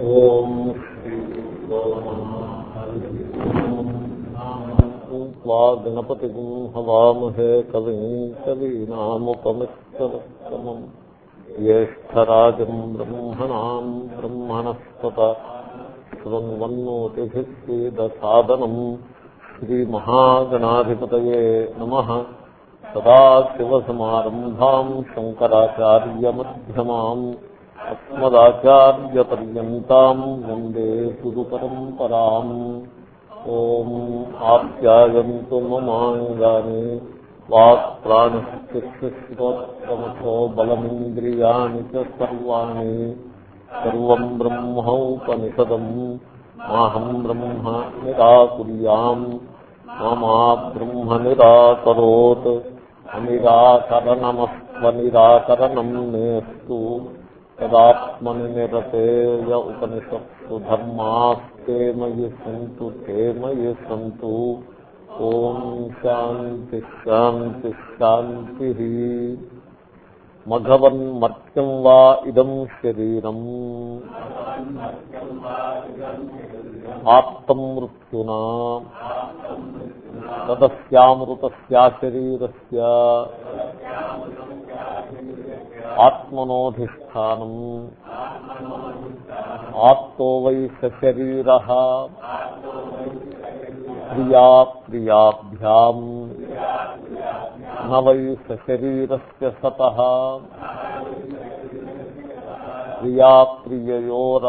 ఓం వా గణపతి హవామహే కవి కవీనాముపమిస్తమం జ్యేష్టరాజం బ్రహ్మణా బ్రహ్మణస్పత శృణ్వన్నోతిభిస్సీదసాదనం శ్రీమహాగణాధిపతయే నమ సదాశివసమారంభాం శంకరాచార్యమ్యమాం అస్మదాచార్యపర్యంతం వందే గురు పరంపరాం ఓం ఆప్యాయంతు మమాంగాని వాక్ప్రాణశ్చిత్తో బలమింద్రియాణి చ సర్వాణి. సర్వం బ్రహ్మౌపనిషదం. మాహం బ్రహ్మ నిరాకుర్యాం. మమా బ్రహ్మ నిరాకరోత్ అనిరాకరణమస్వనిరాకరణం నేస్తు తదాత్మని నిరతేయ ఉపనిషత్సు ధర్మాస్తే మయి సంతు తే మయి సంతు ఓం శాంతి శాంతి శాంతి మఘవన్మర్త్యం వా ఇదం శరీరం. ఆప్తం మృత్యునా. తదస్యామృతస్యా శరీరస్య. ఆత్మనోధిష్టానం. ఆప్తో వై సశరీర. ప్రియా ప్రియాభ్యాం న వై సశరీరస్య సత. ప్రియా ప్రియయోరపహతిరస్తి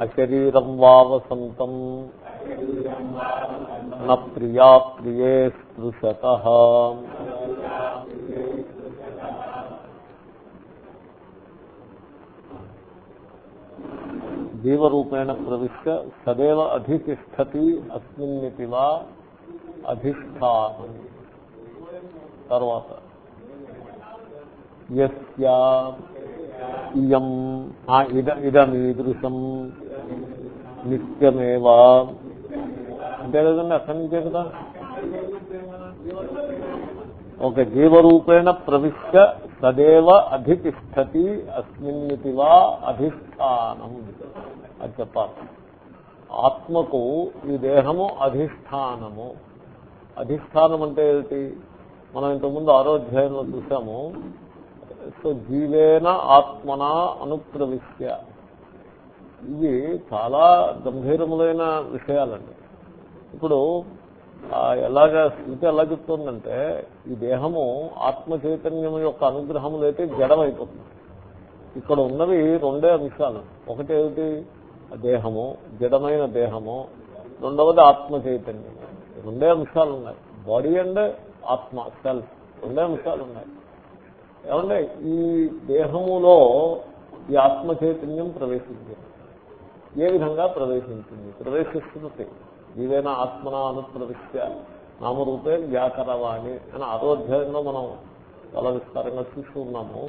అశరీరం వావసంతం. న ప్రియా ప్రియే స్పృశత. జీవరూపేణ ప్రవిశ్య సదేవ అధితిష్టతి అస్మిన్నితి వా అధిష్టా తర్వాత ఇయం ఇదమీదృశం నిత్యమేవా. అంతే లేదండి అక్కడి నుంచే కదా? ఒక జీవరూపేణ ప్రవిశ్య సదేవ అధితిష్టతి అస్మిన్నితి వా అధిష్టానం అది చెప్పాలి. ఆత్మకు ఈ దేహము అధిష్టానము. అధిష్టానం అంటే ఏమిటి? మనం ఇంతకుముందు ఆరోధ్యాయంలో చూసాము. సో జీవేన ఆత్మన అనుప్రవిశ్య. ఇవి చాలా గంభీరములైన విషయాలండి. ఇప్పుడు ఎలాగా స్థితి ఎలా చెప్తుందంటే ఈ దేహము ఆత్మ చైతన్యం యొక్క అనుగ్రహములు అయితే జడమైపోతుంది. ఇక్కడ ఉన్నవి రెండే అంశాలు. ఒకటి ఏమిటి? దేహము జడమైన దేహము. రెండవది ఆత్మ చైతన్యం రెండే అంశాలు ఉన్నాయి. బాడీ అండ్ ఆత్మ సెల్ఫ్. రెండే అంశాలు ఉన్నాయి. ఏమంటే ఈ దేహములో ఈ ఆత్మ చైతన్యం ప్రవేశించింది. ఏ విధంగా ప్రవేశించింది? ప్రవేశిస్తుంది ఏదైనా ఆత్మన అనుప్రవిశ్య నామరూపే వ్యాకరవాణి అని ఆరోధ్యాయంలో మనం చాలా విస్తారంగా చూస్తూ ఉన్నాము.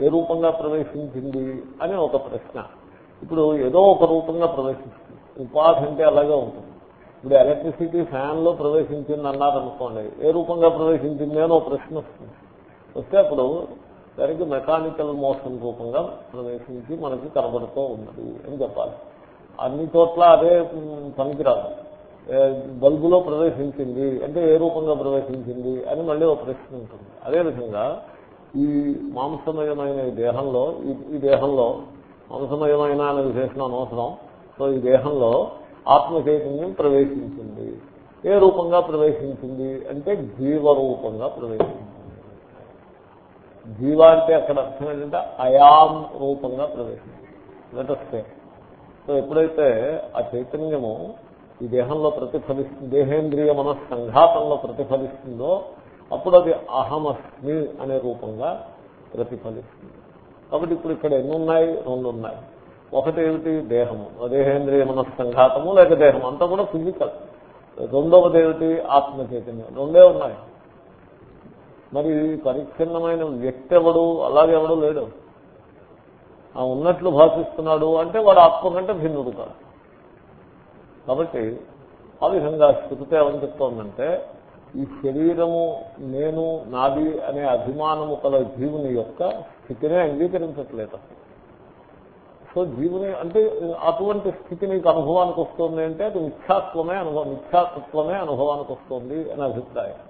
ఏ రూపంగా ప్రవేశించింది అని ఒక ప్రశ్న. ఇప్పుడు ఏదో ఒక రూపంగా ప్రవేశిస్తుంది. ఉపాధి అంటే అలాగే ఉంటుంది. ఇప్పుడు ఎలక్ట్రిసిటీ ఫ్యాన్లో ప్రవేశించింది అన్నారనుకోండి ఏ రూపంగా ప్రవేశించింది అని ఒక ప్రశ్న వస్తుంది. వస్తే అప్పుడు దానికి మెకానికల్ మోషన్ రూపంగా ప్రవేశించి మనకి కనబడుతూ ఉన్నది అని చెప్పాలి. అన్ని చోట్ల అదే పనికిరాదు. బల్బులో ప్రవేశించింది అంటే ఏ రూపంగా ప్రవేశించింది అని మళ్ళీ ఒక ప్రశ్న ఉంటుంది. అదేవిధంగా ఈ మాంసమయమైన ఈ దేహంలో ఈ దేహంలో మాంసమయమైన అనే విశేషణ అనవసరం సో ఈ దేహంలో ఆత్మ చైతన్యం ప్రవేశించింది. ఏ రూపంగా ప్రవేశించింది అంటే జీవరూపంగా ప్రవేశించింది. జీవ అంటే అక్కడ అర్థం ఏంటంటే అయాం రూపంగా ప్రవేశించింది. లెటస్తే సో ఎప్పుడైతే ఆ చైతన్యము ఈ దేహంలో ప్రతిఫలిస్తుంది దేహేంద్రియ మన సంఘాతంలో ప్రతిఫలిస్తుందో అప్పుడు అది అహమస్మి అనే రూపంగా ప్రతిఫలిస్తుంది. కాబట్టి ఇప్పుడు ఇక్కడ ఎన్ని ఉన్నాయి రెండు ఉన్నాయి ఒకటి ఏమిటి దేహము దేహేంద్రియ మన సంఘాతము లేక దేహం అంతా కూడా ఫిజికల్. రెండవది ఏమిటి ఆత్మ చైతన్యం రెండే ఉన్నాయి. మరి పరిచ్ఛిన్నమైన వ్యక్తి ఎవడు అలాగే ఎవడు లేడు. ఆ ఉన్నట్లు భాషిస్తున్నాడు అంటే వాడు ఆత్మ కంటే భిన్నుడు కాదు. కాబట్టి ఆ విధంగా శృతి ఏమని చెప్తోందంటే ఈ శరీరము నేను నాది అనే అభిమానము కల జీవుని యొక్క స్థితినే అంగీకరించట్లేదు. సో జీవుని అంటే అటువంటి స్థితి నీకు అనుభవానికి వస్తుంది అంటే అది మిథ్యాత్వమే అనుభవం మిథ్యాతత్వమే అనుభవానికి వస్తుంది అనే అభిప్రాయం.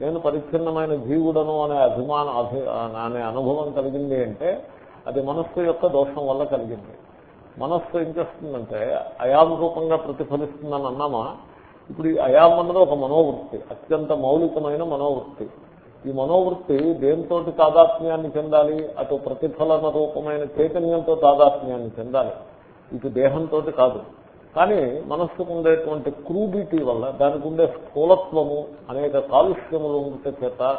నేను పరిచ్ఛిన్నమైన జీవుడను అనే అభిమాన అభి అనే అనుభవం కలిగింది అంటే అది మనస్సు యొక్క దోషం వల్ల కలిగింది. మనస్సు ఏం చేస్తుందంటే అయాం రూపంగా ప్రతిఫలిస్తుందని అన్నామా? ఇప్పుడు ఈ అయాం అన్నది ఒక మనోవృత్తి అత్యంత మౌలికమైన మనోవృత్తి. ఈ మనోవృత్తి దేంతో తాదాత్మ్యాన్ని చెందాలి? అటు ప్రతిఫలన రూపమైన చైతన్యంతో తాదాత్మ్యాన్ని చెందాలి. ఇటు దేహంతో కాదు. కానీ మనస్సుకు ఉండేటువంటి క్రూబిటీ వల్ల దానికి ఉండే స్థూలత్వము అనేక కాలుష్యములు ఉంటే చేత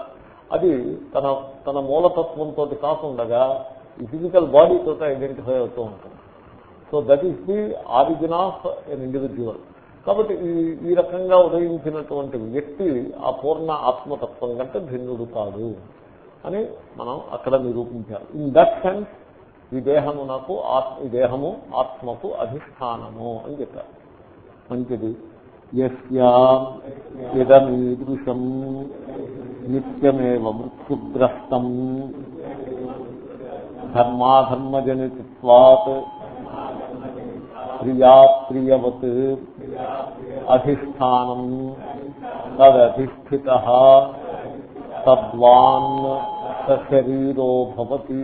అది తన తన మూలతత్వంతో కాకుండా ఈ ఫిజికల్ బాడీతో ఐడెంటిఫై అవుతూ ఉంటుంది. So that is the origin of an individual కాబట్టి ఈ ఈ రకంగా ఉదయించినటువంటి వ్యక్తి ఆ పూర్ణ ఆత్మతత్వం కంటే భిన్నుడు కాదు అని మనం అక్కడ నిరూపించాలి ఇన్ దట్ సెన్స్ ఈ దేహము నాకు ఆత్మ ఈ దేహము ఆత్మకు అధిష్టానము అని చెప్పారు. మంచిది. యదమీదృశం నిత్యమేవ మృత్యుగ్రస్తం. ధర్మాధర్మజనిత్వాత్ ప్రియాప్రియవత్ అధిష్టానం తదధిష్ఠిత తద్వాన్ శరీరో భవతి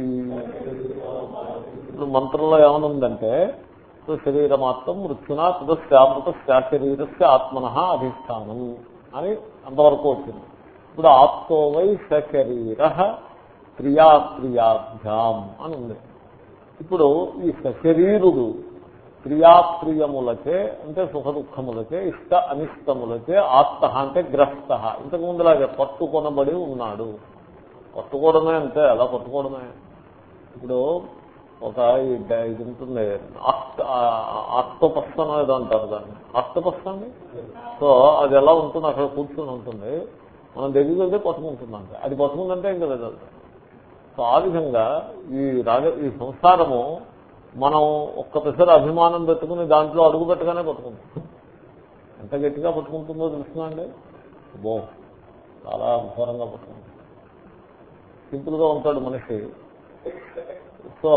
ఇప్పుడు మంత్రంలో ఏమనుందంటే శరీరమాత్రం మృత్యునా తదస్యామృత శరీరస్య ఆత్మన అధిష్టానం అని అంతవరకు వచ్చింది. ఇప్పుడు ఆప్తో వై సశరీర ప్రియాప్రియాభ్యాం అని ఉంది ఇప్పుడు ఈ సశరీరుడు ప్రియాప్రియములచే అంటే సుఖ దుఃఖములచే ఇష్ట అనిష్టములచే ఆత్త అంటే గ్రస్త ఇంతకు ముందులాగే పట్టుకొనబడి ఉన్నాడు. పట్టుకోవడమే అంటే అలా పట్టుకోవడమే. ఇప్పుడు ఒక ఇది ఉంటుంది ఆత్మపస్తం ఏదో అంటారు దాన్ని. ఆత్మపస్తండి సో అది ఎలా ఉంటుంది అక్కడ కూర్చొని ఉంటుంది. మనం దగ్గరికి వెళ్తే పట్టుకుంటుంది అంతే అది పట్టుకుందంటే ఇంకా వెళ్ళదు సో ఆ విధంగా ఈ రాజ ఈ సంసారము మనం ఒక్క పెసర అభిమానం పెట్టుకుని దాంట్లో అడుగు పెట్టగానే పట్టుకుంటాం ఎంత గట్టిగా పట్టుకుంటుందో తెలుస్తుందండి బో చాలా ఘోరంగా పట్టుకుంటుంది సింపుల్గా ఉంటాడు మనిషి. సో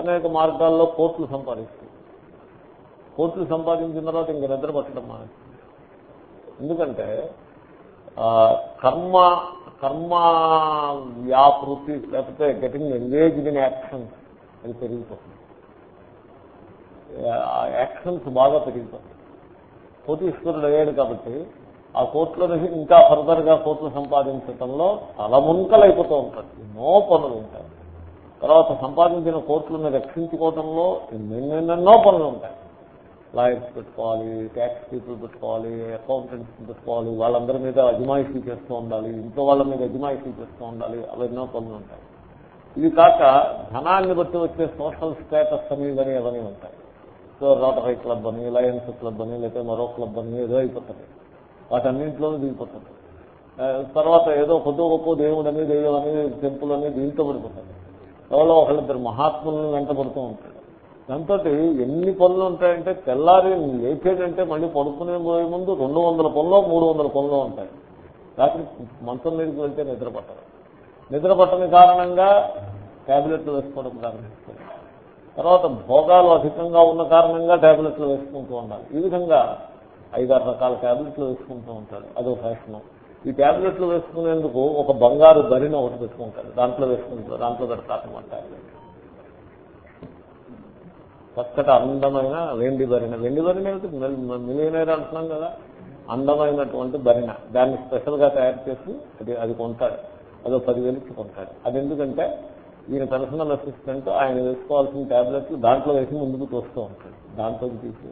అనేక మార్గాల్లో కోట్లు సంపాదిస్తుంది కోట్లు సంపాదించిన తర్వాత ఇంక నిద్ర పట్టడం మానేస్తుంది. ఎందుకంటే కర్మ కర్మ వ్యాపృతి లేకపోతే గెటింగ్ ఎంగేజ్డ్ ఇన్ యాక్షన్స్ అది పెరిగిపోతుంది. యాక్షన్స్ బాగా పెరిగిపోతాయి. కోటీశ్వరుడు అయ్యాడు కాబట్టి ఆ కోర్టులో ఇంకా ఫర్దర్గా కోర్టులు సంపాదించడంలో తలముంకలైపోతూ ఉంటాడు ఎన్నో పనులు ఉంటాయి. తర్వాత సంపాదించిన కోర్టులను రక్షించుకోవడంలో ఎన్నెన్నెన్నో పనులు ఉంటాయి. లాయర్స్ పెట్టుకోవాలి ట్యాక్స్ పీపుల్ పెట్టుకోవాలి అకౌంటెంట్స్ పెట్టుకోవాలి వాళ్ళందరి మీద అజమాయిషీ చేస్తూ ఉండాలి ఇంట్లో వాళ్ళ మీద అజమాయిషీ చేస్తూ ఉండాలి అవన్నో పనులు ఉంటాయి. ఇవి కాక ధనాన్ని బట్టి వచ్చే సోషల్ స్టేటస్ అని ఇవన్నీ అవన్నీ ఉంటాయి. సో రోటరీ క్లబ్ అని లయన్స్ క్లబ్ అని లేకపోతే మరో క్లబ్ అని ఏదో అయిపోతుంది వాటన్నింటిలోనూ దిగిపోతుంది తర్వాత ఏదో కొద్ది గొప్ప దేవుడు అని దైవం అని టెంపుల్ అని దీంతో పడిపోతుంది ఎవరో ఒకళ్ళిద్దరు మహాత్ములను వెంటబడుతూ ఉంటాడు దాంతో ఎన్ని పనులు ఉంటాయంటే తెల్లారి లేచేటంటే మళ్ళీ పడుకునే పోయే ముందు రెండు వందల పనులు మూడు వందల పనులు ఉంటాయి. రాత్రి మంచం మీదకి వెళ్తే నిద్ర పట్టదు. నిద్ర పట్టని కారణంగా ట్యాబ్లెట్లు వేసుకోవడం ప్రారంభిస్తుంది. తర్వాత భోగాలు అధికంగా ఉన్న కారణంగా ట్యాబ్లెట్లు వేసుకుంటూ ఉండాలి. ఈ విధంగా ఐదారు రకాల ట్యాబ్లెట్లు వేసుకుంటూ ఉంటాడు అదో ఫ్యాషన్. ఈ ట్యాబ్లెట్లు వేసుకునేందుకు ఒక బంగారు బరిని ఒకటి పెట్టుకుంటాడు దాంట్లో వేసుకుంటారు. దాంట్లో పెడతారన్నమాట ట్యాబ్లెట్ చక్కటి అందమైన వెండి బరిన. వెండి బరిన మిలియనర్ అంటున్నాం కదా. అందమైనటువంటి బరిన. దాన్ని స్పెషల్గా తయారు చేసి అది అది కొంటాడు. అదో పదివేలకి కొంటాడు. అది ఎందుకంటే ఈయన పర్సనల్ అసిస్టెంట్ ఆయన వేసుకోవాల్సిన ట్యాబ్లెట్లు దాంట్లో వేసి ముందుకు తోస్తూ ఉంటాడు. దాంట్లో తీసి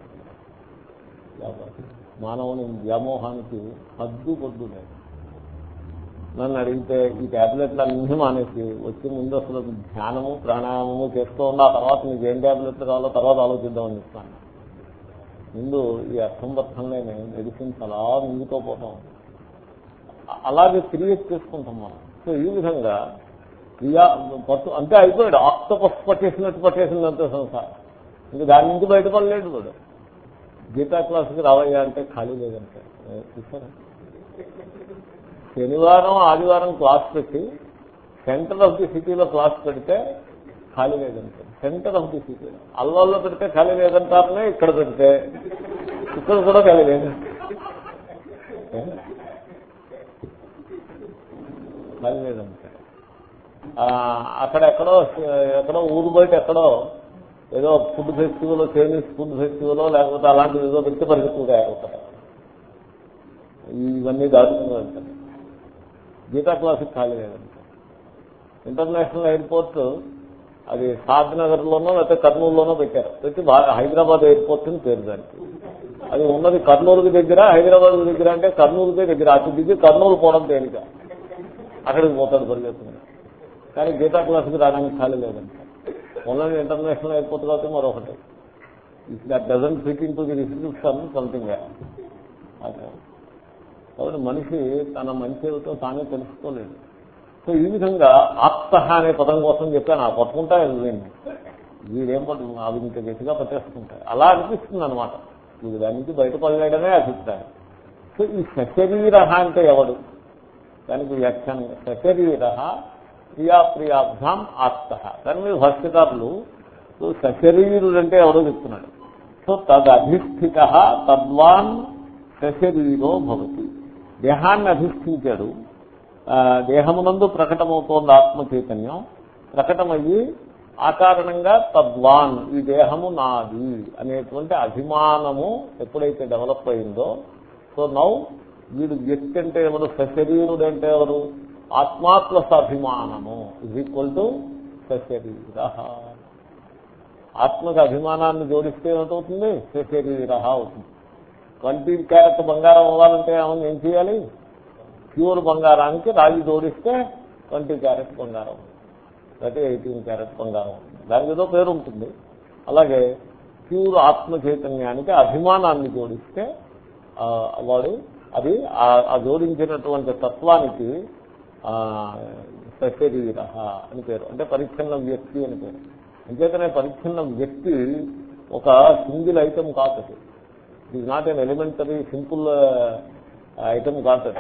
మానవుని వ్యామోహానికి హద్దు పొద్దు లేదు. నన్ను అడిగితే ఈ ట్యాబ్లెట్లు అన్ని మానేసి వచ్చి ముందు అసలు ధ్యానము ప్రాణాయామము చేస్తూ ఉన్న ఆ తర్వాత నీకు ఏం ట్యాబ్లెట్లు కావాలో తర్వాత ఆలోచిద్దామని చెప్తాను. ముందు ఈ అర్థం పర్థంలోనే మెడిసిన్స్ అలా ముందుతో పోతాం. అలాగే క్రియేట్ చేసుకుంటాం మనం. సో ఈ విధంగా క్రియా పట్టు అంతే అయిపోయాడు. ఆక్టోపస్ పట్టేసినట్టు పట్టేసినంత సంసారం. ఇంకా దాని నుంచి బయటపడలేడు చూడు గీతా క్లాసుకి రావయ్యా అంటే ఖాళీ లేదంటే. చూసారా శనివారం ఆదివారం క్లాస్ పెట్టి సెంటర్ ఆఫ్ ది సిటీలో క్లాస్ పెడితే ఖాళీ లేదంటారు. సెంటర్ ఆఫ్ ది సిటీలో. అల్వాల్లో పెడితే ఖాళీ లేదంటారనే ఇక్కడ పెడితే. ఇక్కడ కూడా ఖాళీ లేదు. ఖాళీ లేదంటే అక్కడ ఎక్కడో ఎక్కడో ఊరు బయట ఎక్కడో ఏదో food festival Chinese food festival లేకపోతే అలాంటిది ఏదో పెడితే పరిస్థితులు తయారవుతారు ఇవన్నీ దాటుకుని వెళ్తాయి గీతా క్లాసుకి ఖాళీ లేదంటే. ఇంటర్నేషనల్ ఎయిర్పోర్ట్ అది సాద్నగర్ లోనో లేకపోతే కర్నూలులోనో పెట్టారు. పెట్టి హైదరాబాద్ ఎయిర్పోర్ట్ అని పేరు దానికి. అది ఉన్నది కర్నూలుకి దగ్గర హైదరాబాద్ దగ్గర అంటే కర్నూలుకే దగ్గర అటు దిగి కర్నూలు పోవడం తేలిక. అక్కడికి పోతాడు పరిగెత్తుంది కానీ గీతా క్లాసుకి రావడానికి ఖాళీ లేదంట. ఉన్నది ఇంటర్నేషనల్ ఎయిర్పోర్ట్ కాబట్టి మరొకటి. That doesn't fit in to the restriction something కాబట్టి మనిషి తన మంచి ఏమిటో తానే తెలుసుకోలేదు సో ఈ విధంగా ఆత్త అనే పదం కోసం చెప్పాను. ఆ పట్టుకుంటా నేను వీడేం పట్టు అవి ఇంత గట్టిగా పట్టేసుకుంటాయి అలా అనిపిస్తుంది అనమాట వీడు దాని నుంచి బయటపడలేడమే అభిప్రాయం. సో ఈ సశరీర అంటే ఎవడు? దానికి వ్యాఖ్యానం. సశరీర ప్రియాప్రియాభ్యాం ఆత్త దాని మీద భాష్యకారులు సశరీరుడంటే ఎవడో చెప్తున్నాడు. సో తదధిష్ఠిత తద్వాన్ సశరీరో భవతి. దేహాన్ని అధిష్ఠించాడు దేహమునందు ప్రకటమవుతోంది ఆత్మ చైతన్యం ప్రకటమయ్యి ఆ కారణంగా తద్వాన్ ఈ దేహము నాది అనేటువంటి అభిమానము ఎప్పుడైతే డెవలప్ అయిందో సో నౌ వీడు వ్యక్తి అంటే ఎవరు? సశరీరుడు అంటే ఎవరు? ఆత్మా ప్లస్ అభిమానము ఇజ్ ఈక్వల్ టు సశరీర. ఆత్మకు అభిమానాన్ని జోడిస్తే ఏమిటవుతుంది సశరీర అవుతుంది. ట్వంటీ క్యారెట్ బంగారం అవ్వాలంటే ఏమన్నా ఏం చేయాలి? ప్యూర్ బంగారానికి రాగి జోడిస్తే ట్వంటీ క్యారెట్ బంగారం. లేకపోతే ఎయిటీన్ క్యారెట్ బంగారం. దానికి ఏదో పేరు ఉంటుంది. అలాగే ప్యూర్ ఆత్మ చైతన్యానికి అభిమానాన్ని జోడిస్తే వాడు అది ఆ జోడించినటువంటి తత్వానికి సశరీర అని పేరు. అంటే పరిచ్ఛిన్న వ్యక్తి అని పేరు. అంచేతనే పరిచ్ఛిన్న వ్యక్తి ఒక సింగిల్ ఐటమ్ కాదు it is not an elementary simple item కాదు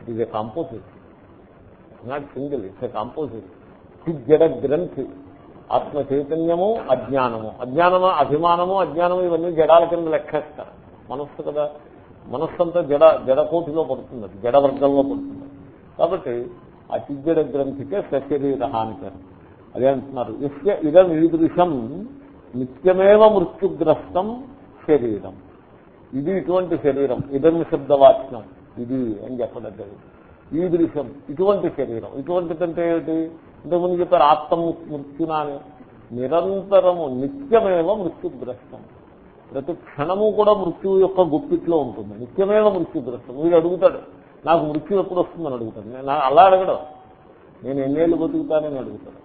it is a composite not single it's a composite జడ గ్రంథి ఆత్మ చైతన్యము అజ్ఞానము అజ్ఞానము అభిమానము అజ్ఞానము ఇవన్నీ జడాల కింద లెక్కేస్తారు మనస్సు కదా మనస్సు అంతా జడ జడకోటిలో పడుతుంది అది జడ వర్గంలో పడుతుంది కాబట్టి ఆ చిజ్జడ గ్రంథికే సశరీర అని పేరు అదే అంటున్నారు ఇదం ఈదృశం నిత్యమేవ మృత్యుగ్రస్తం శరీరం ఇది ఇటువంటి శరీరం ఇదం శబ్దవాక్యం ఇది అని చెప్పడం ఈ దృశ్యం ఇటువంటి శరీరం. ఇటువంటిదంటే ఏమిటి? ఇంతకుముందు చెప్పారు ఆత్మ మృత్యునా అని నిరంతరము నిత్యమేవ మృత్యుగ్రస్తం ప్రతి క్షణము కూడా మృత్యువు యొక్క గుప్పిట్లో ఉంటుంది. నిత్యమేవ మృత్యుగ్రస్తం వీడు అడుగుతాడు నాకు మృత్యు ఎప్పుడు వస్తుందని అడుగుతాడు. నేను అలా అడగడం. నేను ఎన్నేళ్ళు బతుకుతానని అడుగుతాడు.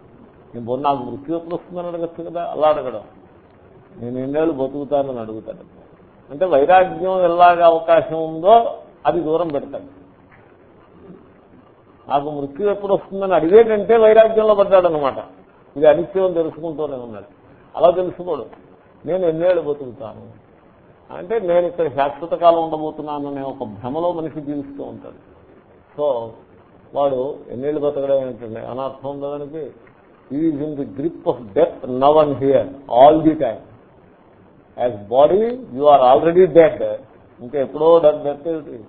నేను నాకు మృత్యు ఎప్పుడు వస్తుందని అడగచ్చు కదా? అలా అడగడం. నేను ఎన్నేళ్ళు బతుకుతానని అడుగుతాడు. అంటే వైరాగ్యం ఎలాగ అవకాశం ఉందో అది దూరం పెడతాడు నాకు మృత్యు ఎప్పుడు వస్తుందని అడిగేటంటే వైరాగ్యంలో పడ్డాడనమాట ఇది అనిత్యం తెలుసుకుంటూనే ఉన్నాడు. అలా తెలుసుకోడు. నేను ఎన్నేళ్ళు బతుకుతాను? అంటే నేను ఇక్కడ శాశ్వత కాలం ఉండబోతున్నాను అనే ఒక భ్రమలో మనిషి జీవిస్తూ ఉంటాడు. సో వాడు ఎన్నేళ్ళు బతకడం ఏంటండి అనర్థం ఉండదానికి is in the grip of death now and here all the time as body you are already dead ఇంకా ఎప్పుడో డెత్ ఏమిటి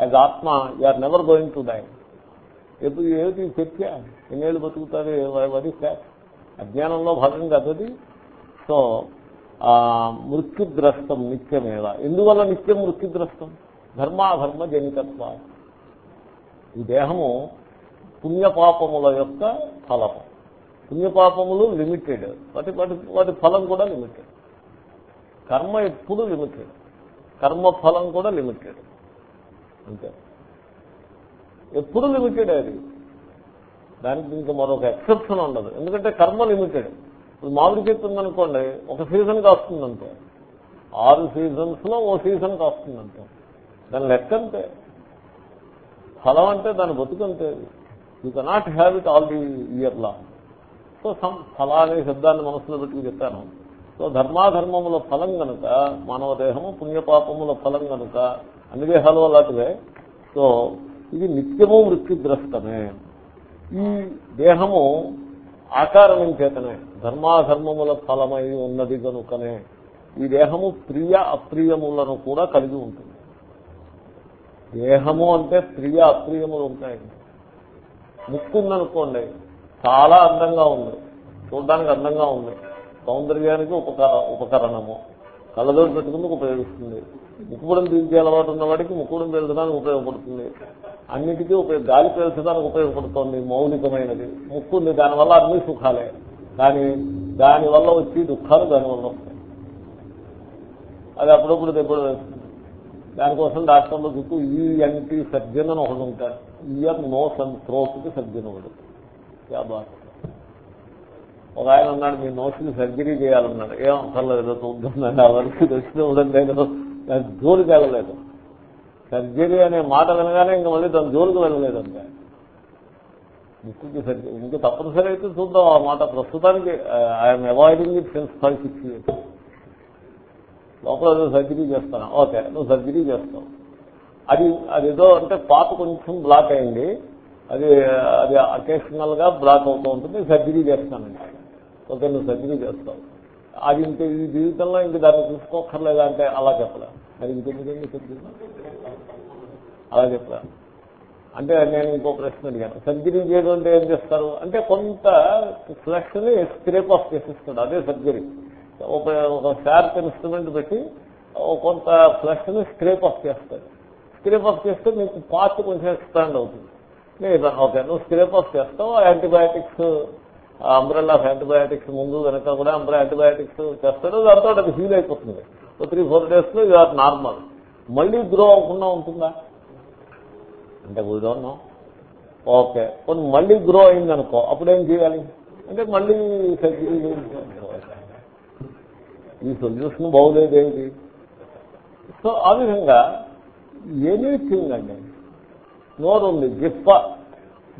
యాజ్ ఆత్మ you are never going to die ఎప్పుడు ఏమిటి చర్చ ఎన్నేళ్ళు బతుకుతారు? వది అజ్ఞానంలో భాగం కదది సో మృత్యుగ్రస్తం నిత్యమేవ. ఎందువల్ల నిత్యం మృత్యుగ్రస్తం? ధర్మాధర్మ జనితత్వ. ఈ దేహము పుణ్యపాపముల యొక్క ఫలము. పుణ్యపాపములు లిమిటెడ్ వాటి వాటి వాటి ఫలం కూడా లిమిటెడ్ కర్మ ఎప్పుడు లిమిటెడ్ కర్మ ఫలం కూడా లిమిటెడ్ అంతే. ఎప్పుడు లిమిటెడ్ అది. దానికి ఇంకా మరొక ఎక్సెప్షన్ ఉండదు. ఎందుకంటే కర్మ లిమిటెడ్ ఇప్పుడు మామిడి చెట్టు ఉందనుకోండి ఒక సీజన్ కాస్తుందంటే ఆరు సీజన్స్లో ఓ సీజన్ కాస్తుందంటే దాని లెక్క అంతే. ఫలం అంటే దాని బతుకంతే you cannot have it all the year law so some ఫలా అనే శబ్దాన్ని మనసులో పెట్టుకు చెప్పాను. సో ధర్మాధర్మముల ఫలం కనుక మానవ దేహము పుణ్యపాపముల ఫలం కనుక అన్ని దేహాలు అలాంటివే. సో ఇది నిత్యము మృత్యుగ్రస్తమే ఈ దేహము ఆకారణం చేతనే ధర్మాధర్మముల ఫలమై ఉన్నది కనుకనే ఈ దేహము ప్రియ అప్రియములను కూడా కలిగి ఉంటుంది. దేహము అంటే ప్రియ అప్రియములు ఉంటాయి. ముక్కు ఉందనుకోండి చాలా అందంగా ఉంది. చూడడానికి అందంగా ఉంది. సౌందర్యానికి ఉపకార ఉపకరణము. కళ్ళజోడు పెట్టుకుందుకు ఉపయోగిస్తుంది. ముక్కుపుడం తీర్చే అలవాటు ఉన్నవాడికి ముక్కుపుడం పెరచడానికి ఉపయోగపడుతుంది. అన్నిటికీ ఉపయోగ గాలి పీల్చడానికి ఉపయోగపడుతుంది మౌలికమైనది. ముక్కు ఉంది దానివల్ల అన్ని సుఖాలే. కానీ దానివల్ల వచ్చి దుఃఖాలు దానివల్ల వస్తాయి. అది అప్పుడప్పుడు దెబ్బలు వేస్తుంది దానికోసం రాష్ట్రంలో చుట్టూ ఈఎన్టీ సర్జన్ అని ఒకడు ఉంటారు ఇయర్ నో సన్ థ్రోట్కి సర్జన్ ఒకడు యా బాగా ఒక ఆయన ఉన్నాడు మీ నోట్స్ని సర్జరీ చేయాలన్నాడు. ఏం అక్కర్లేదు ఏదో చూద్దాం ఆ వరకు తెలిసిన లేదు. దాని జోలికి వెళ్ళలేదు. సర్జరీ అనే మాట వినగానే ఇంక మళ్ళీ దాని జోలికి వెళ్ళలేదు అంతే. ముక్కుకి సర్జరీ ఇంకా తప్పనిసరి అయితే చూద్దాం ఆ మాట. ప్రస్తుతానికి I'm avoiding it since five six years లోపల ఏదో సర్జరీ చేస్తాను. ఓకే నువ్వు సర్జరీ చేస్తావు. అది అదేదో అంటే పాత కొంచెం బ్లాక్ అయింది. అది అది అకేషనల్గా బ్లాక్ అవుతూ ఉంటుంది సర్జరీ చేస్తానండి ఓకే నువ్వు సర్జరీ చేస్తావు అది ఇంక ఈ జీవితంలో ఇంక దాన్ని చూసుకోకర్లేదా అంటే అలా చెప్పలే. అది ఇంకెందుకండి సర్జరీ? అలా చెప్పలే. అంటే నేను ఇంకో ప్రశ్న అడిగాను. సర్జరీ చేయడం అంటే ఏం చేస్తారు? అంటే కొంత ఫ్లెక్స్ని ని స్క్రేప్ ఆఫ్ చేసిస్తాడు. అదే సర్జరీ. ఒక ఒక షార్ప్ ఇన్స్ట్రుమెంట్ పెట్టి కొంత ఫ్లెక్స్ని స్క్రేప్ ఆఫ్ చేస్తాడు. స్క్రేప్ ఆఫ్ చేస్తే మీకు పార్ట్ కొంచెం ఎక్స్పాండ్ అవుతుంది. లేదు ఓకే నువ్వు స్క్రేప్ ఆఫ్ చేస్తావు? యాంటీబయాటిక్స్ అంబ్రెల్లా ఆఫ్ యాంటీబయాటిక్స్ ముందు వెనక కూడా అంబ్రె యాంటీబయాటిక్స్ చేస్తాడు దాంతో అది హీల్ అయిపోతుంది. త్రీ ఫోర్ డేస్లో ఇది ఆర్ నార్మల్ మళ్ళీ గ్రో అవ్వకుండా ఉంటుందా? అంటే కుదరను ఓకే కొన్ని మళ్ళీ గ్రో అయింది అనుకో అప్పుడేం చేయాలి? అంటే మళ్ళీ ఈ సొల్యూషన్ బాగులేదేంటి? సో ఆ విధంగా ఎనీథింగ్ అండి. నోరు ఉంది గిప్ప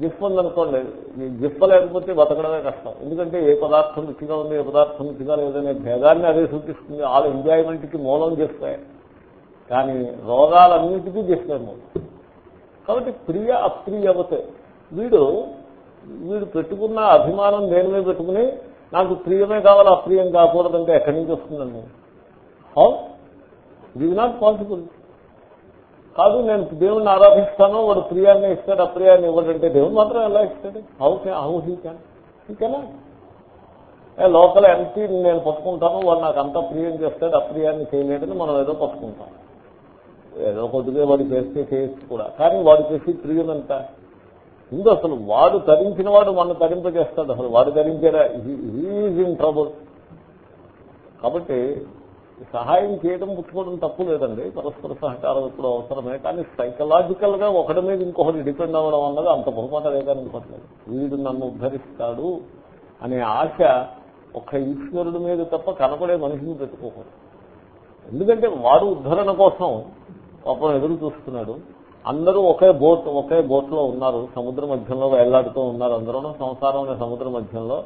జిఫ్ ఉందనుకోండి ఈ జిప్ప లేకపోతే బతకడమే కష్టం. ఎందుకంటే ఏ పదార్థం రుచిగా ఉంది ఏ పదార్థం రుచిగా లేదనే భేదాన్ని అదే సూచిస్తుంది. ఆల్ ఎంజాయ్మెంట్కి మూలం చేస్తాయి కానీ రోగాలన్నింటికీ చేస్తాయి మూలం. కాబట్టి ప్రియ అప్రియవతే. వీడు వీడు పెట్టుకున్న అభిమానం దేని మీద పెట్టుకుని నాకు ప్రియమే కావాలి అప్రియం కాకూడదంటే ఎక్కడి నుంచి వస్తుందండి? హౌ ఇది నాట్ పాసిబుల్ కాదు నేను దేవుణ్ణి ఆరాధిస్తాను వాడు ప్రియాన్ని ఇస్తాడు అప్రియాన్ని ఇవ్వడంటే దేవుడు మాత్రం ఎలా ఇస్తాడు? How how he can he can a local MP నేను పట్టుకుంటాను వాడు నాకు అంత ప్రియం చేస్తాడు అప్రియాన్ని చేయలేదని మనం ఏదో పట్టుకుంటాం. ఏదో కొద్దిగా వాడు చేస్తే చేయొచ్చు కూడా. కానీ వాడు చేసి ప్రియం ఎంత? ముందు అసలు వాడు తరించిన వాడు మన తరింపజేస్తాడు. అసలు వాడు తరించాడా? ఈజ్ ఇన్ ట్రబుల్ కాబట్టి సహాయం చేయడం పుచ్చుకోవడం తప్పు లేదండి. పరస్పర సహకారం ఇప్పుడు అవసరమే. కానీ సైకలాజికల్గా ఒకటి మీద ఇంకొకటి డిపెండ్ అవ్వడం అన్నది అంత పొరపాటు లేదని అనుకోవట్లేదు వీడు నన్ను ఉద్ధరిస్తాడు అనే ఆశ ఒక్క ఈశ్వరుడి మీద తప్ప కనపడే మనిషిని పెట్టుకోకూడదు. ఎందుకంటే వాడు ఉద్ధరణ కోసం పాపం ఎదురు చూస్తున్నాడు. అందరూ ఒకే బోట్ ఒకే బోట్లో ఉన్నారు. సముద్ర మధ్యంలో వెళ్ళాడుతూ ఉన్నారు. అందరూ సంసారం అనే సముద్ర మధ్యంలో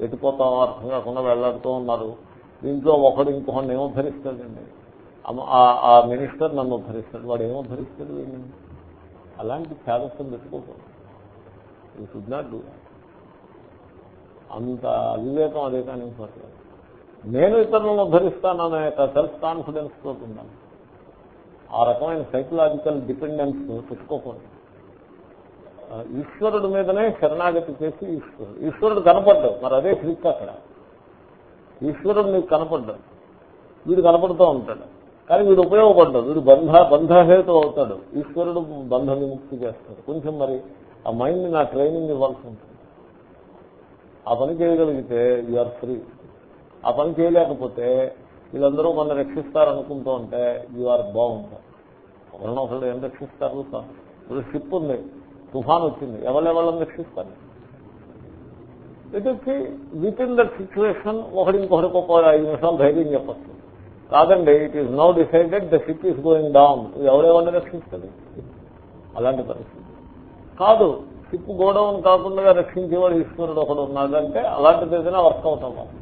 ఎటుపోతాం అర్థం కాకుండా వెళ్ళాడుతూ ఉన్నారు. దీంట్లో ఒకడు ఇంకొకడిని ఏమో ధరిస్తాడండి ఆ మినిస్టర్ నన్ను ఉద్ధరిస్తాడు. వాడు ఏమో భరిస్తాడు అలాంటి ఛాదస్తం పెట్టుకోకూడదు. ఈ షుడ్ నాట్ డూ అంత అవివేకం అదే కానీ పర్లేదు నేను ఇతరులను ఉద్ధరిస్తాననే సెల్ఫ్ కాన్ఫిడెన్స్ తోటి ఉండాలి. ఆ రకమైన సైకలాజికల్ డిపెండెన్స్ పెట్టుకోకూడదు. ఈశ్వరుడు మీదనే శరణాగతి చేసి ఈశ్వరుడు ఈశ్వరుడు కనపడ్డావు మరి అదే ట్రిక్ అక్కడ. ఈశ్వరుడు నీకు కనపడ్డాడు. వీడు కనపడుతూ ఉంటాడు. కానీ వీడు ఉపయోగపడ్డాడు వీడు బంధ బంధహేతు అవుతాడు. ఈశ్వరుడు బంధ విముక్తి చేస్తాడు. కొంచెం మరి ఆ మైండ్ నా ట్రైనింగ్ ఇవ్వాల్సి ఉంటుంది. ఆ పని చేయగలిగితే ఆర్ ఫ్రీ ఆ పని చేయలేకపోతే వీళ్ళందరూ మన రక్షిస్తారనుకుంటూ ఉంటే యు ఆర్ బాగుంటారు ఒకరిని ఒకళ్ళు ఏం రక్షిస్తారు? ఇప్పుడు షిప్ ఉంది. తుఫాన్ వచ్చింది. ఎవరెవళ్ళని రక్షిస్తారు? It within that situation ఒకటి ఇంకొకరికి ఒక ఐదు నిమిషాలు ధైర్యం చెప్పచ్చు. కాదండి it is now decided the ship is going down ఎవరెవరిని రక్షిస్తుంది అలాంటి పరిస్థితి. కాదు షిప్ గోడౌన్ కాకుండా రక్షించేవాడు ఈశ్వరుడు ఒకడు ఉన్నాడంటే అలాంటిది ఏదైనా వర్కౌట్ అవ్వాలి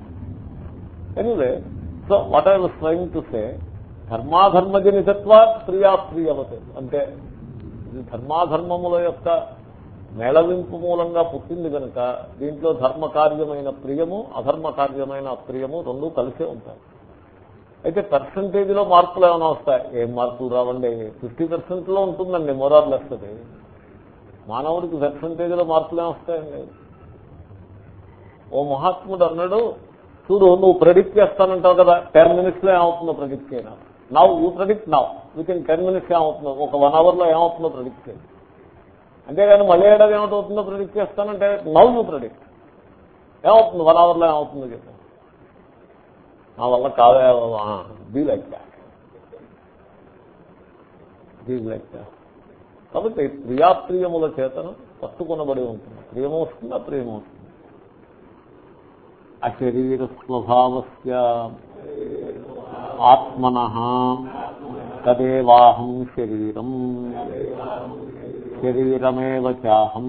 anyway so what I was trying to say ధర్మాధర్మజనితత్వ ప్రియాప్రియవతే అంటే ఇది ధర్మాధర్మముల యొక్క మేళవింపు మూలంగా పుట్టింది కనుక దీంట్లో ధర్మ కార్యమైన ప్రియము అధర్మ కార్యమైన అప్రియము రెండూ కలిసే ఉంటాయి. అయితే పర్సంటేజ్లో మార్పులు ఏమైనా వస్తాయి? ఏం మార్పులు రావండి? ఫిఫ్టీ పర్సెంట్లో ఉంటుందండి మొరార్లు వస్తుంది మానవుడికి పర్సంటేజ్లో మార్పులు ఏమొస్తాయండి ఓ మహాత్ముడు అన్నాడు చూడు నువ్వు ప్రెడిక్ట్ చేస్తానంటావు కదా టెన్ మినిట్స్లో ఏమవుతుందో ప్రెడిక్ట్ చేయను now you predict now within ten minutes ఏమవుతుందో ఒక వన్ అవర్లో ఏమవుతుందో ప్రెడిక్ట్ చేయి. అంతేగాని మళ్ళీ ఏడాది ఏమవుతుందో ప్రిడిక్ట్ చేస్తానంటే నవ్ యూ ప్రిడిక్ట్ ఏమవుతుంది? వన్ అవర్లో ఏమవుతుందో చెప్పు. నా వల్ల కాదే be like that be like that కాబట్టి ప్రియాప్రియముల చేతను పట్టుకొనబడి ఉంటుంది. ప్రియము వస్తుంది? అప్రియము వస్తుంది. అశరీర స్వభావస్య ఆత్మన తదేవాహం శరీరం. శరీరమేవ చాహం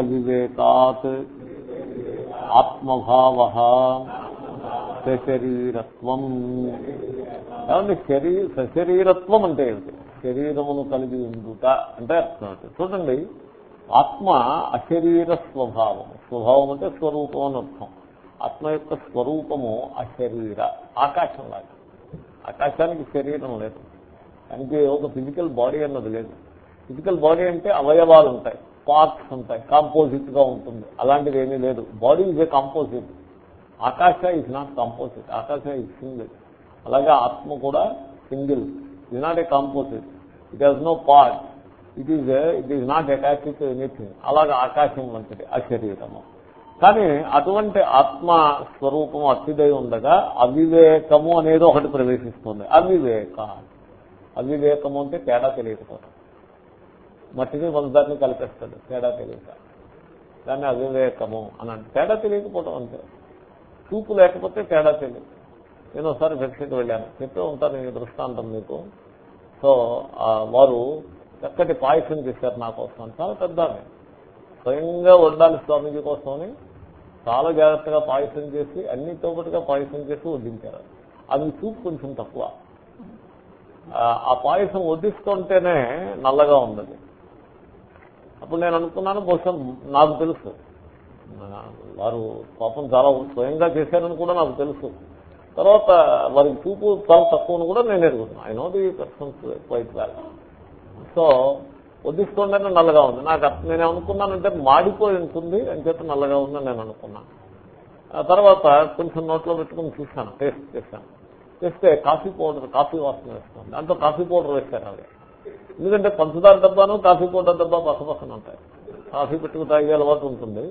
వివేకాత్ ఆత్మభావ సశరీరత్వం. ఏమంటే శరీర సశరీరత్వం అంటే ఏమిటి? శరీరమును కలిగి ఉండుట అంటే అర్థం అంటే చూడండి ఆత్మ అశరీర స్వభావం స్వభావం అంటే స్వరూపం అని అర్థం. ఆత్మ యొక్క స్వరూపము అశరీర ఆకాశం లాగా. ఆకాశానికి శరీరం లేదు. దానికి ఒక ఫిజికల్ బాడీ అన్నది లేదు. ఫిజికల్ బాడీ అంటే అవయవాలు ఉంటాయి పార్ట్స్ ఉంటాయి కాంపోజిట్గా ఉంటుంది. అలాంటిది ఏమీ లేదు. బాడీ ఇస్ ఏ కాంపోజిట్ ఆకాశ ఇస్ నాట్ కాంపోజిట్ ఆకాశ ఇస్ సింగిల్ అలాగే ఆత్మ కూడా single is not a composite it has no part it is it is not attached to anything అలాగే ఆకాశం వంటిది ఆ శరీరము కానీ అటువంటి ఆత్మ స్వరూపం అతిదై ఉండగా అవివేకము అనేది ఒకటి ప్రవేశిస్తుంది. అవివేక. అవివేకము అంటే తేడా తెలియకపోవడం మట్టిని వందాన్ని కలిపేస్తాడు తేడా తెలియక. దాన్ని అవివేకము అని అంటే తేడా తెలియకపోవడం అంతే. చూపు లేకపోతే తేడా తెలియదు. నేను ఒకసారి ఫ్లెక్సీకి వెళ్ళాను. చెప్తూ ఉంటాను నేను దృష్టాంతం మీకు. సో వారు చక్కటి పాయసం చేశారు నా కోసం. చాలా పెద్ద స్వయంగా వండాలి స్వామీజీ కోసమని చాలా జాగ్రత్తగా పాయసం చేసి అన్నితో పాటుగా పాయసం చేసి వడ్డించారు. అది చూపు కొంచెం తక్కువ. ఆ పాయసం వదిస్తుంటేనే నల్లగా ఉన్నది అప్పుడు నేను అనుకున్నాను బహుశా నాకు తెలుసు. వారు పాపం చాలా స్వయంగా చేశారని కూడా నాకు తెలుసు. తర్వాత వారికి చూపు చాలా తక్కువని కూడా నేను ఎరుగుతున్నాను I know the persons quite well so వడ్డిస్తుండేనే నల్లగా ఉంది. నాకు నేను అనుకున్నానంటే మాడిపోయి ఉంటుంది అని చెప్పి నల్లగా ఉందని నేను అనుకున్నాను. ఆ తర్వాత కొంచెం నోట్లో పెట్టుకుని చూశాను టేస్ట్ చేశాను. చేస్తే కాఫీ పౌడర్ కాఫీ వాసన వేస్తాం. దాంట్లో కాఫీ పౌడర్ వేస్తారు అవి ఎందుకంటే పంచదార డబ్బాను కాఫీ పౌడర్ డబ్బా పక్క పక్కన ఉంటాయి. కాఫీ పెట్టుకు తాగే అలవాటు ఉంటుంది.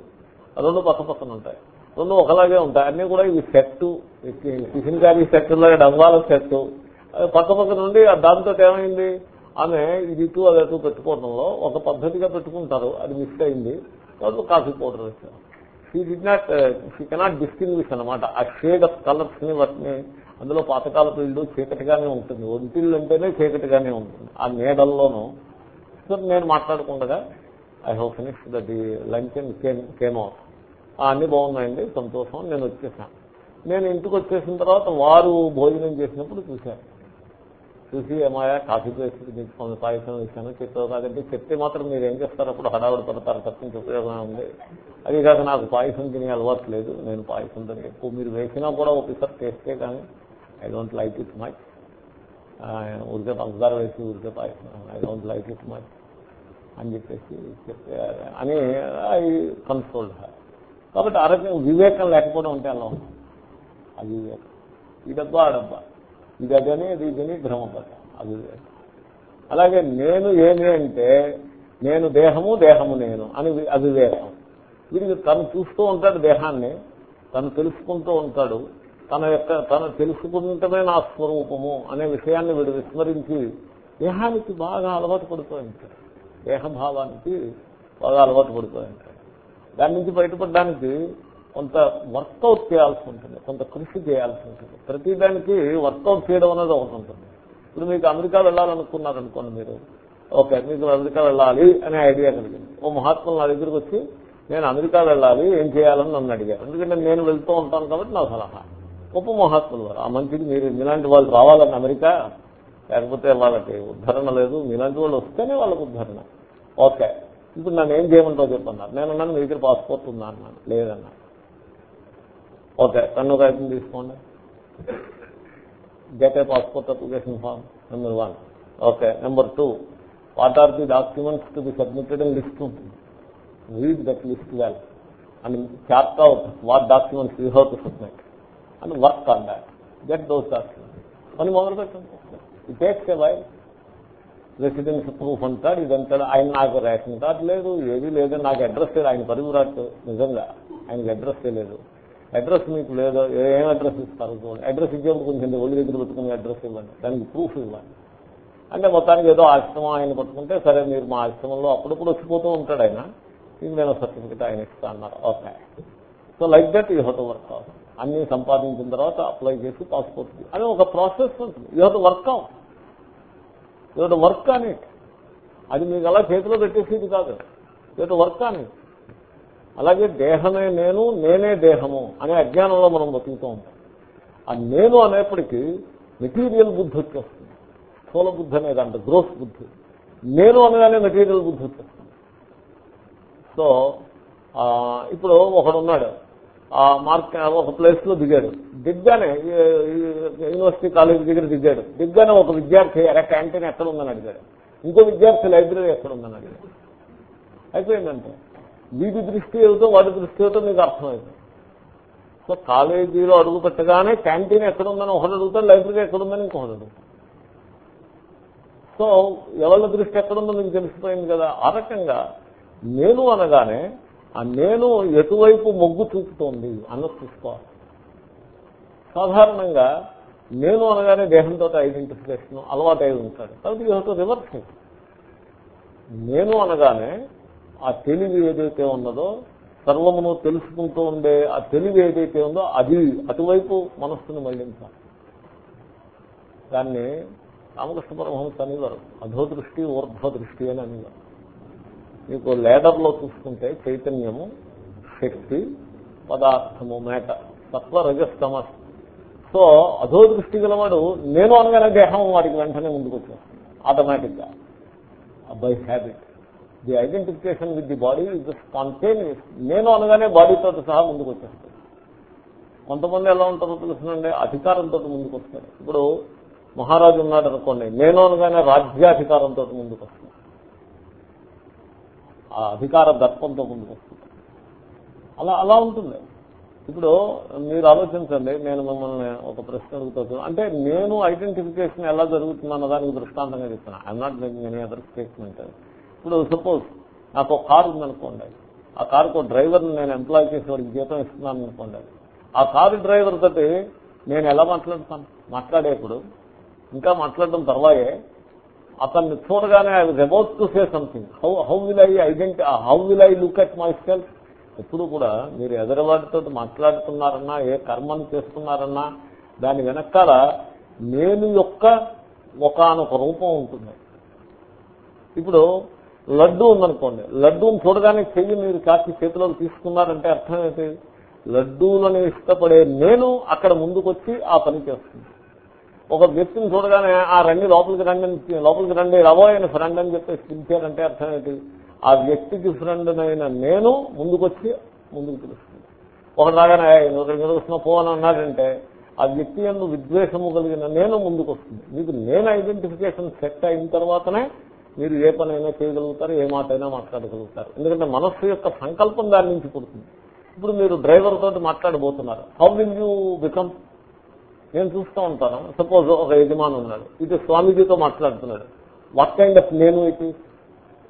రెండు పక్క పక్కన ఉంటాయి. రెండు ఒకలాగే ఉంటాయి. అన్ని కూడా ఇవి సెట్ కిషన్ గారి సెట్ లాగా డబ్బాల సెట్ పక్క పక్క నుండి దాంతో ఏమైంది? ఆమె ఇది ఇటు అది అటు పెట్టుకోవడంలో ఒక పద్ధతిగా పెట్టుకుంటారు. అది మిస్ అయింది. వాళ్ళు కాఫీ పౌడర్ వేస్తారు. She did not she cannot distinguish అనమాట ఆ షేడ్ ఆఫ్ కలర్స్ని వాటిని అందులో పాతకాలపు ఇల్లు చీకటిగానే ఉంటుంది. ఒంటిల్లు అంటేనే చీకటిగానే ఉంటుంది. ఆ నీడల్లోనూ సో నేను మాట్లాడుకుండగా I hope finish that the lunch and came came out అన్ని బాగున్నాయండి. సంతోషం. నేను వచ్చేసాను నేను ఇంటికి వచ్చేసిన తర్వాత వారు భోజనం చేసినప్పుడు చూశాను చూసి ఏమాయా కాఫీ చేసి కొంత పాయసం ఇచ్చాను చెప్పావు కాదంటే చెప్తే మాత్రం మీరు ఏం చేస్తారు? అప్పుడు హడావుడి పడతారు. తప్పించి ఉపయోగం ఉంది అది కాక నాకు పాయసం తినే అలవాటు లేదు. నేను పాయసం తిని ఎక్కువ మీరు వేసినా కూడా ఒకసారి టేస్టే కానీ I don't like it much ఊరికే పంచదార వేసి ఊరికే I don't like it much అని చెప్పేసి చెప్తే అని ఐ కన్సోల్డ్ కాబట్టి ఆ రకంగా వివేకం లేకపోవడం ఉంటే అలా ఉంది. అది వివేకం. ఈ డబ్బా ఆ డబ్బా ఇది అదని ఇది ఇదని భ్రమపడ అది అలాగే నేను ఏమి అంటే నేను దేహము దేహము నేను అని అవివేకం వీడికి తను చూస్తూ ఉంటాడు దేహాన్ని తను తెలుసుకుంటూ ఉంటాడు. తన యొక్క తను తెలుసుకుంటమే నా స్వరూపము అనే విషయాన్ని వీడు విస్మరించి దేహానికి బాగా అలవాటు పడుతూ ఉంటాడు. దేహభావానికి బాగా అలవాటు పడుతూ ఉంటాడు. దాని నుంచి బయటపడడానికి కొంత వర్కౌట్ చేయాల్సి ఉంటుంది కొంత కృషి చేయాల్సి ఉంటుంది. ప్రతిదానికి వర్కౌట్ చేయడం అనేది ఒకటి ఉంటుంది. ఇప్పుడు మీకు అమెరికా వెళ్ళాలనుకున్నారనుకోండి మీరు ఓకే మీకు అమెరికా వెళ్ళాలి అనే ఐడియా కలిగింది. ఓ మహాత్ములు నా దగ్గరికి వచ్చి నేను అమెరికా వెళ్ళాలి ఏం చేయాలని నన్ను అడిగారు. ఎందుకంటే నేను వెళ్తూ ఉంటాను కాబట్టి నా సలహా. గొప్ప మహాత్ములు వారు. ఆ మంచిది మీరు మీలాంటి వాళ్ళు రావాలని అమెరికా లేకపోతే వాళ్ళకి ఉద్ధరణ లేదు. మీలాంటి వాళ్ళు వస్తేనే వాళ్ళకి ఉద్ధరణ. ఓకే. ఇప్పుడు నన్ను ఏం చేయమంటావు చెప్పన్నారు. నేను అన్నాను మీ దగ్గర పాస్పోర్ట్ ఉందా? అన్నాను. లేదన్నా. ఓకే. కన్ను కాగితం తీసుకోండి. Get a passport application form number one okay. Number two what are the documents to be submitted అని లిస్ట్ ఉంటుంది read that list well and chart out what documents you have to submit and work on that get those documents పని మొదలు పెట్టండి it takes a while residence proof అంటాడు ఇదంటాడు ఆయన నాకు ration card లేదు ఏది లేదు నాకు అడ్రస్ లేదు ఆయన పరుగు రాట్టు నిజంగా ఆయనకి అడ్రస్ లేదు అడ్రస్ మీకు లేదు ఏం అడ్రస్ ఇస్తారు చూడండి అడ్రస్ ఇచ్చేప్పుడు కొంచెం ఒళ్ళు దగ్గర పెట్టుకుని అడ్రస్ ఇవ్వండి. దానికి ప్రూఫ్ ఇవ్వండి. అంటే మొత్తానికి ఏదో ఆశ్రమం ఆయన పట్టుకుంటే సరే మీరు మా ఆశ్రమంలో అప్పుడప్పుడు వచ్చిపోతూ ఉంటాడు ఆయన. ఇది నేను సర్టిఫికెట్ ఆయన ఇస్తా అన్నారు. Okay so like that you have to work out అన్ని సంపాదించిన తర్వాత అప్లై చేసి పాస్పోర్ట్ అని ఒక ప్రాసెస్ ఉంటుంది. You have work out. You have work work అని అది మీకు అలా చేతిలో పెట్టేసేది కాదు. యూ హెవ్ టు వర్క్ అని అలాగే దేహమే నేను నేనే దేహము అనే అజ్ఞానంలో మనం బతుకుతూ ఉంటాం. ఆ నేను అనేప్పటికీ మెటీరియల్ బుద్ధి వచ్చేస్తుంది. స్థూల బుద్ధి అనేది అంట గ్రోత్ బుద్ధి. నేను అనగానే మెటీరియల్ బుద్ధి వచ్చేస్తుంది. సో ఇప్పుడు ఒకడున్నాడు మార్క్ ఒక ప్లేస్లో దిగాడు. దిగ్గానే యూనివర్సిటీ కాలేజ్ దగ్గర దిగాడు. దిగ్గానే ఒక విద్యార్థి అరే క్యాంటీన్ ఎక్కడ ఉందని అడిగాడు. ఇంకో విద్యార్థి లైబ్రరీ ఎక్కడ ఉందని అడిగాడు. అయిపోయిందంటే. వీటి దృష్టి ఏమిటో వాటి దృష్టి ఏమిటో మీకు అర్థమైంది. సో కాలేజీలో అడుగు పెట్టగానే క్యాంటీన్ ఎక్కడ ఉందని ఒకటి అడుగుతాడు లైబ్రరీ ఎక్కడ ఉందని ఇంకొకటి అడుగుతాడు. సో ఎవరి దృష్టి ఎక్కడుందో మీకు తెలిసిపోయింది కదా. ఆ రకంగా నేను అనగానే ఆ నేను ఎటువైపు మొగ్గు చూపుతోంది అన్నది చూసుకోవాలి. సాధారణంగా నేను అనగానే దేహంతో ఐడెంటిఫికేషన్ అలవాటు అయి ఉంటాడు. కాబట్టి యూ రివర్స్ నేను అనగానే ఆ తెలివి ఏదైతే ఉన్నదో సర్వమును తెలుసుకుంటూ ఉండే ఆ తెలివి ఏదైతే ఉందో అది అటువైపు మనస్సును మళ్ళించాలి. దాన్ని రామకృష్ణ పరమహంస అనేవారు. అధో దృష్టి ఊర్ధ్వ దృష్టి అని అనేవారు. మీకు లేడర్లో చూసుకుంటే చైతన్యము శక్తి పదార్థము మేట తత్వ రజస్తమస్ సో అధో దృష్టి గలవాడు నేను అనగానే దేహం వాడికి వెంటనే ముందుకు ఆటోమేటిక్గా by habit the identification with the body is spontaneous నేను అనగానే బాడీతో సహా ముందుకు వచ్చేస్తుంది. కొంతమంది ఎలా ఉంటారో తెలుసునండి అధికారంతో ముందుకు వస్తారు. ఇప్పుడు మహారాజు ఉన్నాడు అనుకోండి నేను అనగానే రాజ్యాధికారంతో ముందుకు వస్తుంది ఆ అధికార దర్పంతో ముందుకు అలా అలా ఉంటుంది. ఇప్పుడు మీరు ఆలోచించండి నేను మిమ్మల్ని ఒక ప్రశ్న అడుగుతాను అంటే నేను ఐడెంటిఫికేషన్ ఎలా జరుగుతుందన్న దానికి దృష్టాంతంగా చెప్తాను I'm not making any other statement ఇప్పుడు సపోజ్ నాకు ఒక కారు ఉందనుకోండి. ఆ కారుకు డ్రైవర్ని నేను ఎంప్లాయ్ చేసి వాడికి జీతం ఇస్తున్నాను అనుకోండి. ఆ కారు డ్రైవర్ తోటి నేను ఎలా మాట్లాడతాను? మాట్లాడేప్పుడు ఇంకా మాట్లాడడం తర్వాయే అతన్ని చూడగానే I was about to say something. How how will I identify how will I look at my myself కూడా మీరు ఎదరవాడితో మాట్లాడుతున్నారన్నా ఏ కర్మను చేస్తున్నారన్నా దాని వెనకాల నేను యొక్క ఒకనొక రూపం ఉంటుంది. ఇప్పుడు లడ్డు ఉందనుకోండి. లడ్డూని చూడగానే చెయ్యి మీరు కాచి చేతిలో తీసుకున్నారంటే అర్థం ఏంటి? లడ్డూలను ఇష్టపడే నేను అక్కడ ముందుకొచ్చి ఆ పని చేస్తుంది ఒక వ్యక్తిని చూడగానే ఆ రండి లోపలికి రండి లోపలికి రండి రవోయని ఫ్రెండ్ అని చెప్పేసి పిలిచారంటే అర్థం ఏంటి? ఆ వ్యక్తికి ఫ్రెండ్ అయిన నేను ముందుకొచ్చి ముందుకు తెలుస్తుంది ఒకటి రాగానే వస్తున్న పో అని అన్నాడంటే ఆ వ్యక్తి ఎందు విద్వేషము కలిగిన నేను ముందుకు వస్తుంది మీకు నేను ఐడెంటిఫికేషన్ సెట్ అయిన తర్వాతనే మీరు ఏ పనైనా చేయగలుగుతారు ఏ మాట అయినా మాట్లాడగలుగుతారు. ఎందుకంటే మనస్సు యొక్క సంకల్పం దాని నుంచి పుడుతుంది. ఇప్పుడు మీరు డ్రైవర్ తోటి మాట్లాడబోతున్నారు. హౌ విల్ యూ బికమ్ నేను చూస్తూ ఉంటాను. సపోజ్ ఒక యజమాని ఉన్నాడు. ఇటు స్వామీజీతో మాట్లాడుతున్నాడు. వాట్ కైండ్ ఆఫ్ నేను ఇటు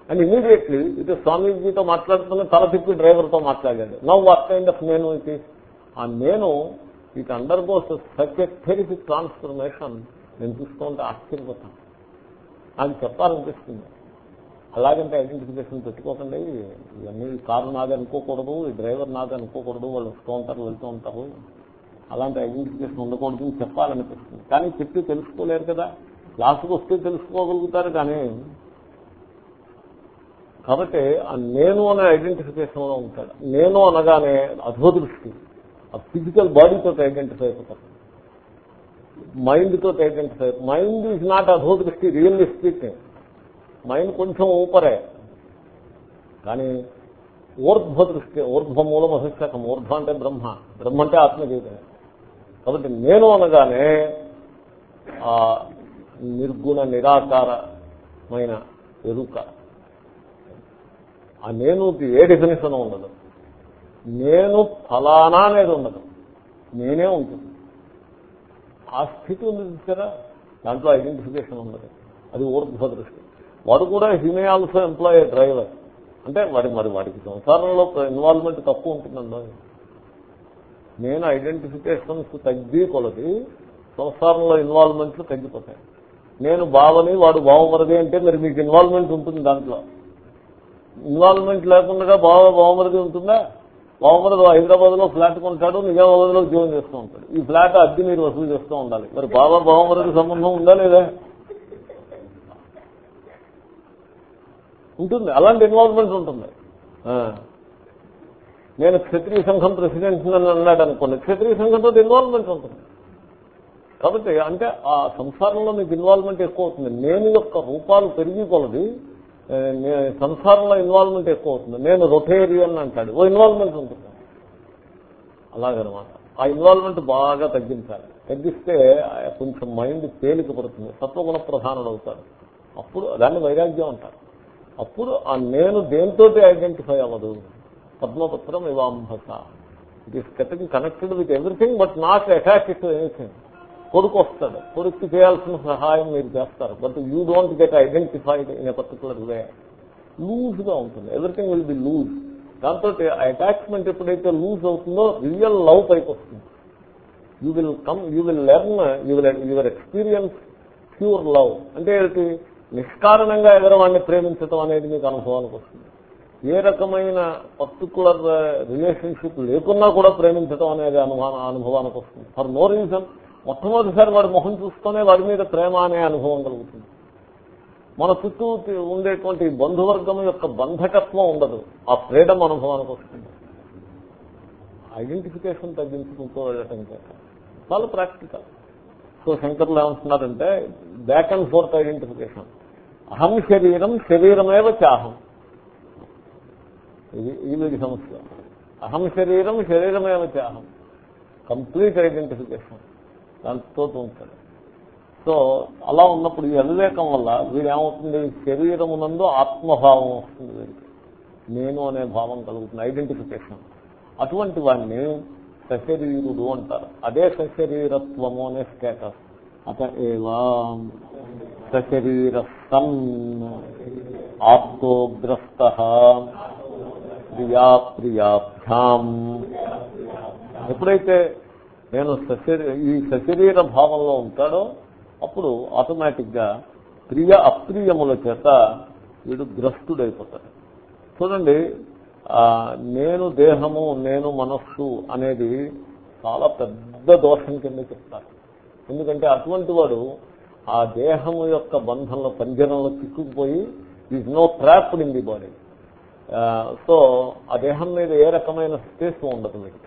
అండ్ ఇమీడియట్లీ ఇటు స్వామీజీతో మాట్లాడుతున్న తల తిప్పి డ్రైవర్తో మాట్లాడాడు. నవ్ వాట్ కైండ్ ఆఫ్ నేను ఇటు ఆ నేను it undergoes such a terrific transformation నేను చూస్తూ ఉంటే ఆశ్చర్యపోతాను. నాకు చెప్పాలనిపిస్తుంది. అలాగంటే ఐడెంటిఫికేషన్ పెట్టుకోకండి. ఇవన్నీ కారు నాది అనుకోకూడదు ఈ డ్రైవర్ నాది అనుకోకూడదు వాళ్ళు వస్తూ ఉంటారు వెళ్తూ ఉంటారు. అలాంటి ఐడెంటిఫికేషన్ ఉండకూడదు అని చెప్పాలనిపిస్తుంది. కానీ చెప్పి తెలుసుకోలేరు కదా. క్లాసుకు వస్తే తెలుసుకోగలుగుతారు కానీ కాబట్టి ఆ నేను అనే ఐడెంటిఫికేషన్లో ఉంటాడు. నేను అనగానే అధోదృష్టి ఆ ఫిజికల్ బాడీతో ఐడెంటిఫై అయిపోతారు. మైండ్తో ఐడెంటిఫై మైండ్ ఈజ్ నాట్ అధోదృష్టి రియల్లీ స్పీకింగ్ మైండ్ కొంచెం ఊపరే. కానీ ఊర్ధ్వ దృష్టి ఊర్ధ్వ మూలం అభిషేకం ఊర్ధ్వ అంటే బ్రహ్మ. బ్రహ్మ అంటే ఆత్మజీవితమే కాబట్టి నేను అనగానే ఆ నిర్గుణ నిరాకారమైన ఎరుక. ఆ నేను ఏ డెఫినేషన్ ఉండదు. నేను ఫలానా అనేది ఉండదు. నేనే ఉంటుంది. ఆ స్థితి ఉంది చూసారా? దాంట్లో ఐడెంటిఫికేషన్ ఉండదు. అది ఊర్ధ్వ దృష్టి. వాడు కూడా హిమే ఆల్సో ఎంప్లాయ్ డ్రైవర్ అంటే వాడి మరి వాడికి సంసారంలో ఇన్వాల్వ్మెంట్ తక్కువ ఉంటుందండి. నేను ఐడెంటిఫికేషన్స్ తగ్గి కొలది సంసారంలో ఇన్వాల్వ్మెంట్లు తగ్గిపోతాయి. నేను బావని వాడు బావమరది అంటే మరి మీకు ఇన్వాల్వ్మెంట్ ఉంటుంది దాంట్లో. ఇన్వాల్వ్మెంట్ లేకుండా బావ బావమరది ఉంటుందా? బావమరది హైదరాబాద్లో ఫ్లాట్ కొంటాడు నిజామాబాద్లో ఉద్యోగం చేస్తూ ఉంటాడు. ఈ ఫ్లాట్ అద్దె మీరు వసూలు చేస్తూ ఉండాలి. మరి బావ బావమరది సంబంధం ఉందా లేదా? ఉంటుంది. అలాంటి ఇన్వాల్వ్మెంట్ ఉంటుంది. నేను క్షత్రియ సంఘం ప్రెసిడెంట్ అని అన్నాడు అనుకోండి. క్షత్రియ సంఘంతో ఇన్వాల్వ్మెంట్ ఉంటుంది. కాబట్టి అంటే ఆ సంసారంలో మీకు ఇన్వాల్వ్మెంట్ ఎక్కువ అవుతుంది. నేను యొక్క రూపాలు పెరిగి కొలది సంసారంలో ఇన్వాల్వ్మెంట్ ఎక్కువ అవుతుంది. నేను రొటేరియన్ అంటాడు. ఓ ఇన్వాల్వ్మెంట్ ఉంటుంది. అలాగనమాట. ఆ ఇన్వాల్వ్మెంట్ బాగా తగ్గించాలి. తగ్గిస్తే కొంచెం మైండ్ తేలిక పడుతుంది సత్వగుణ ప్రధానుడు అవుతాడు. అప్పుడు దాన్ని వైరాగ్యం అంటారు. అప్పుడు ఆ నేను దేంతో ఐడెంటిఫై అవ్వదు? పద్మపత్రం ఇవాంభక it is getting connected with everything but not attach to anything కొడుకు వస్తాడు కొడుక్కి చేయాల్సిన సహాయం మీరు చేస్తారు. But you don't get identified in a particular way లూజ్గా ఉంటుంది. ఎవ్రీథింగ్ విల్ బి లూజ్ దాంతో అటాచ్మెంట్ ఎప్పుడైతే లూజ్ అవుతుందో రియల్ లవ్ పైకి వస్తుంది. You will come you will learn you will your experience pure love అంటే నిష్కారణంగా ఎదరవాడిని ప్రేమించడం అనేది మీకు అనుభవానికి వస్తుంది. ఏ రకమైన పర్టికులర్ రిలేషన్షిప్ uh, లేకున్నా కూడా ప్రేమించడం అనేది అనుమాన అనుభవానికి వస్తుంది. ఫర్ నో రీజన్ మొట్టమొదటిసారి వాడి మొహం చూస్తూనే వాడి మీద ప్రేమ అనే అనుభవం కలుగుతుంది. మన చుట్టూ ఉండేటువంటి బంధువర్గం యొక్క బంధకత్వం ఉండదు. ఆ ఫ్రీడమ్ అనుభవానికి వస్తుంది. ఐడెంటిఫికేషన్ తగ్గించుకుంటూ వెళ్ళటం చేత. చాలా ప్రాక్టికల్. సో శంకర్లు ఏమంటున్నారంటే బ్యాక్ అండ్ ఫోర్త్ ఐడెంటిఫికేషన్. అహం శరీరం శరీరమేవ చాహం. ఇది ఈ వీడి సమస్య అహం శరీరం శరీరమేవ అహం కంప్లీట్ ఐడెంటిఫికేషన్ దాంతో ఉంటాడు సో అలా ఉన్నప్పుడు ఈ అవివేకం వల్ల వీడేమవుతుంది? శరీరమునందు ఆత్మభావం వస్తుంది వీడికి. నేను అనే భావం కలుగుతుంది ఐడెంటిఫికేషన్ అటువంటి వాడిని సశరీరుడు అంటారు. అదే సశరీరత్వము అనే స్టేటస్ అత ఏవా సశరీర సన్ ఆప్తోగ్రస్త. ప్రియా ప్రియాభ్యాం ఎప్పుడైతే నేను ఈ సశరీర భావంలో ఉంటాడో అప్పుడు ఆటోమేటిక్గా ప్రియ అప్రియముల చేత వీడు గ్రస్తుడైపోతాడు. చూడండి నేను దేహము నేను మనస్సు అనేది చాలా పెద్ద దోషం కింద చెప్తారు. ఎందుకంటే అటువంటి వాడు ఆ దేహము యొక్క బంధంలో పంజరంలో చిక్కుకుపోయి is no trapped in the body so ఆ దేహం మీద ఏ రకమైన స్పేస్ ఉండదు మీకు.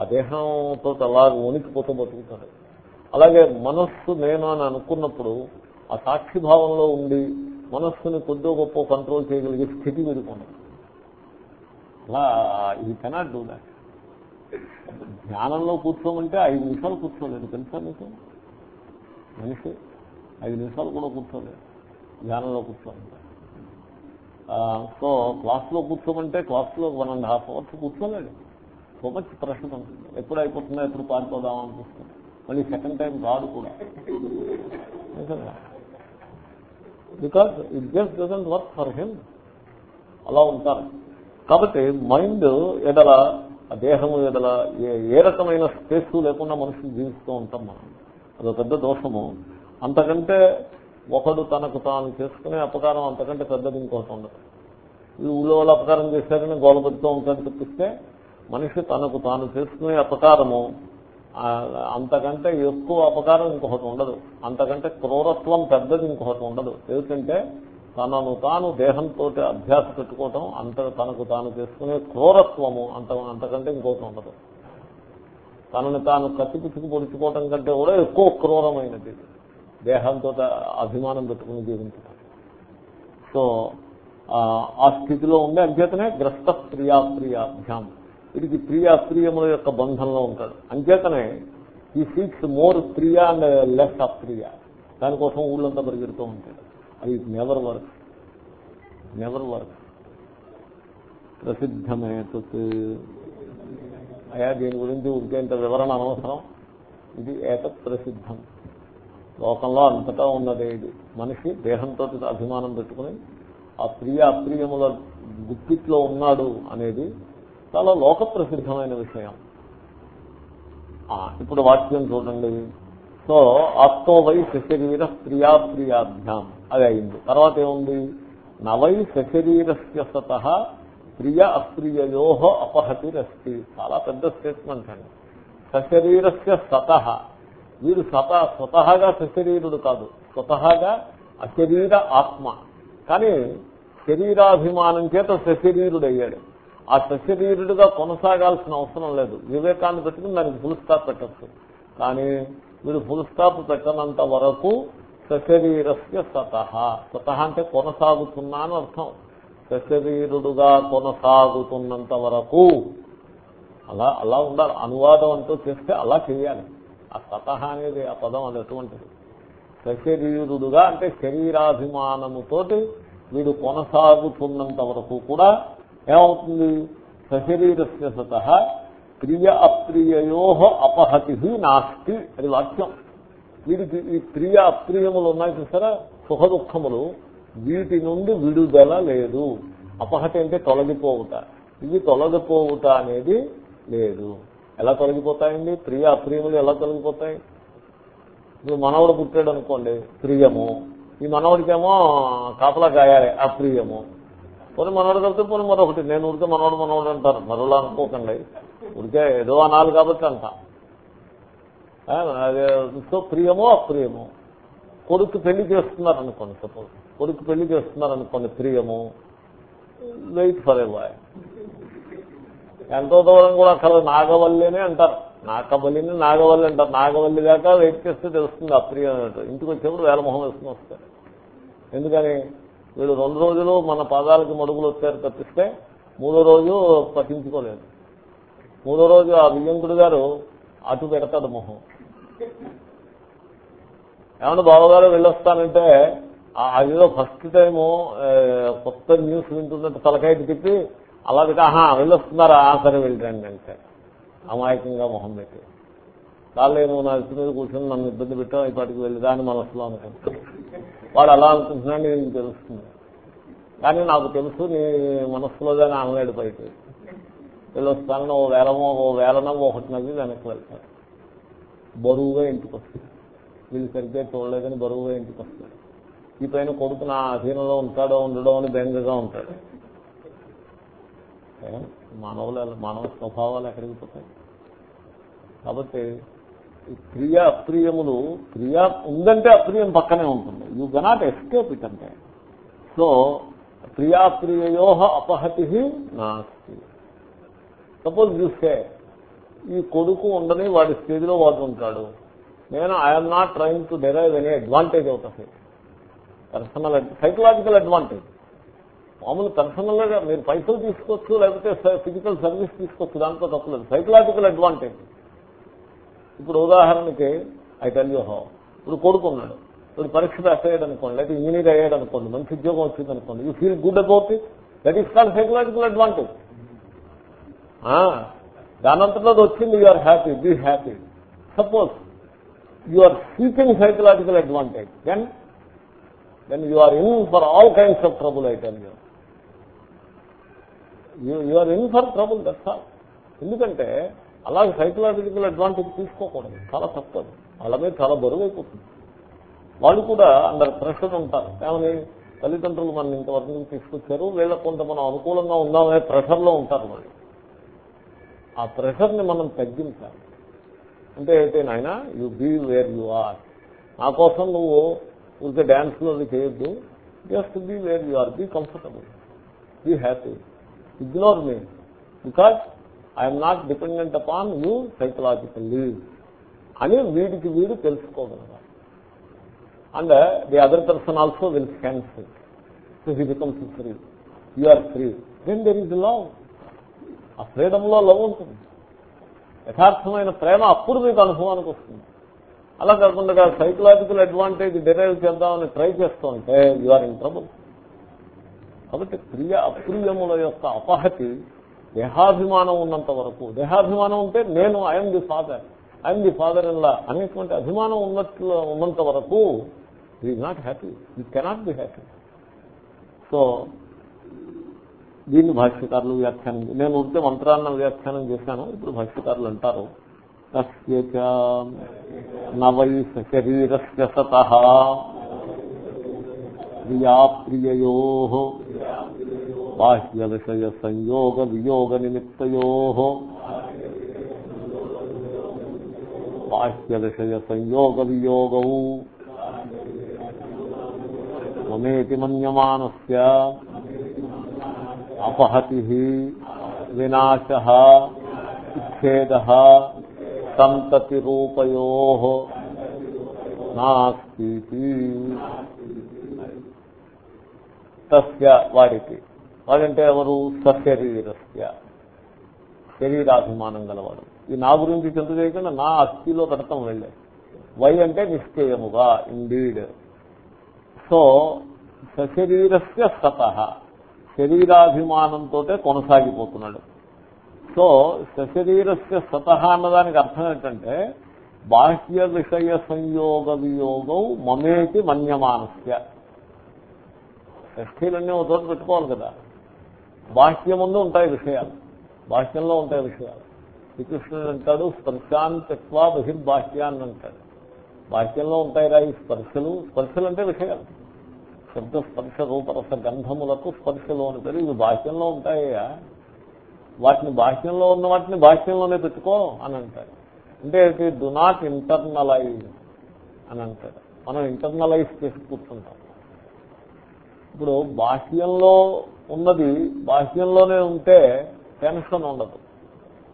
ఆ దేహంతో అలా వణికిపోతూ బతుకుతాడు అలాగే మనస్సు నేను అని అనుకున్నప్పుడు ఆ సాక్షిభావంలో ఉండి మనస్సుని కొద్దో గొప్ప కంట్రోల్ చేయగలిగే స్థితి వీడుకున్నాడు అలా ఈ కెనాట్ డూ దాట్ ధ్యానంలో కూర్చోమంటే ఐదు నిమిషాలు కూర్చోలేదు. తెలుసా మీకు? మనిషి ఐదు నిమిషాలు కూడా కూర్చోలేదు. ధ్యానంలో కూర్చోమంటే. సో క్లాస్లో కూర్చోమంటే క్లాస్లో వన్ అండ్ హాఫ్ అవర్స్ కూర్చోలేదు సో మచ్ ప్రెషర్ ఉంటుంది ఎప్పుడు అయిపోతుందో ఎప్పుడు పారిపోదాం అనిపిస్తుంది. మళ్ళీ సెకండ్ టైం రాదు కూడా. Because it just doesn't work for him అలా ఉంటారు. కాబట్టి మైండ్ ఎడల దేహము ఎడల ఏ- ఏ రకమైన స్పేస్ లేకుండా మనుషులు జీవిస్తూ ఉంటాం మనం. అదొక పెద్ద దోషము. అంతకంటే ఒకడు తనకు తాను చేసుకునే అపకారం అంతకంటే పెద్దది ఇంకోటి ఉండదు. ఈ ఊళ్ళో వాళ్ళు అపకారం చేశారని గోలబడితో ఉంటాడు తప్పిస్తే మనిషి తనకు తాను చేసుకునే అపకారము అంతకంటే ఎక్కువ అపకారం ఇంకొకటి ఉండదు. అంతకంటే క్రూరత్వం పెద్దది ఇంకొకటి ఉండదు. ఎందుకంటే తనను తాను దేహంతో అభ్యాస పెట్టుకోవటం అంత తనకు తాను చేసుకునే క్రూరత్వము అంత అంతకంటే ఇంకొకటి ఉండదు. తనని తాను కత్తిపుచ్చుకు పొడుచుకోవటం కంటే కూడా ఎక్కువ క్రూరమైనది. దేహంతో అభిమానం పెట్టుకుని జీవించడం సో ఆ స్థితిలో ఉండే అధ్యతనే గ్రస్త ప్రియాప్రియాభ్యాం వీడికి ప్రియాప్రియముల యొక్క బంధంలో ఉంటాడు. అంచేతనే ఈ సీక్స్ మోర్ ప్రియ అండ్ లెస్ అప్రియ. దానికోసం ఊళ్ళంతా పరిగెడుతూ ఉంటాడు. అది నెవర్ వర్క్ నెవర్ వర్క్ ప్రసిద్ధమే అయా దీని గురించి ఇంత వివరణ అనవసరం. ఇది ఏత ప్రసిద్ధం. లోకంలో అంతటా ఉన్నదే ఇది. మనిషి దేహంతో అభిమానం పెట్టుకుని ఆ ప్రియ అప్రియముల గుప్పిట్లో ఉన్నాడు అనేది చాలా లోక ప్రసిద్ధమైన విషయం ఇప్పుడు వాక్యం చూడండి. సో ఆత్మో వై సశరీర ప్రియా ప్రియాభ్యాం అది అయింది. తర్వాత ఏముంది? నవై సశరీరస్య సత ప్రియ అప్రియయోహ అపహతిరస్తి. చాలా పెద్ద స్టేట్మెంట్ అండి. సశరీరస్య సత వీడు సత స్వతహాగా సశరీరుడు కాదు. స్వతహాగా అశరీర ఆత్మ. కానీ శరీరాభిమానం చేత సశరీరుడయ్యాడు. ఆ సశరీరుడుగా కొనసాగాల్సిన అవసరం లేదు. వివేకాన్ని పెట్టుకుని దానికి ఫుల్ స్టాప్ పెట్టచ్చు. కానీ వీడు ఫుల్ స్టాప్ పెట్టనంత వరకు సశరీరస్య సతహ సతహ అంటే కొనసాగుతున్నా అని అర్థం. సశరీరుడుగా కొనసాగుతున్నంత వరకు అలా అలా ఉండాలి. అనువాదం అంటూ చేస్తే అలా చేయాలి. ఆ తత అనేది ఆ పదం అది ఎటువంటిది సశరీరుడుగా అంటే శరీరాభిమానముతోటి వీడు కొనసాగుతున్నంత వరకు కూడా ఏమవుతుంది? సశరీరస్య సత ప్రియ అప్రియయో అపహతి నాస్తి అది వాక్యం. వీడికి ఈ ప్రియ అప్రియములు ఉన్నాయి చూసారా? సుఖ దుఃఖములు వీటి నుండి విడుదల లేదు. అపహతి అంటే తొలగిపోవుట. ఇది తొలగిపోవుట అనేది లేదు. ఎలా తొలగిపోతాయండి? ప్రియ అప్రియములు ఎలా తొలగిపోతాయి? ఇప్పుడు మనవడు పుట్టాడు అనుకోండి ప్రియము. ఈ మనవడికేమో కాపలా కాయాలి అప్రియము. పోనీ మనవడు కలిపితే పోనీ మరొకటి. నేను ఉడితే మనవడు మనవడు అంటారు. మరోలా అనుకోకండి. ఉడికే ఏదో అనాలి కాబట్టి అంట. సో ప్రియమో అప్రియము. కొడుకు పెళ్ళి చేస్తున్నారు అనుకోండి సపోజ్. కొడుకు పెళ్ళి చేస్తున్నారు అనుకోండి ప్రియము. వెయిట్ ఫర్ ఏ బాయ్ ఎంతో దూరం కూడా అక్కడ నాగవల్లినే అంటారు. నాగవల్లిని నాగవల్లి అంటారు. నాగవల్లి దాకా వెయిట్ చేస్తే తెలుస్తుంది అప్రియం ఇంటికి వచ్చేప్పుడు వేల మొహం వేసుకుని వస్తారు. ఎందుకని? వీళ్ళు రెండు రోజులు మన పాదాలకి మడుగులు వచ్చారు తప్పిస్తే మూడో రోజు పట్టించుకోలేదు. మూడో రోజు ఆ వియ్యంకుడు గారు అటు పెడతాడు మొహం. ఏమన్నా బావగారు వెళ్ళొస్తానంటే అదిలో ఫస్ట్ టైము కొత్త న్యూస్ వింటున్నట్టు తలకాయ తిప్పి అలా పెట్టి ఆహా వెళ్ళొస్తున్నారా సరే వెళ్ళండి అంటే అమాయకంగా మొహం పెట్టి. కాళ్ళేమో నా ఇష్టం మీద కూర్చొని నన్ను ఇబ్బంది పెట్టాం ఇప్పటికి వెళ్ళిదా అని మనసులో అనుకుంటా. వాడు అలా అనుకుంటున్నాడు నేను తెలుస్తుంది కానీ నాకు తెలుసు నీ మనస్సులో అనలేడు పైకి వెళ్ళొస్తానని ఓ వేలమో ఓ వేలనో ఒకటి నది వెనక్కి వెళ్తాడు. బరువుగా ఇంటికి వస్తుంది వీళ్ళు సరిగ్గా చూడలేదని బరువుగా ఇంటికి వస్తాడు. ఈ పైన కొడుకు నా అధీనంలో ఉంటాడో ఉండడో అని బెంగగా ఉంటాడు. మానవుల మానవ స్వభావాలు ఎక్కడికి పోతాయి? కాబట్టి ప్రియ అప్రియములు ప్రియ ఉందంటే అప్రియం పక్కనే ఉంటుంది. యూ కెనాట్ ఎస్కేప్ ఇట్ అంటే. సో క్రియాప్రియో అపహతి నాస్తి. సపోజ్ చూస్తే ఈ కొడుకు ఉండని వాడి స్థితిలో వాడు ఉంటాడు. నేను I'm not train to derive any advantage అవుతుంది పర్సనల్ సైకలాజికల్ అడ్వాంటేజ్ మామూలు పర్సనల్గా మీరు పైసలు తీసుకోవచ్చు లేకపోతే ఫిజికల్ సర్వీస్ తీసుకోవచ్చు దాంట్లో తప్పలేదు. సైకలాజికల్ అడ్వాంటేజ్ ఇప్పుడు ఉదాహరణకి ఐ టెల్ యూ హో ఇప్పుడు కొడుకున్నాడు ఇప్పుడు పరీక్ష పాస్ అయ్యాడు అనుకోండి లేకపోతే ఇంజనీర్ అయ్యాడు అనుకోండి మంచి ఉద్యోగం వచ్చింది అనుకోండి you feel good about it that is call psychological advantage దానంతటా వచ్చింది you are happy be happy suppose you are seeking psychological advantage then then you are in for all kinds of trouble I tell you you are in for trouble that's all. ఎందుకంటే అలాగే psychological advantage తీసుకోకూడదు. చాలా తప్పదు. వాళ్ళ మీద చాలా బరువు అయిపోతుంది వాళ్ళు కూడా అందరు ప్రెషర్ ఉంటారు. ఏమని? తల్లిదండ్రులు మనం ఇంతవరకు తీసుకొచ్చారు. వీళ్ళకి కొంత మనం అనుకూలంగా ఉందామనే ప్రెషర్లో ఉంటారు వాళ్ళు. ఆ ప్రెషర్ని మనం తగ్గించాలి. అంటే అయితే నాయన? You be where you are. నా కోసం నువ్వు ఊరికే డ్యాన్స్లో లో చేయొద్దు. Just be where you are. Be comfortable. Be happy. Ignore me because I'm not dependent upon you psychologically అని వీడికి వీడు తెలుసుకోగలగాలి. And the other person also will sense so he becomes free you are free then there is love ఆ ఫ్రీడమ్లో love ఉంటుంది. యథార్థమైన ప్రేమ అప్పుడు మీకు అనుభవానికి వస్తుంది. అలా కాకుండా సైకలాజికల్ అడ్వాంటేజ్ డిరైవ్ చేద్దామని ట్రై చేస్తుంటే యు ఆర్ ఇన్ ట్రబుల్ కాబట్టి ప్రియ అప్రియముల యొక్క అపహతి దేహాభిమానం ఉన్నంత వరకు. దేహాభిమానం ఉంటే నేను I'm the father I'm the father in law అనేటువంటి అభిమానం ఉన్నట్లు ఉన్నంత వరకు is not happy you cannot be happy so దీన్ని భాష్యకారులు వ్యాఖ్యానం నేను ఉంటే మంత్రాన్న వ్యాఖ్యానం చేశాను ఇప్పుడు భాష్యకారులు అంటారు తస్యచ నవై శరీరస్ సత క్రియాప్రియో బాహ్య విషయ సంయోగ వియోగ నిమిత్తయో బాహ్య విషయ సంయోగ వియోగౌ మమేతి మన్యమానస్ అపహతి. వినాశ. ఇచ్ఛేద సంతతి రూపయో నాస్తి తస్య వారికి వాడంటే ఎవరు? సశరీరస్య శరీరాభిమానం గలవాడు. ఈ నా గురించి చింత చేయకుండా నా అస్థిలో పెడతాం వెళ్ళే వై అంటే నిశ్చయముగా ఇండీడ్ సో సశరీరస్య సత. శరీరాభిమానంతో కొనసాగిపోతున్నాడు. సో సశరీరస్య సత అన్నదానికి అర్థం ఏంటంటే బాహ్య విషయ సంయోగ వియోగం మమేటి మన్యమానస్య. ఎస్టీలన్నీ ఒక చోట పెట్టుకోవాలి కదా. బాహ్యముందు ఉంటాయి విషయాలు. బాహ్యంలో ఉంటాయి విషయాలు. శ్రీకృష్ణుడు అంటాడు స్పర్శాంతత్వా బహిర్బాహ్యాన్ని అంటాడు బాహ్యంలో ఉంటాయి రా ఈ స్పర్శలు? స్పర్శలు అంటే విషయాలు. శబ్ద స్పర్శ రూపరస గంధములకు స్పర్శలు అని పేరు. ఇవి బాహ్యంలో ఉంటాయా? వాటిని బాహ్యంలో ఉన్న వాటిని బాహ్యంలోనే పెట్టుకో అని అంటాడు. అంటే డు నాట్ ఇంటర్నలైజ్ అని అంటాడు. మనం ఇంటర్నలైజ్ చేసి కూర్చుంటాం. ఇప్పుడు బాహ్యంలో ఉన్నది బాహ్యంలోనే ఉంటే టెన్షన్ ఉండదు.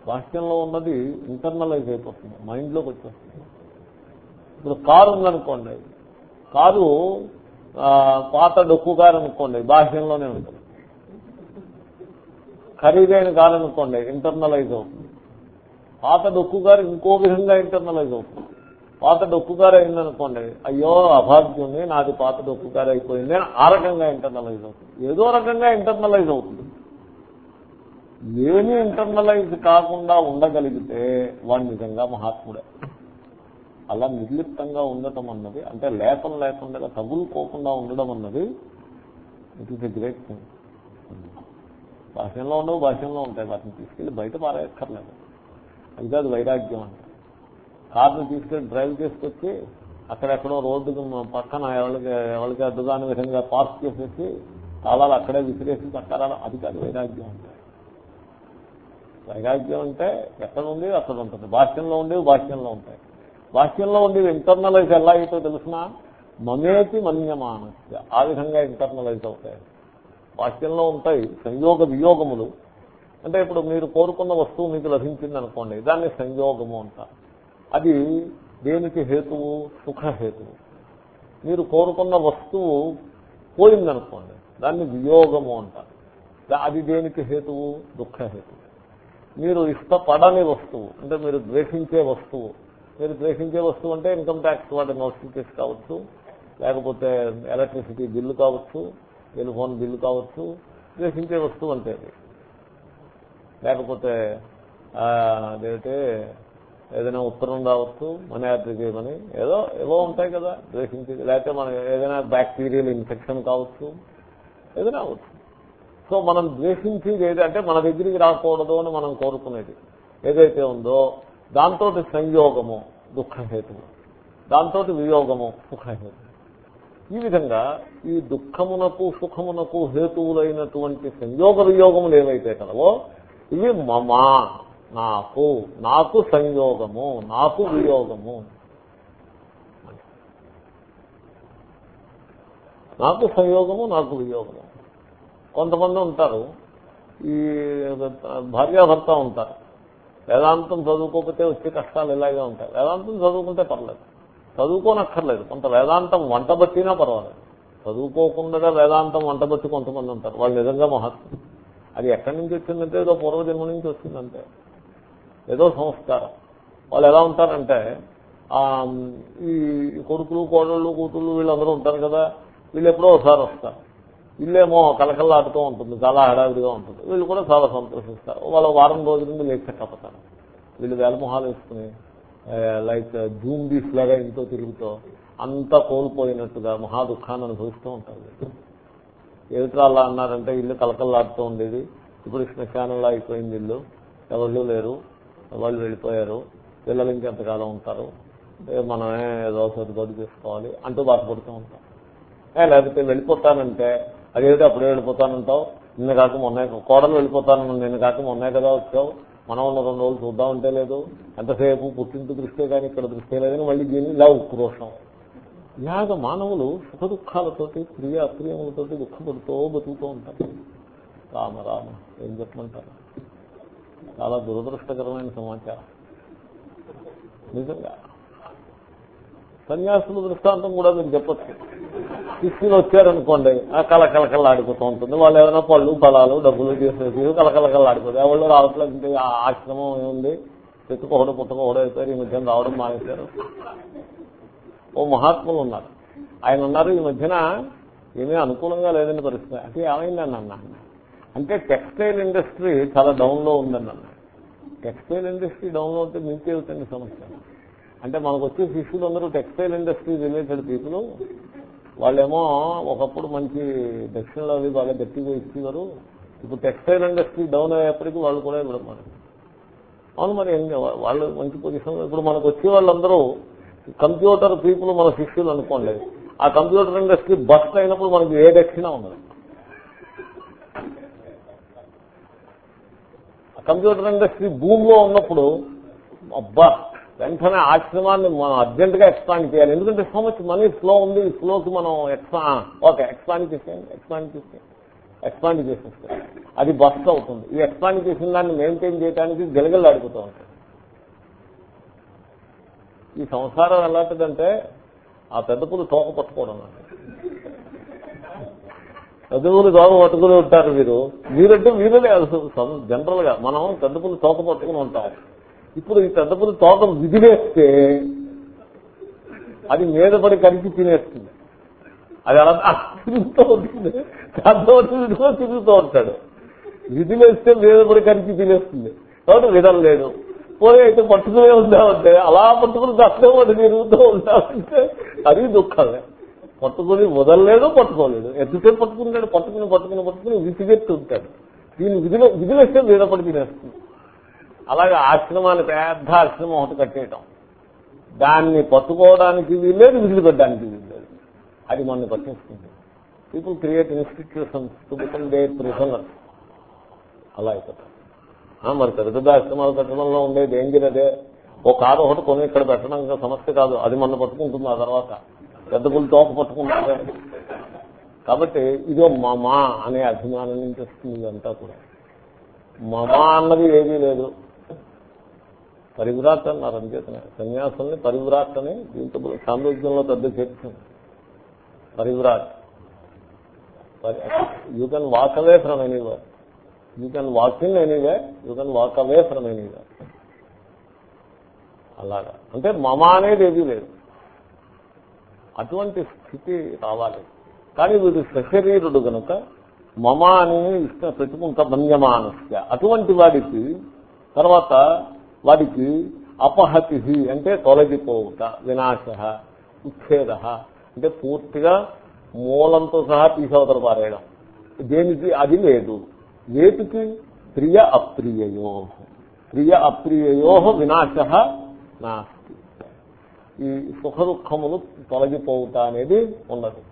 బాహ్యంలో ఉన్నది ఇంటర్నలైజ్ అయిపోతుంది మైండ్లోకి వచ్చేస్తుంది. ఇప్పుడు కారు ఉందనుకోండి కారు పాత డొక్కు కారు అనుకోండి బాహ్యంలోనే ఉంటుంది. ఖరీదైన కారు అనుకోండి ఇంటర్నలైజ్ అవుతుంది. పాత డొక్కు కారు ఇంకో విధంగా ఇంటర్నలైజ్ అవుతుంది. పాత డొక్కుకారు అయిందనుకోండి అయ్యో అభాగ్యుని నాది పాత డొక్కుకారు అయిపోయింది అని ఆ రకంగా ఇంటర్నలైజ్ అవుతుంది. ఏదో రకంగా ఇంటర్నలైజ్ అవుతుంది. ఏమీ ఇంటర్నలైజ్ కాకుండా ఉండగలిగితే వాడు నిజంగా మహాత్ముడే. అలా నిర్లిప్తంగా ఉండటం అన్నది అంటే లేపం లేకుండా తగులుకోకుండా ఉండడం అన్నది it is a great thing భాష్యంలో ఉండవు భాష్యంలో ఉంటాయి వాటిని తీసుకెళ్ళి బయట పారేయక్కర్లేదు. అది కాదు వైరాగ్యం అంటే. కార్ను తీసుకెళ్ళి డ్రైవ్ చేసుకొచ్చి అక్కడెక్కడో రోడ్డు పక్కన ఎవరికి ఎవరికి అడ్డుదాని విధంగా పార్క్ చేసేసి తాళాలు అక్కడే విసిరేసి పట్టారా అది కాదు వైరాగ్యం అంటే. వైరాగ్యం అంటే ఎక్కడ ఉంది అక్కడ ఉంటుంది. భాష్యంలో ఉండేవి భాష్యంలో ఉంటాయి. భాష్యంలో ఉండేవి ఇంటర్నలైజ్ ఎలా అయితే తెలిసిన? మమేతి మన్యమానస్య. ఆ విధంగా ఇంటర్నలైజ్ అవుతాయి. భాష్యంలో ఉంటాయి సంయోగ వియోగములు. అంటే ఇప్పుడు మీరు కోరుకున్న వస్తువు మీకు లభించింది అనుకోండి దాన్ని సంయోగము అంటారు. అది దేనికి హేతువు? సుఖహేతువు. మీరు కోరుకున్న వస్తువు పోయిందనుకోండి దాన్ని వియోగము అంటారు. అది దేనికి హేతువు? దుఃఖహేతువు. మీరు ఇష్టపడని వస్తువు అంటే మీరు ద్వేషించే వస్తువు మీరు ద్వేషించే వస్తువు అంటే ఇన్కమ్ ట్యాక్స్ వాటి నోటిఫికేషన్ కావచ్చు లేకపోతే ఎలక్ట్రిసిటీ బిల్లు కావచ్చు టెలిఫోన్ బిల్లు కావచ్చు ద్వేషించే వస్తువు అంటే లేకపోతే అదేంటే ఏదైనా ఉత్తరం రావచ్చు మనీ ఆర్డర్ చేయమని. ఏదో ఏవో ఉంటాయి కదా ద్వేషించేది లేకపోతే మనం ఏదైనా బ్యాక్టీరియల్ ఇన్ఫెక్షన్ కావచ్చు ఏదైనా అవచ్చు సో మనం ద్వేషించేది ఏదంటే మన దగ్గరికి రాకూడదు అని మనం కోరుకునేది. ఏదైతే ఉందో దాంతో సంయోగము దుఃఖహేతువు. దాంతో వియోగము సుఖహేతు ఈ విధంగా ఈ దుఃఖమునకు సుఖమునకు హేతువులైనటువంటి సంయోగ వియోగములు ఏవైతే కలవో ఇవి మమా నాకు నాకు సంయోగము నాకు వియోగము. నాకు సంయోగము నాకు వియోగము. కొంతమంది ఉంటారు ఈ భార్యాభర్త ఉంటారు. వేదాంతం చదువుకోకపోతే వచ్చే కష్టాలు ఇలాగే ఉంటాయి. వేదాంతం చదువుకుంటే పర్లేదు. చదువుకోనక్కర్లేదు. కొంత వేదాంతం వంట బట్టినా పర్వాలేదు. చదువుకోకుండా వేదాంతం వంట బట్టి కొంతమంది ఉంటారు. వాళ్ళు నిజంగా మహత్వం అది ఎక్కడి నుంచి వచ్చిందంటే ఏదో పూర్వజన్మ నుంచి వచ్చిందంటే. ఏదో సంస్కారం. వాళ్ళు ఎలా ఉంటారంటే ఆ, ఈ కొడుకులు కోడళ్ళు కూతుళ్ళు వీళ్ళందరూ ఉంటారు కదా వీళ్ళు ఎప్పుడో ఒకసారి వస్తారు. వీళ్ళేమో కలకల్లాడుతూ ఉంటుంది చాలా హడావిడిగా ఉంటుంది. వీళ్ళు కూడా చాలా సంతోషిస్తారు. వాళ్ళ వారం రోజుల నుండి లేచకపోతారు వీళ్ళు వేలమొహాలు వేసుకుని లైక్ జూమ్ బీస్ లాగా ఇంట్లో తిరుగుతూ అంతా కోల్పోయినట్టుగా మహా దుఃఖాన్ని అనుభవిస్తూ ఉంటారు వీళ్ళు. ఏమిట్రా అలా అన్నారంటే ఇల్లు కలకల్లాడుతూ ఉండేది. ఇప్పుడు శ్మశానంలో అయిపోయింది ఇల్లు. ఎవరు లేరు. వాళ్ళు వెళ్ళిపోయారు. పిల్లలు ఇంకెంతకాలం ఉంటారు? మనమే ఏదో సర్దుబాటు చేసుకోవాలి అంటూ బాధపడుతూ ఉంటాం. లేకపోతే వెళ్ళిపోతానంటే అదేదో అప్పుడే వెళ్ళిపోతానంటావు? నిన్న కాక మొన్నే కోడలు వెళ్ళిపోతాను నిన్న కాక మొన్నే కదా వచ్చావు? మనం ఉన్న రెండు రోజులు చూద్దామంటే లేదు. ఎంతసేపు పుట్టింటి దృష్టే కానీ ఇక్కడ దృష్టి లేదని మళ్ళీ దీన్ని ఇలా ఉక్రోషం ఇలాగ మానవులు సుఖ దుఃఖాలతోటి ప్రియ అప్రియములతోటి దుఃఖపడుతూ బతుకుతూ ఉంటారు. రామ రామ ఏం చెప్పమంటారు? చాలా దురదృష్టకరమైన సమాచారం. నిజంగా. సన్యాసుల దృష్టాంతం కూడా మీరు చెప్పచ్చు. శిష్యులు వచ్చారనుకోండి ఆ కలకలకల్లా ఆడిపోతూ ఉంటుంది. వాళ్ళు ఏదైనా పళ్ళు ఫలాలు డబ్బులు చేసేసి కలకలకల్లా ఆడిపోతాయి ఎవరు రావట్లేదు ఆ ఆశ్రమం ఏముంది? చెట్టుకోవడం పుట్టకోవడం అయిపోయారు ఈ మధ్యన రావడం మానేశారు. ఓ మహాత్ములు ఉన్నారు. ఆయన ఉన్నారు ఈ మధ్యన. ఏమీ అనుకూలంగా లేదని పరిస్థితి. అంటే ఏమైందని అన్నా అంటే టెక్స్టైల్ ఇండస్ట్రీ చాలా డౌన్లో ఉందని అన్న టెక్స్టైల్ ఇండస్ట్రీ డౌన్లో ఉంటే మీకేవుతుంది సమస్య? అంటే మనకు వచ్చే శిష్యులు అందరూ టెక్స్టైల్ ఇండస్ట్రీ రిలేటెడ్ పీపుల్. వాళ్ళేమో ఒకప్పుడు మంచి దక్షిణలో అవి బాగా గట్టిగా ఇచ్చేవారు. ఇప్పుడు టెక్స్టైల్ ఇండస్ట్రీ డౌన్ అయ్యేప్పటికీ వాళ్ళు కూడా ఇవ్వడం మరి అవును మరి ఏం వాళ్ళు మంచి పొజిషన్ ఇప్పుడు మనకు వచ్చే వాళ్ళందరూ కంప్యూటర్ పీపుల్ మన శిష్యులు అనుకోండి. ఆ కంప్యూటర్ ఇండస్ట్రీ బస్ట్ అయినప్పుడు మనకి ఏ దక్షిణ ఉండదు ఆ కంప్యూటర్ ఇండస్ట్రీ భూమిలో ఉన్నప్పుడు అబ్బా వెంటనే ఆశ్రమాన్ని మనం అర్జెంట్గా ఎక్స్పాండ్ చేయాలి. ఎందుకంటే సో మచ్ మనీ ఫ్లో ఉంది ఈ ఫ్లోకి మనం ఎక్స్పా ఓకే ఎక్స్పాండ్ చేసేయండి ఎక్స్పాండ్ చేసేయండి ఎక్స్పాండ్ చేసేస్తే అది బస్ట్ అవుతుంది. ఈ ఎక్స్పాండ్ చేసిన దాన్ని మెయింటైన్ చేయడానికి గెలగలు అడుగుతూ ఉంటాయి. ఈ సంసారం ఎలాంటిదంటే ఆ పెద్ద పులు తోక పట్టుకోవడం అన్నమాట. పెద్ద పులు తోక పట్టుకుని ఉంటారు మీరు. మీరంటే మీరే జనరల్గా మనం పెద్దపులు తోక పట్టుకుని ఉంటాం. ఇప్పుడు ఈ పెద్దపులి తోక విదిలేస్తే అది మీద పడి కరిచి తినేస్తుంది. అది అలా తిరుగుతూ ఉంటుంది. అర్థమవుతూ తిరుగుతూ ఉంటాడు. విదిలేస్తే మీద పడి కరికి తినేస్తుంది. కాబట్టి విధం లేదు. పోయి అయితే పట్టుకునే ఉందామంటే అలా పట్టుకుని దక్కడం పడి తిరుగుతూ ఉంటామంటే అది దుఃఖమే. పట్టుకుని వదలలేడు పట్టుకోలేదు ఎంతసేపు పట్టుకుంటాడు? పట్టుకుని పట్టుకుని పట్టుకుని విసిగెత్తి ఉంటాడు. దీన్ని విధులు విధులేస్తే వీడపడి తినేస్తుంది. అలాగే ఆశ్రమాన్ని పెద్ద ఆశ్రమం ఒకటి కట్టేయటం. దాన్ని పట్టుకోవడానికి వీల్లేదు విధులు పెట్టడానికి వీల్లేదు. అది మనల్ని పట్టిస్తుంది people create institutions to become they prisoner అలా అయిపోతుంది. మరి పెద్ద పెద్ద ఆశ్రమాలు కట్టడంలో ఉండే డేంజర్ అదే ఓ కారు ఒకటి కొని ఇక్కడ పెట్టడం సమస్య కాదు. అది మన పట్టుకుంటుంది ఆ తర్వాత. పెద్ద గుళ్ళు తోక పట్టుకుంటారు. కాబట్టి ఇదో మమా అనే అభిమానం నుంచి వస్తుంది ఇదంతా కూడా. మమా అన్నది ఏదీ లేదు. పరివ్రాట్ అన్నారు అంచేతనే. సన్యాసుల్ని పరివ్రాట్ అని దీంతో సామ్రాజ్యంలో పెద్ద చర్చ పరివ్రాట్. You can walk away from anywhere you can walk in anyway you can walk away from anywhere అలాగా. అంటే మమ అనేది ఏదీ లేదు. అటువంటి స్థితి రావాలి. కానీ వీడు సశరీరుడు గనుక మమ అని ఇష్ట పెట్టుకుంటా మన్యమానస్య. అటువంటి వాడికి తర్వాత వాడికి అపహతి అంటే తొలగిపోవుట వినాశ ఉచ్ఛేద అంటే పూర్తిగా మూలంతో సహా తీసవతలు పారేయడం దేనికి? అది లేదు. వేటికి ప్రియ అప్రియయో. ప్రియ అప్రియయో వినాశ నాస్తి ఈ సుఖ దుఃఖములు తొలగిపోవుట అనేది ఉన్నది.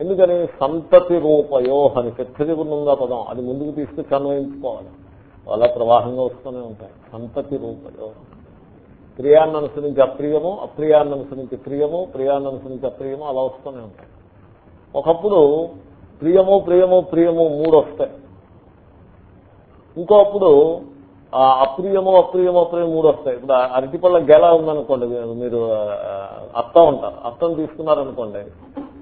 ఎందుకని సంతతి రూపయో అని చచ్చదిగుణంగా పదం? అది ముందుకు తీసుకొచ్చి అన్వయించుకోవాలి అలా ప్రవాహంగా వస్తూనే ఉంటాయి. సంతతి రూపయో. ప్రియాన్ని అనుసరించి అప్రియము అప్రియాన్ని అనుసరించి ప్రియము ప్రియాన్ని అనుసరించి అప్రియము అలా వస్తూనే ఉంటాయి. ఒకప్పుడు ప్రియము ప్రియము ప్రియము మూడు వస్తాయి. ఇంకోప్పుడు అప్రియమో అప్రియమో అప్రియం మూడు వస్తాయి. ఇప్పుడు అరటిపళ్ళ గెల ఉందనుకోండి మీరు- మీరు అత్తం ఉంటారు. అత్తం తీసుకున్నారనుకోండి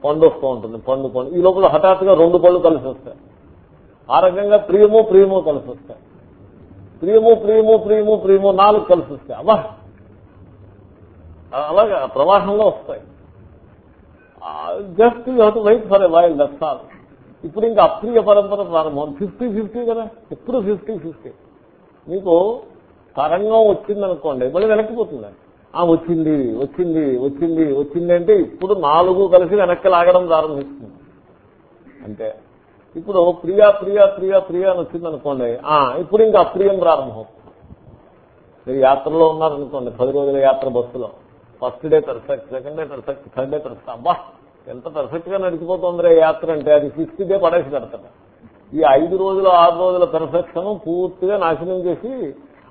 పండు వస్తూ ఉంటుంది పండు పండు. ఈ లోపల హఠాత్తుగా రెండు పళ్ళు కలిసి వస్తాయి. ఆ రకంగా ప్రియము ప్రియము కలిసి వస్తాయి. ప్రియము ప్రియము ప్రియము ప్రియము నాలుగు కలిసి వస్తాయి. అమ్మా అలాగా ప్రవాహంలో వస్తాయి. Just you have to wait for a while that's all. ఇప్పుడు ఇంకా అప్రియ పరంపర ప్రారంభం. ఫిఫ్టీ ఫిఫ్టీ కదా? ఎప్పుడు ఫిఫ్టీ ఫిఫ్టీ. మీకు తరంగం వచ్చిందనుకోండి మళ్ళీ వెనక్కిపోతుంది ఆ వచ్చింది వచ్చింది వచ్చింది వచ్చింది అంటే ఇప్పుడు నాలుగు కలిసి వెనక్కి లాగడం ప్రారంభిస్తుంది. అంటే ఇప్పుడు ప్రియా ప్రియా ప్రియా ప్రియా అని వచ్చిందనుకోండి ఆ ఇప్పుడు ఇంకా అప్రియం ప్రారంభం మీరు యాత్రలో ఉన్నారనుకోండి పది రోజుల యాత్ర బస్సులో. First day perfect second day perfect third day perfect అబ్బా ఎంత పర్ఫెక్ట్గా నడిచిపోతుంది యాత్ర అంటే అది ఫిఫ్త్ డే పడేసి పెడతాడు ఈ ఐదు రోజులు ఆరు రోజుల పెర్ఫెక్షన్ పూర్తిగా నాశనం చేసి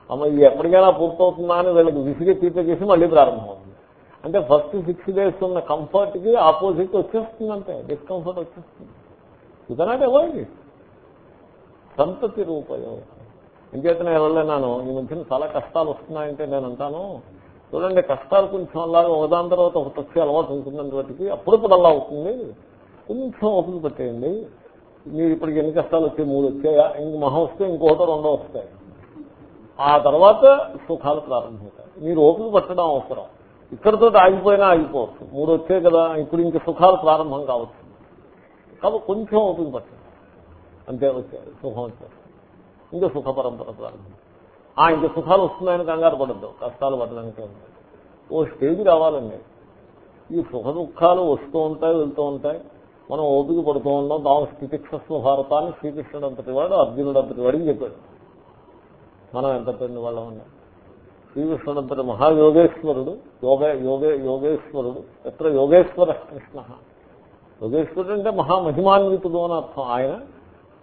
అమ్మ ఇది ఎప్పటికైనా పూర్తవుతుందా అని వీళ్ళకి విసిగి తీప చేసి మళ్ళీ ప్రారంభమవుతుంది. అంటే ఫస్ట్ సిక్స్ డేస్ ఉన్న కంఫర్ట్కి ఆపోజిట్ వచ్చేస్తుంది అంతే డిస్కంఫర్ట్ వచ్చేస్తుంది ఇదనాటే అవాయిడ్ సంతతి రూపాయో ఇంకేతనే వెళ్ళలేనాను ఈ మధ్యన చాలా కష్టాలు వస్తున్నాయంటే నేను అంటాను చూడండి కష్టాలు కొంచెం అలాగా ఒకదాని తర్వాత ఒక తక్ష అలవాటు ఉంటుందని వాటికి అప్పుడప్పుడు అలా అవుతుంది. కొంచెం ఓపిక పెట్టేయండి. మీరు ఇప్పటికి ఎన్ని కష్టాలు వచ్చాయి? మూడు వచ్చాయా? ఇంక మహం వస్తే ఇంకోటో రెండో వస్తాయి. ఆ తర్వాత సుఖాలు ప్రారంభమవుతాయి. మీరు ఓపిక పట్టడం అవసరం. ఇక్కడితో ఆగిపోయినా ఆగిపోవచ్చు. మూడు వచ్చాయి కదా ఇప్పుడు ఇంక సుఖాలు ప్రారంభం కావచ్చు. కాబట్టి కొంచెం ఓపిక పట్టండి. అంతే వచ్చాయి సుఖం వచ్చారు ఇంకా సుఖ పరంపర ప్రారంభం. ఆ ఇంక సుఖాలు వస్తున్నాయని కంగారు పడద్దు. కష్టాలు పడడానికి ఓ స్టేజ్ రావాలండి. ఈ సుఖ దుఃఖాలు వస్తూ ఉంటాయి వెళ్తూ ఉంటాయి. మనం ఓపిక పడుతూ ఉన్నాం తాము స్థితిక్షస్వ భారతాన్ని శ్రీకృష్ణుడు అంతటి వాడు అర్జునుడు అంతటి వాడికి చెప్పాడు మనం ఎంత పెద్ద వాళ్ళం ఉన్నాం శ్రీకృష్ణుడు అంతటి మహాయోగేశ్వరుడు యోగ యోగే యోగేశ్వరుడు. ఎత్ర యోగేశ్వర కృష్ణ? యోగేశ్వరుడు అంటే మహామహిమాన్వితుడు అని అర్థం. ఆయన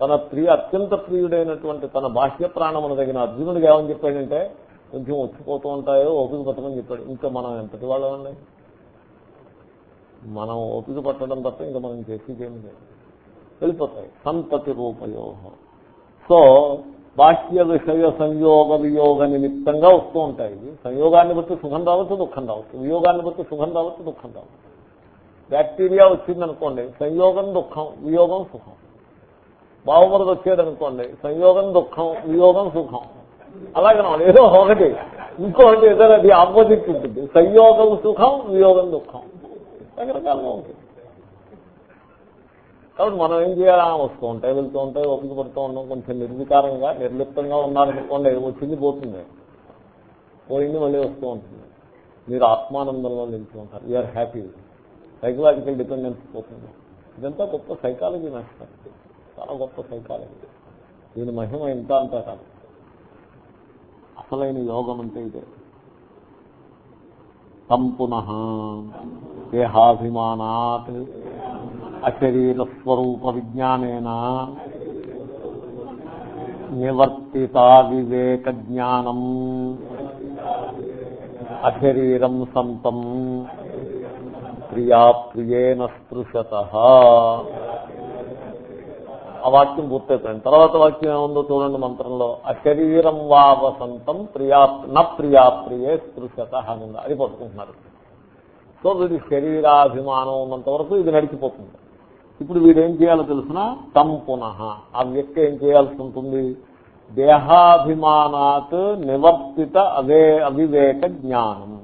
తన ప్రియ అత్యంత ప్రియుడైనటువంటి తన బాహ్య ప్రాణమును తగిన అర్జునుడికి ఏమని చెప్పాడంటే కొంచెం వచ్చిపోతూ ఉంటాయో ఓపిక పట్టమని చెప్పాడు. ఇంకా మనం ఎంతటి వాళ్ళమండి మనం ఓపిక పట్టడం తప్ప ఇంకా మనం చేసేదేమి ఏమి లేదు. వెళ్ళిపోతాయి. సంతతి రూపయోహం. సో బాహ్య విషయ సంయోగ వియోగ నిమిత్తంగా వస్తూ ఉంటాయి. సంయోగాన్ని బట్టి సుఖం రావచ్చు దుఃఖం రావచ్చు. వియోగాన్ని బట్టి సుఖం రావచ్చు దుఃఖం రావచ్చు. బ్యాక్టీరియా వచ్చిందనుకోండి సంయోగం దుఃఖం వియోగం సుఖం. బావమరది వచ్చేదనుకోండి సంయోగం దుఃఖం వియోగం సుఖం. అలాగే ఏదో ఒకటి. ఇంకొకటి ఏదో అది ఆపోజిట్ ఉంటుంది. సంయోగం సుఖం వియోగం దుఃఖం. రకరకాలుగా ఉంటుంది కాబట్టి మనం ఏం చేయాలా? వస్తూ ఉంటాయి వెళ్తూ ఉంటాయి ఓపిక పడుతూ ఉన్నాం కొంచెం నిర్వికారంగా నిర్లిప్తంగా ఉన్నారనుకోండి వచ్చింది పోతుంది. పోయింది మళ్ళీ వస్తూ ఉంటుంది. మీరు ఆత్మానందంలో నిలుస్తూ ఉంటారు. యూఆర్ హ్యాపీ సైకలాజికల్ డిపెండెన్స్ పోతుంది. ఇదంతా గొప్ప సైకాలజీ నష్టం చాలా గొప్ప సైకాలజీ దీని మహిమ ఇంత అంతా కాదు. అసలైన యోగం అంటే ఇదే. తం పునః. దేహాభిమానాత్ అశరీర స్వరూప విజ్ఞానేన నివర్తిత వివేక జ్ఞానం అశరీరం సంతం ప్రియా ప్రియేణ స్పృశత. ఆ వాక్యం పూర్తయిపోయింది. తర్వాత వాక్యం ఏముందో చూడండి మంత్రంలో. అశరీరం వా వసంతం ప్రియా న ప్రియా ప్రియే స్పృశత అని అది పట్టుకుంటున్నారు. సో వీడి శరీరాభిమానం ఉన్నంత వరకు ఇది నడిచిపోతుంది. ఇప్పుడు వీడేం చేయాలో తెలిసిన? తం పునః. ఆ వ్యక్తి ఏం చేయాల్సి ఉంటుంది? దేహాభిమానాత్ నివర్తిత అవే అవివేక జ్ఞానం.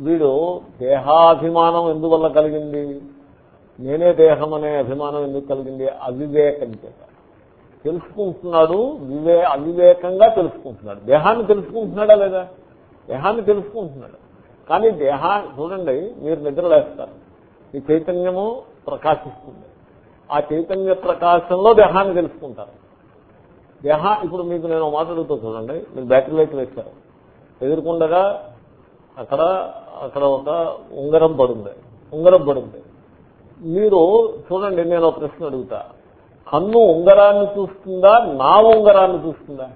వీడు దేహాభిమానం ఎందువల్ల కలిగింది? నేనే దేహం అనే అభిమానం ఎందుకు కలిగింది? అవివేకం చేత. తెలుసుకుంటున్నాడు వివే అవివేకంగా తెలుసుకుంటున్నాడు. దేహాన్ని తెలుసుకుంటున్నాడా లేదా? దేహాన్ని తెలుసుకుంటున్నాడు. కానీ దేహా చూడండి మీరు నిద్రలేస్తారు ఈ చైతన్యము ప్రకాశిస్తుంది. ఆ చైతన్య ప్రకాశంలో దేహాన్ని తెలుసుకుంటారు. దేహ ఇప్పుడు మీకు నేను మాట్లాడుతూ చూడండి. మీరు బ్యాటరీ లైట్ వేస్తారు ఎదుర్కొండగా అక్కడ అక్కడ ఒక ఉంగరం పడుంది. ఉంగరం పడుంది. మీరు చూడండి నేను ఒక ప్రశ్న అడుగుతా. కన్ను ఉంగరాన్ని చూస్తుందా? నా ఉంగరాన్ని చూస్తుందా?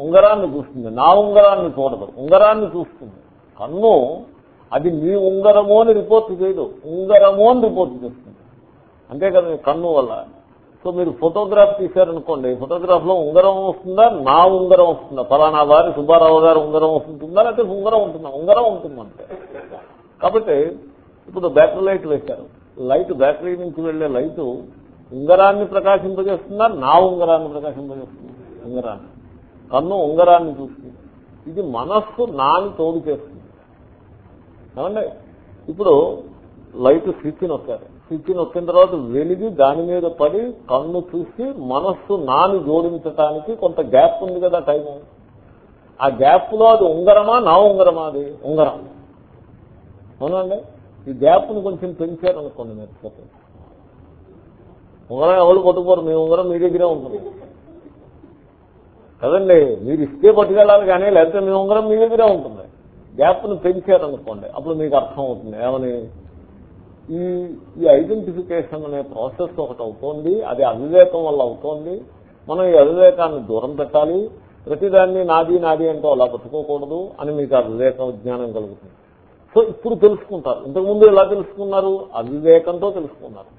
ఉంగరాన్ని చూస్తుంది. నా ఉంగరాన్ని చూడదు. ఉంగరాన్ని చూస్తుంది. కన్ను అది మీ ఉంగరము అని రిపోర్ట్ చేయదు. ఉంగరము అని రిపోర్ట్ చేస్తుంది. అంతే కదా కన్ను వల్ల. సో మీరు ఫోటోగ్రాఫ్ తీశారనుకోండి ఫోటోగ్రాఫ్లో ఉంగరం వస్తుందా? నా ఉంగరం వస్తుందా? ఫలానా వారి సుబ్బారావు గారు ఉంగరం వస్తుందా? లేకపోతే ఉంగరం ఉంటుందా? ఉంగరం ఉంటుంది అంతే కాబట్టి ఇప్పుడు బ్యాటరీ లైట్ వేశారు. లైట్ బ్యాటరీ నుంచి వెళ్ళే లైట్ ఉంగరాన్ని ప్రకాశింపజేస్తుందా? నా ఉంగరాన్ని ప్రకాశింపజేస్తుంది? ఉంగరాన్ని. కన్ను ఉంగరాన్ని చూస్తుంది. ఇది మనస్సు నాని తోడు చేస్తుంది. ఏమండి? ఇప్పుడు లైట్ స్విచ్ నొక్కారు. స్విచ్ నొక్కిన తర్వాత వెలిగి దాని మీద పడి కన్ను చూసి మనస్సు నాని జోడించటానికి కొంత గ్యాప్ ఉంది కదా టైం ఆ గ్యాప్లో అది ఉంగరమా? నా ఉంగరమా అది? ఉంగరం. అవునండి ఈ గ్యాప్ను కొంచెం పెంచారనుకోండి మీరు చెప్పండి ఉంగరం ఎవరు పట్టుకోరు మీ ఉంగరం మీ దగ్గరే ఉంటుంది కదండి మీరు ఇస్తే పట్టుకెళ్ళాలి కానీ లేకపోతే మీ ఉంగరం మీ దగ్గరే ఉంటుంది. గ్యాప్ను పెంచారనుకోండి అప్పుడు మీకు అర్థం అవుతుంది ఏమని? ఈ ఈ ఐడెంటిఫికేషన్ అనే ప్రాసెస్ ఒకటి అవుతోంది అది అవివేకం వల్ల అవుతోంది. మనం ఈ అవివేకాన్ని దూరం పెట్టాలి. ప్రతిదాన్ని నాది నాది అంటూ అలా పట్టుకోకూడదు అని మీకు ఆ వివేక జ్ఞానం కలుగుతుంది. సో ఇప్పుడు తెలుసుకుంటారు. ఇంతకుముందు ఎలా తెలుసుకున్నారు? అవివేకంతో తెలుసుకున్నారు.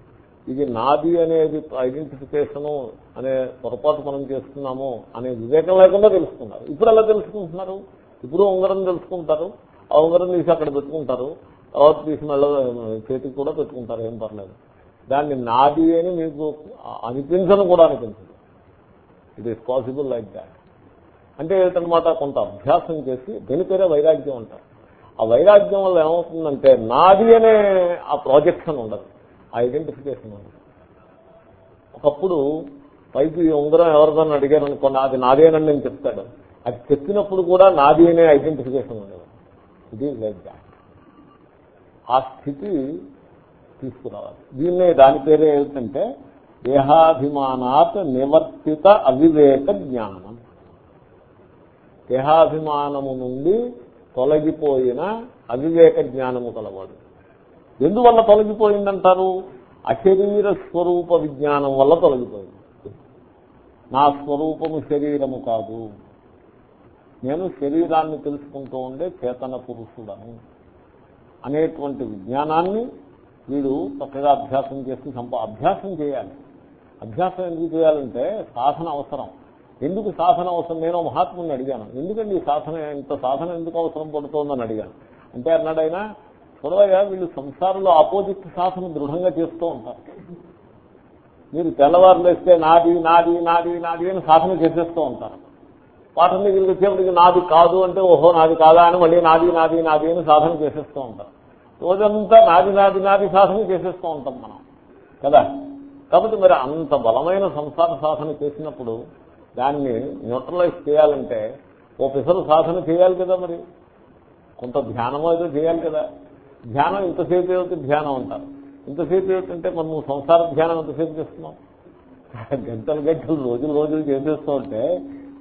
ఇది నాది అనేది ఐడెంటిఫికేషను అనే పొరపాటు మనం చేస్తున్నాము అనే వివేకం లేకుండా తెలుసుకున్నారు. ఇప్పుడు ఎలా తెలుసుకుంటున్నారు? ఇప్పుడు ఉంగరం తెలుసుకుంటారు. ఆ ఉంగరం తీసి అక్కడ పెట్టుకుంటారు. తర్వాత తీసి మళ్ళీ చేతికి కూడా పెట్టుకుంటారు. ఏం పర్లేదు. దాన్ని నాది అని మీకు అనిపించను కూడా అనిపించదు. It is possible like that అంటే ఏంటనమాట కొంత అభ్యాసం చేసి దీని పేరే వైరాగ్యం అంటారు. ఆ వైరాగ్యం వల్ల ఏమవుతుందంటే నాది అనే ఆ ప్రాజెక్షన్ ఉండదు. ఐడెంటిఫికేషన్ ఉండదు. ఒకప్పుడు పైకి ఉంగరం ఎవరిదని అడిగారు అనుకోండి అది నాదేనని నేను చెప్తాడు. అది చెప్పినప్పుడు కూడా నాది అనే ఐడెంటిఫికేషన్ ఉండదు. ఇది లైక్ దాట్ ఆ స్థితి తీసుకురావాలి. దీన్నే దాని పేరు ఏమిటంటే దేహాభిమానాత్ నివర్తిత అవివేక జ్ఞానం. దేహాభిమానము నుండి తొలగిపోయిన అవివేక జ్ఞానము కలవాడు. ఎందువల్ల తొలగిపోయిందంటారు? అశరీర స్వరూప విజ్ఞానం వల్ల తొలగిపోయింది. నా స్వరూపము శరీరము కాదు. నేను శరీరాన్ని తెలుసుకుంటూ ఉండే చేతన పురుషుడను. అనేటువంటి విజ్ఞానాన్ని వీడు చక్కగా అభ్యాసం చేసి సంప అభ్యాసం చేయాలి. అభ్యాసం ఎందుకు చేయాలంటే సాధన అవసరం. ఎందుకు సాధన అవసరం? నేను మహాత్ముని అడిగాను. ఎందుకండి ఈ సాధన? ఇంత సాధన ఎందుకు అవసరం పడుతోందని అడిగాను. అంటే అన్నాడైనా చూడవయ్యా వీళ్ళు సంసారంలో ఆపోజిట్ సాధన దృఢంగా చేస్తూ ఉంటారు. మీరు తెల్లవారు లేస్తే నాది నాది నాది నాది అని సాధన చేసేస్తూ ఉంటారు. పాఠం దగ్గరికి వచ్చేప్పటికి నాది కాదు అంటే ఓహో నాది కాదా? అని మళ్ళీ నాది నాది నాది అని సాధన చేసేస్తూ ఉంటారు. రోజంతా నాది నాది నాది సాధన చేసేస్తూ ఉంటాం మనం. కదా? కాబట్టి మరి అంత బలమైన సంసార సాధన చేసినప్పుడు దాన్ని న్యూట్రలైజ్ చేయాలంటే ఓ పిసరు సాధన చేయాలి కదా మరి. కొంత ధ్యానం ఏదో చేయాలి కదా. ధ్యానం ఇంతసేపు ఏమిటి? ధ్యానం అంటారు. ఇంతసేపు ఏమిటంటే మనం సంసార ధ్యానం ఎంతసేపు చేస్తున్నాం గంటలు గంటలు రోజులు రోజులు చేసేస్తూ ఉంటే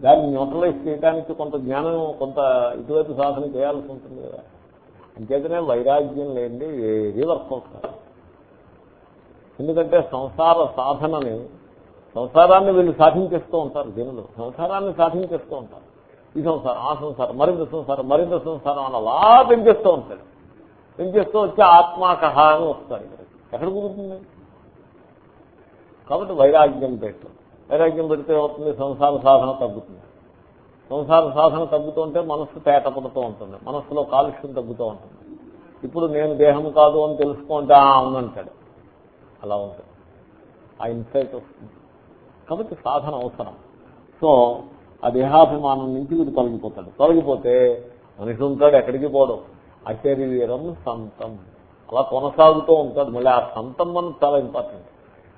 దాన్ని న్యూట్రలైజ్ చేయడానికి కొంత జ్ఞానం కొంత ఇటువైపు సాధన చేయాల్సి ఉంటుంది కదా. అంచేతనే వైరాగ్యం లేని ఏది వర్కౌట్ కాదు ఎందుకంటే సంసార సాధనని సంసారాన్ని వీళ్ళు సాధించేస్తూ ఉంటారు జనులు. సంసారాన్ని సాధించేస్తూ ఉంటారు. ఈ సంసారం ఆ సంసారం మరింత సంసారం మరింత సంసారం అని అలా పెంచేస్తూ ఉంటాడు పెంచేస్తూ వచ్చి ఆత్మాకహ అని వస్తాడు ఇక్కడ. ఎక్కడ కుదురుతుంది? కాబట్టి వైరాగ్యం పెట్టు వైరాగ్యం పెడితే అవుతుంది సంసార సాధన తగ్గుతుంది. సంసార సాధన తగ్గుతుంటే మనస్సు తేట పడుతూ ఉంటుంది. మనస్సులో కాలుష్యం తగ్గుతూ ఉంటుంది. ఇప్పుడు నేను దేహం కాదు అని తెలుసుకుంటే అవునంటాడు. అలా ఉంటుంది. ఆ ఇన్సైట్ వస్తుంది. కాబట్టి సాధన అవసరం. సో ఆ దేహాభిమానం నుంచి వీడు తొలగిపోతాడు. తొలగిపోతే మనిషి ఉంటాడు ఎక్కడికి పోవడం అశరీరం సంతం. అలా కొనసాగుతూ ఉంటాడు. మళ్ళీ ఆ సంతం మనం చాలా ఇంపార్టెంట్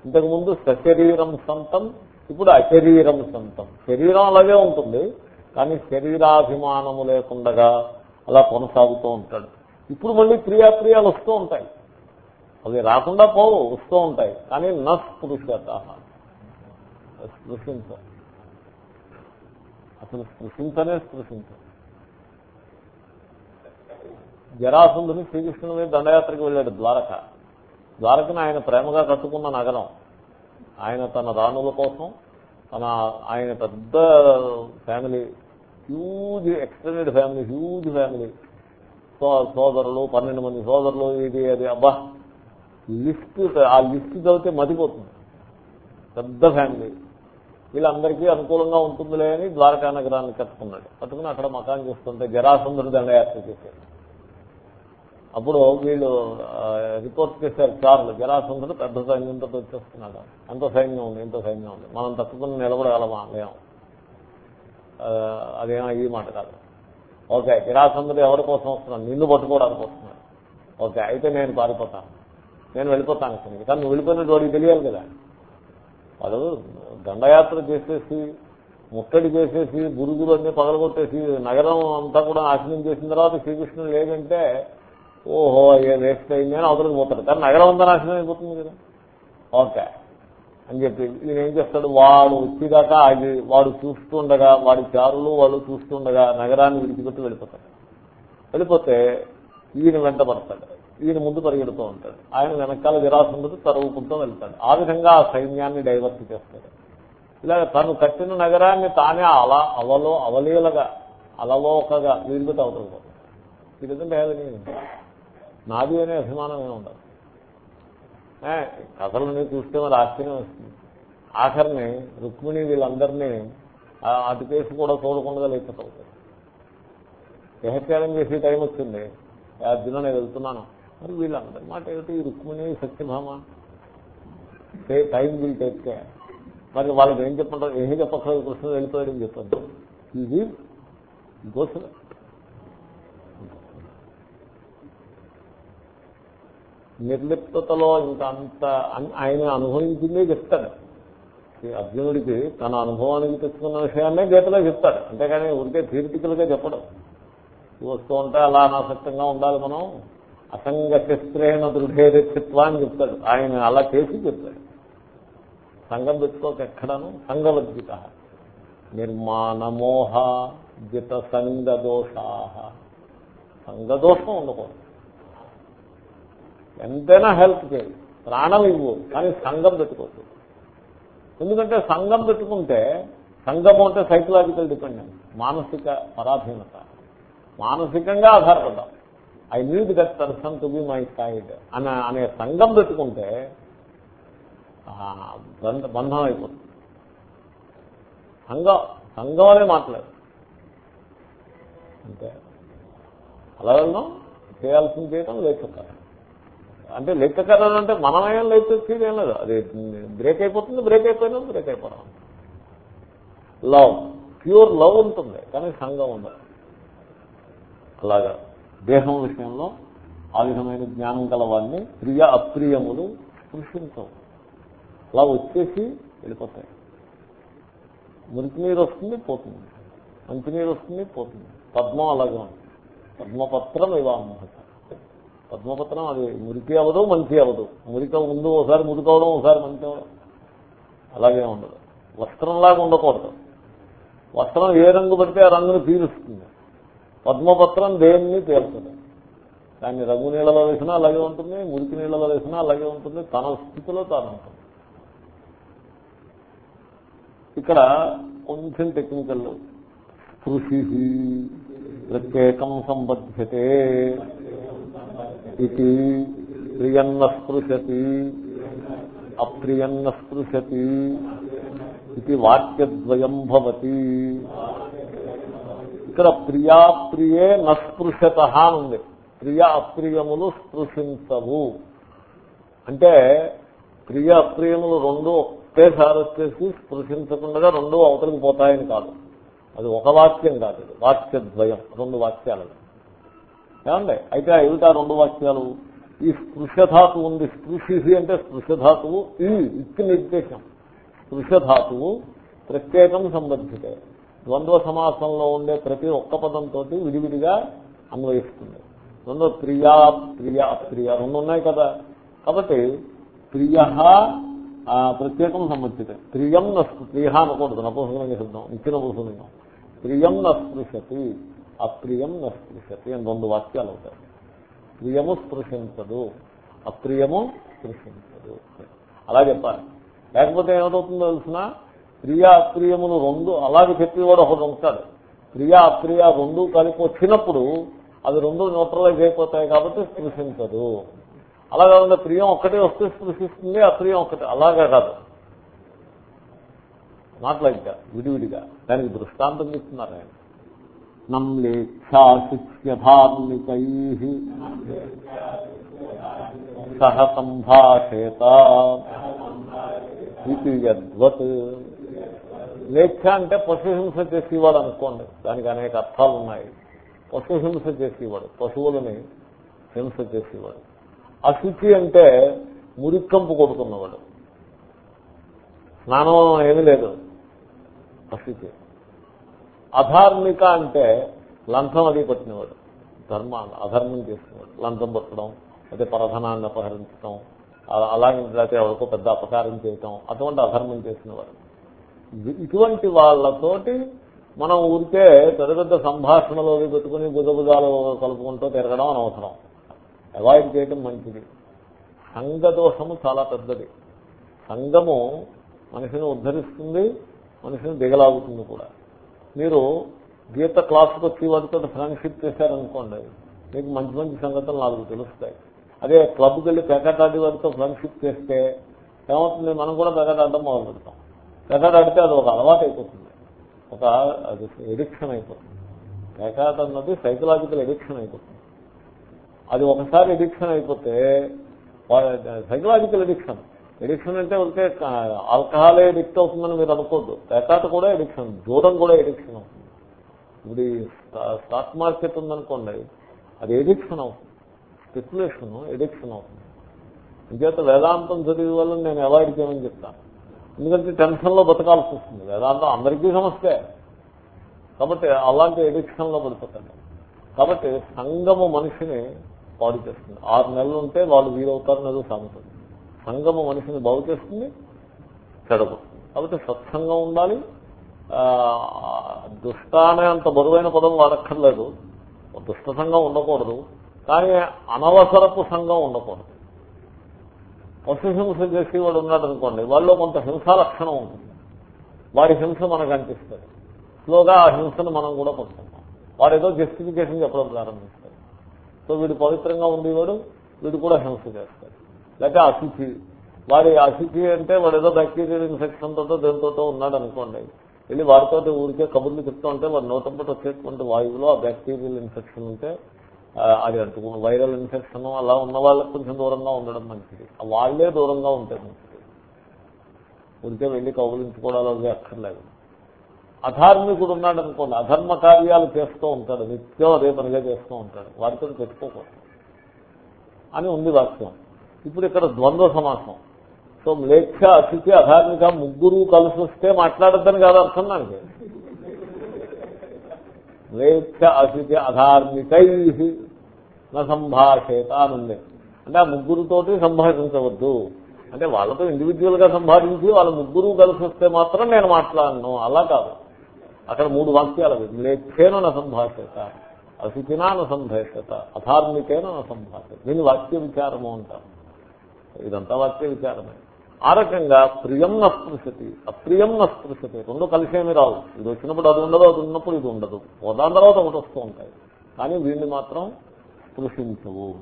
ఇంతకుముందు సశరీరం సంతం ఇప్పుడు అశరీరం సంతం. శరీరం అలాగే ఉంటుంది కానీ శరీరాభిమానము లేకుండా అలా కొనసాగుతూ ఉంటాడు. ఇప్పుడు మళ్ళీ ప్రియాప్రియాలు వస్తూ ఉంటాయి. అవి రాకుండా పోవు వస్తూ ఉంటాయి. కానీ నస్పృశత స్పృశించ. అసలు స్పృశించనే స్పృశించ. జరాసుందుని శ్రీకృష్ణుని మీద దండయాత్రకు వెళ్ళాడు ద్వారక. ద్వారకను ఆయన ప్రేమగా కట్టుకున్న నగరం. ఆయన తన రాణుల కోసం తన ఆయన పెద్ద family huge extended family huge family. So సోదరులు పన్నెండు మంది సోదరులు ఇది అది అబ్బా. లిస్ట్ ఆ లిస్ట్ చదివితే మతిపోతుంది. పెద్ద ఫ్యామిలీ. వీళ్ళందరికీ అనుకూలంగా ఉంటుందిలే అని ద్వారకా నగరాన్ని కట్టుకున్నాడు. కట్టుకుని అక్కడ మకాన్ చేస్తుంటే జరాసంధుడు దండయాత్ర చేశాడు. అప్పుడు వీళ్ళు రిపోర్ట్ చేశారు చార్లు. జరాసంధుడు పెద్ద సైన్యంతో వచ్చేస్తున్నాడు. ఎంత సైన్యం ఉంది ఎంత సైన్యం ఉంది. మనం తక్కువ నిలబడగలమా? లేం అదేమో ఈ మాట కాదు. ఓకే జరాసంధుడు ఎవరి కోసం వస్తున్నాడు? నిన్ను పట్టుకోవడానికి వస్తున్నాడు. ఓకే అయితే నేను పారిపోతాను. నేను వెళ్ళిపోతాను అక్కడికి. కానీ నువ్వు వెళ్ళిపోయినట్టు వాడికి తెలియాలి కదా. వాడు దండయాత్ర చేసేసి ముట్టడి చేసేసి గురుగులు అన్ని పగలగొట్టేసి నగరం అంతా కూడా నాశనం చేసిన తర్వాత శ్రీకృష్ణుడు లేదంటే ఓహో అయ్యే వేస్ట్ అయింది అని అవతలకి పోతాడు. కానీ నగరం అంతా నాశనం అయిపోతుంది కదా. ఓకే. అని చెప్పి ఈయన ఏం చేస్తాడు? వాడు వచ్చేదాకా అది వాడు చూస్తుండగా వాడి చారులు వాళ్ళు చూస్తుండగా నగరాన్ని విడిచిపెట్టి వెళ్ళిపోతాడు. వెళ్ళిపోతే ఈయన వెంట పడతాడు. ఈయన ముందు పరిగెడుతూ ఉంటాడు. ఆయన వెనకాల విరాసందుకు తరువుకుంటూ వెళ్తాడు. ఆ విధంగా ఆ సైన్యాన్ని డైవర్ట్ చేస్తాడు. ఇలా తను కట్టిన నగరాన్ని తానే అలా అవలో అవలీలగా అలవోకగా వీళ్ళతో అవుతుంది. ఇది లేదని నాది అనే అభిమానం ఏమి ఉండదు. కథలని చూస్తే మరి ఆశ్చర్యం వస్తుంది. ఆఖరిని రుక్మిణి వీళ్ళందరినీ అటు కేసు కూడా చూడకుండా లేకపోతారు దేహత్యాగం చేసే టైం వచ్చింది. అర్జున నేను వెళ్తున్నాను. మరి వీళ్ళందరి మాట ఏమిటి? ఈ రుక్మిణి సత్యభామ టైం వీళ్ళు టేక్ కేర్. మరి వాళ్ళకి ఏం చెప్పంటారు ఏం చెప్పక్కర్లేదు కృష్ణుడు వెళ్ళిపోయాడని చెప్పారు ఇది గోసల నిర్లిప్తలో ఇంకా అంత ఆయన అనుభవించిందే చెప్తాడు. అర్జునుడికి తన అనుభవానికి తెచ్చుకున్న విషయాన్నే గీతలో చెప్తాడు. అంతేకాని ఉంటే థియరిటికల్గా చెప్పడం వస్తూ ఉంటే అలా అనాసక్తంగా ఉండాలి మనం. అసంగ శస్త్రేణ దృఢేదక్షిత్వా అని చెప్తాడు. ఆయన అలా చేసి చెప్తాడు. సంఘం పెట్టుకోక ఎక్కడను? సంఘవర్జిత నిర్మాణమోహ జిత సంగదోషా సంగదోషం ఉండకూడదు. ఎంతైనా హెల్ప్ చేయాలి ప్రాణం ఇవ్వు కానీ సంఘం పెట్టుకోవద్దు. ఎందుకంటే సంఘం పెట్టుకుంటే సంఘం అంటే సైకలాజికల్ డిపెండెన్స్ మానసిక పరాధీనత. మానసికంగా ఆధారపడ్డాం. I need that person to be my side అనే అనే సంఘం పెట్టుకుంటే బంధం అయిపోతుంది సంఘం సంఘం అనే మాట్లాడు. అంతే అలా వెళ్దాం చేయాల్సింది చేయడం లేచకారం అంటే లెక్కకరం అంటే మనమేం లేచేది ఏం లేదు. అది బ్రేక్ అయిపోతుంది బ్రేక్ అయిపోయినా బ్రేక్ అయిపోవడం. లవ్ ప్యూర్ లవ్ ఉంటుంది కానీ సంఘం ఉండదు. అలాగా దేహం విషయంలో ఆ విధమైన జ్ఞానం గలవాన్ని ప్రియ అప్రియములు స్పృశించవు అలా వచ్చేసి వెళ్ళిపోతాయి. మురికి నీరు వస్తుంది పోతుంది. మంచి నీరు వస్తుంది పోతుంది. పద్మం అలాగే ఉంది. పద్మపత్రం ఇవామహత పద్మపత్రం అది మురికి అవ్వదు మంచి అవ్వదు మురిక ముందు ఒకసారి మురికవడం ఒకసారి మంచి అవ్వడం అలాగే ఉండదు. వస్త్రంలాగా ఉండకూడదు. వస్త్రం ఏ రంగు పడితే ఆ రంగును పీలుస్తుంది. పద్మపత్రం దేన్ని తేలుతుంది దాన్ని రంగు నీళ్ళలో వేసినా అలాగే ఉంటుంది మురికి నీళ్ళలో వేసినా అలాగే ఉంటుంది తన స్థితిలో తాను ఉంటుంది. ఇక్కడ కొంచెం టెక్నికల్ కృషి ప్రత్యేకం సంబధ్యతే ఇది ప్రియన్న స్పృశతి అప్రియన్న స్పృశతి ఇది వాక్యద్వయం భవతి. ఇక్కడ ప్రియాప్రియే నస్పృశత అని ఉంది. ప్రియ అప్రియములు స్పృశించవు. అంటే ప్రియ అప్రియములు రెండు ఒకేసారి స్పృశించకుండా రెండు అవతలికి పోతాయని కాదు. అది ఒక వాక్యం కాదు ఇది. వాక్యద్వయం. రెండు వాక్యాలు ఏమండి? అయితే ఏమిటా రెండు వాక్యాలు? ఈ స్పృశధాతువు ఉంది. స్పృశిసి అంటే స్పృశధాతువు ఈ ఇచ్చి నిర్దేశం. స్పృశధాతువు ప్రత్యేకం సంబంధితే ద్వంద్వ సమాసంలో ఉండే ప్రతి ఒక్క పదంతో విడివిడిగా అన్వయిస్తుంది. రెండో ప్రియా ప్రియ రెండు ఉన్నాయి కదా. కాబట్టి ప్రియ ప్రత్యేకం సంబంధిత ప్రియం నస్పృ ప్రియ అనకూడదు నపుంసకలింగ శబ్దం నిత్య పుంసకలింగం ప్రియం నస్పృశతి. అప్రియం నస్పృశతి అని రెండు వాక్యాలు అవుతాయి ప్రియము స్పృశించదు. అప్రియము స్పృశించదు. అలా చెప్పాలి. లేకపోతే ఏమిటవుతుందో తెలిసిన ప్రియ అప్రియములు రెండు అలాగే చెప్పి కూడా ఒకటి ఉంటాడు. ప్రియ అప్రియ రెండు కలిపి వచ్చినప్పుడు అది రెండు న్యూట్రలైజ్ అయిపోతాయి కాబట్టి స్పృశించదు. అలా కాకుండా ప్రియం ఒక్కటే వస్తే స్పృశిస్తుంది అప్రియం ఒక్కటే. అలాగా కాదు. నాట్ లైక్ దా విడివిడిగా. దానికి దృష్టాంతం చెప్తున్నారు ఆయన. నంలేఖ్యాశిష్యధార్మికై సహ సంభాషేత ఇది యద్వత్. లేఖ అంటే పశుహింస చేసేవాడు అనుకోండి. దానికి అనేక అర్థాలు ఉన్నాయి. పశుహింస చేసేవాడు పశువులని హింస చేసేవాడు. అశుచి అంటే మురికంపు కొడుతున్నవాడు. స్నానం ఏమీ లేదు. అశుచి అధార్మిక అంటే లంచం అది పట్టినవాడు. ధర్మ అధర్మం చేసినవాడు లంచం పట్టడం అదే పరధనాన్ని అపహరించడం అలా- అలాగే లేకపోతే ఎవరికో పెద్ద అపకారం చేయటం అటువంటి అధర్మం చేసినవాడు ఇటువంటి వాళ్ళతోటి మనం ఊరికే పెద్ద పెద్ద సంభాషణలో పెట్టుకుని బుధబుధాలు కలుపుకుంటూ తిరగడం అనవసరం. అవాయిడ్ చేయడం మంచిది. సంఘదోషము చాలా పెద్దది. సంఘము మనిషిని ఉద్ధరిస్తుంది మనిషిని దిగలాగుతుంది కూడా. మీరు గీత క్లాసుకు వచ్చి వాటితో ఫ్రెండ్షిప్ చేశారనుకోండి మీకు మంచి మంచి సంగతులు నాలుగు తెలుస్తాయి. అదే క్లబ్కి వెళ్ళి పెకటాడి వారితో ఫ్రెండ్షిప్ చేస్తే ఏమవుతుంది? మనం కూడా పెకటాడడం మొదలు పెడతాం. పెకటాడితే అది ఒక అలవాటు అయిపోతుంది. ఒక అది ఎడిక్షన్ అయిపోతుంది. పెకాట్ అన్నది సైకలాజికల్ ఎడిక్షన్ అయిపోతుంది. అది ఒకసారి ఎడిక్షన్ అయిపోతే సైకలాజికల్ ఎడిక్షన్ ఎడిక్షన్ అంటే ఉంటే ఆల్కహాలే ఎడిక్ట్ అవుతుందని మీరు అనుకోద్దు. పెకాట్ కూడా ఎడిక్షన్ దూరం కూడా ఎడిక్షన్ అవుతుంది. ఇప్పుడు స్టాక్ మార్కెట్ ఉందనుకోండి అది ఎడిక్షన్ అవుతుంది. స్పెక్యులేషన్ ఎడిక్షన్ అవుతుంది. ఇంకేత వేదాంతం చదివే వాళ్ళని నేను అవాయిడ్ చేయమని చెప్తాను. ఎందుకంటే టెన్షన్లో బతకాల్సి వస్తుంది. వేదాంతం అందరికీ సమస్య. కాబట్టి అలాంటి ఎడిక్షన్లో పడిపోతాడు కాబట్టి సంగము మనిషిని పాడు చేస్తుంది. ఆరు నెలలు ఉంటే వాళ్ళు వీలవుతారని ఏదో సాగుతుంది సంగము మనిషిని బాగు చేస్తుంది చెడగొడుతుంది కాబట్టి సత్సంగం ఉండాలి. ఆ, దుష్ట అనే అంత బరువైన పదం వాడక్కర్లేదు. దుష్ట సంఘం ఉండకూడదు. కానీ అనవసరపు సంఘం ఉండకూడదు. పశుహింస చేసి వాడు ఉన్నాడు అనుకోండి వాళ్ళు కొంత హింసా లక్షణం ఉంటుంది. వాడి హింస మనకు అనిపిస్తుంది. స్లోగా ఆ హింసను మనం కూడా పడుతుంటాం వాడు ఏదో జస్టిఫికేషన్ చెప్పడం ప్రారంభిస్తాడు. సో వీడు పవిత్రంగా ఉండేవాడు వీడు కూడా హింస చేస్తాడు. లేకపోతే అశుచి వాడి అశుచి అంటే వాడు ఏదో బ్యాక్టీరియల్ ఇన్ఫెక్షన్ తోటో దేనితోటో ఉన్నాడు అనుకోండి. వెళ్ళి వారితో ఊరికే కబుర్లు చెప్తూ ఉంటే వాడు నోటంపటి వచ్చేటువంటి వాయువులో ఆ బ్యాక్టీరియల్ ఇన్ఫెక్షన్ ఉంటే అది అంటుకున్న వైరల్ ఇన్ఫెక్షన్ అలా ఉన్న వాళ్ళకి కొంచెం దూరంగా ఉండడం మంచిది. వాళ్ళే దూరంగా ఉంటే మంచిది. ఉంటే వెళ్ళి కౌగులించుకోవడాలు అవి అక్కర్లేదు. అధార్మికుడు ఉన్నాడు అనుకోండి అధర్మ కార్యాలు చేస్తూ ఉంటాడు నిత్యం అదే పనిగా చేస్తూ ఉంటాడు వారితో పెట్టుకోకూడదు అని ఉంది వాక్యం. ఇప్పుడు ఇక్కడ ద్వంద్వ సమాసం. సో మ్లేచ్ఛ అతిథి అధార్మిక ముగ్గురు కలిసి వస్తే మాట్లాడద్దని కాదు అర్థం నాకు. మ్లేచ్ఛ అతిథి అధార్మికై నా సంభాషేత అని ఉంది అంటే ఆ ముగ్గురుతోటి సంభాషించవద్దు. అంటే వాళ్ళతో ఇండివిజువల్గా సంభాషించి వాళ్ళ ముగ్గురు కలిసి వస్తే మాత్రం నేను మాట్లాడను అలా కాదు. అక్కడ మూడు వాక్యాలు అవి. మ్లేచ్ఛేన సంభాషత అశుచినాన సంభాషత అధార్మికేన సంభాషత. దీన్ని వాక్య విచారము అంటారు. ఇదంతా వాక్య విచారమే ఆ రకంగా ప్రియం నస్పృశతి అప్రియం నస్పృశతి రెండు కలిసేమి రావు. ఇది వచ్చినప్పుడు అది ఉండదు అది ఉన్నప్పుడు ఇది ఉండదు. దాని తర్వాత ఒకటి వస్తూ ఉంటాయి. కానీ వీడిని మాత్రం స్పృశించవు.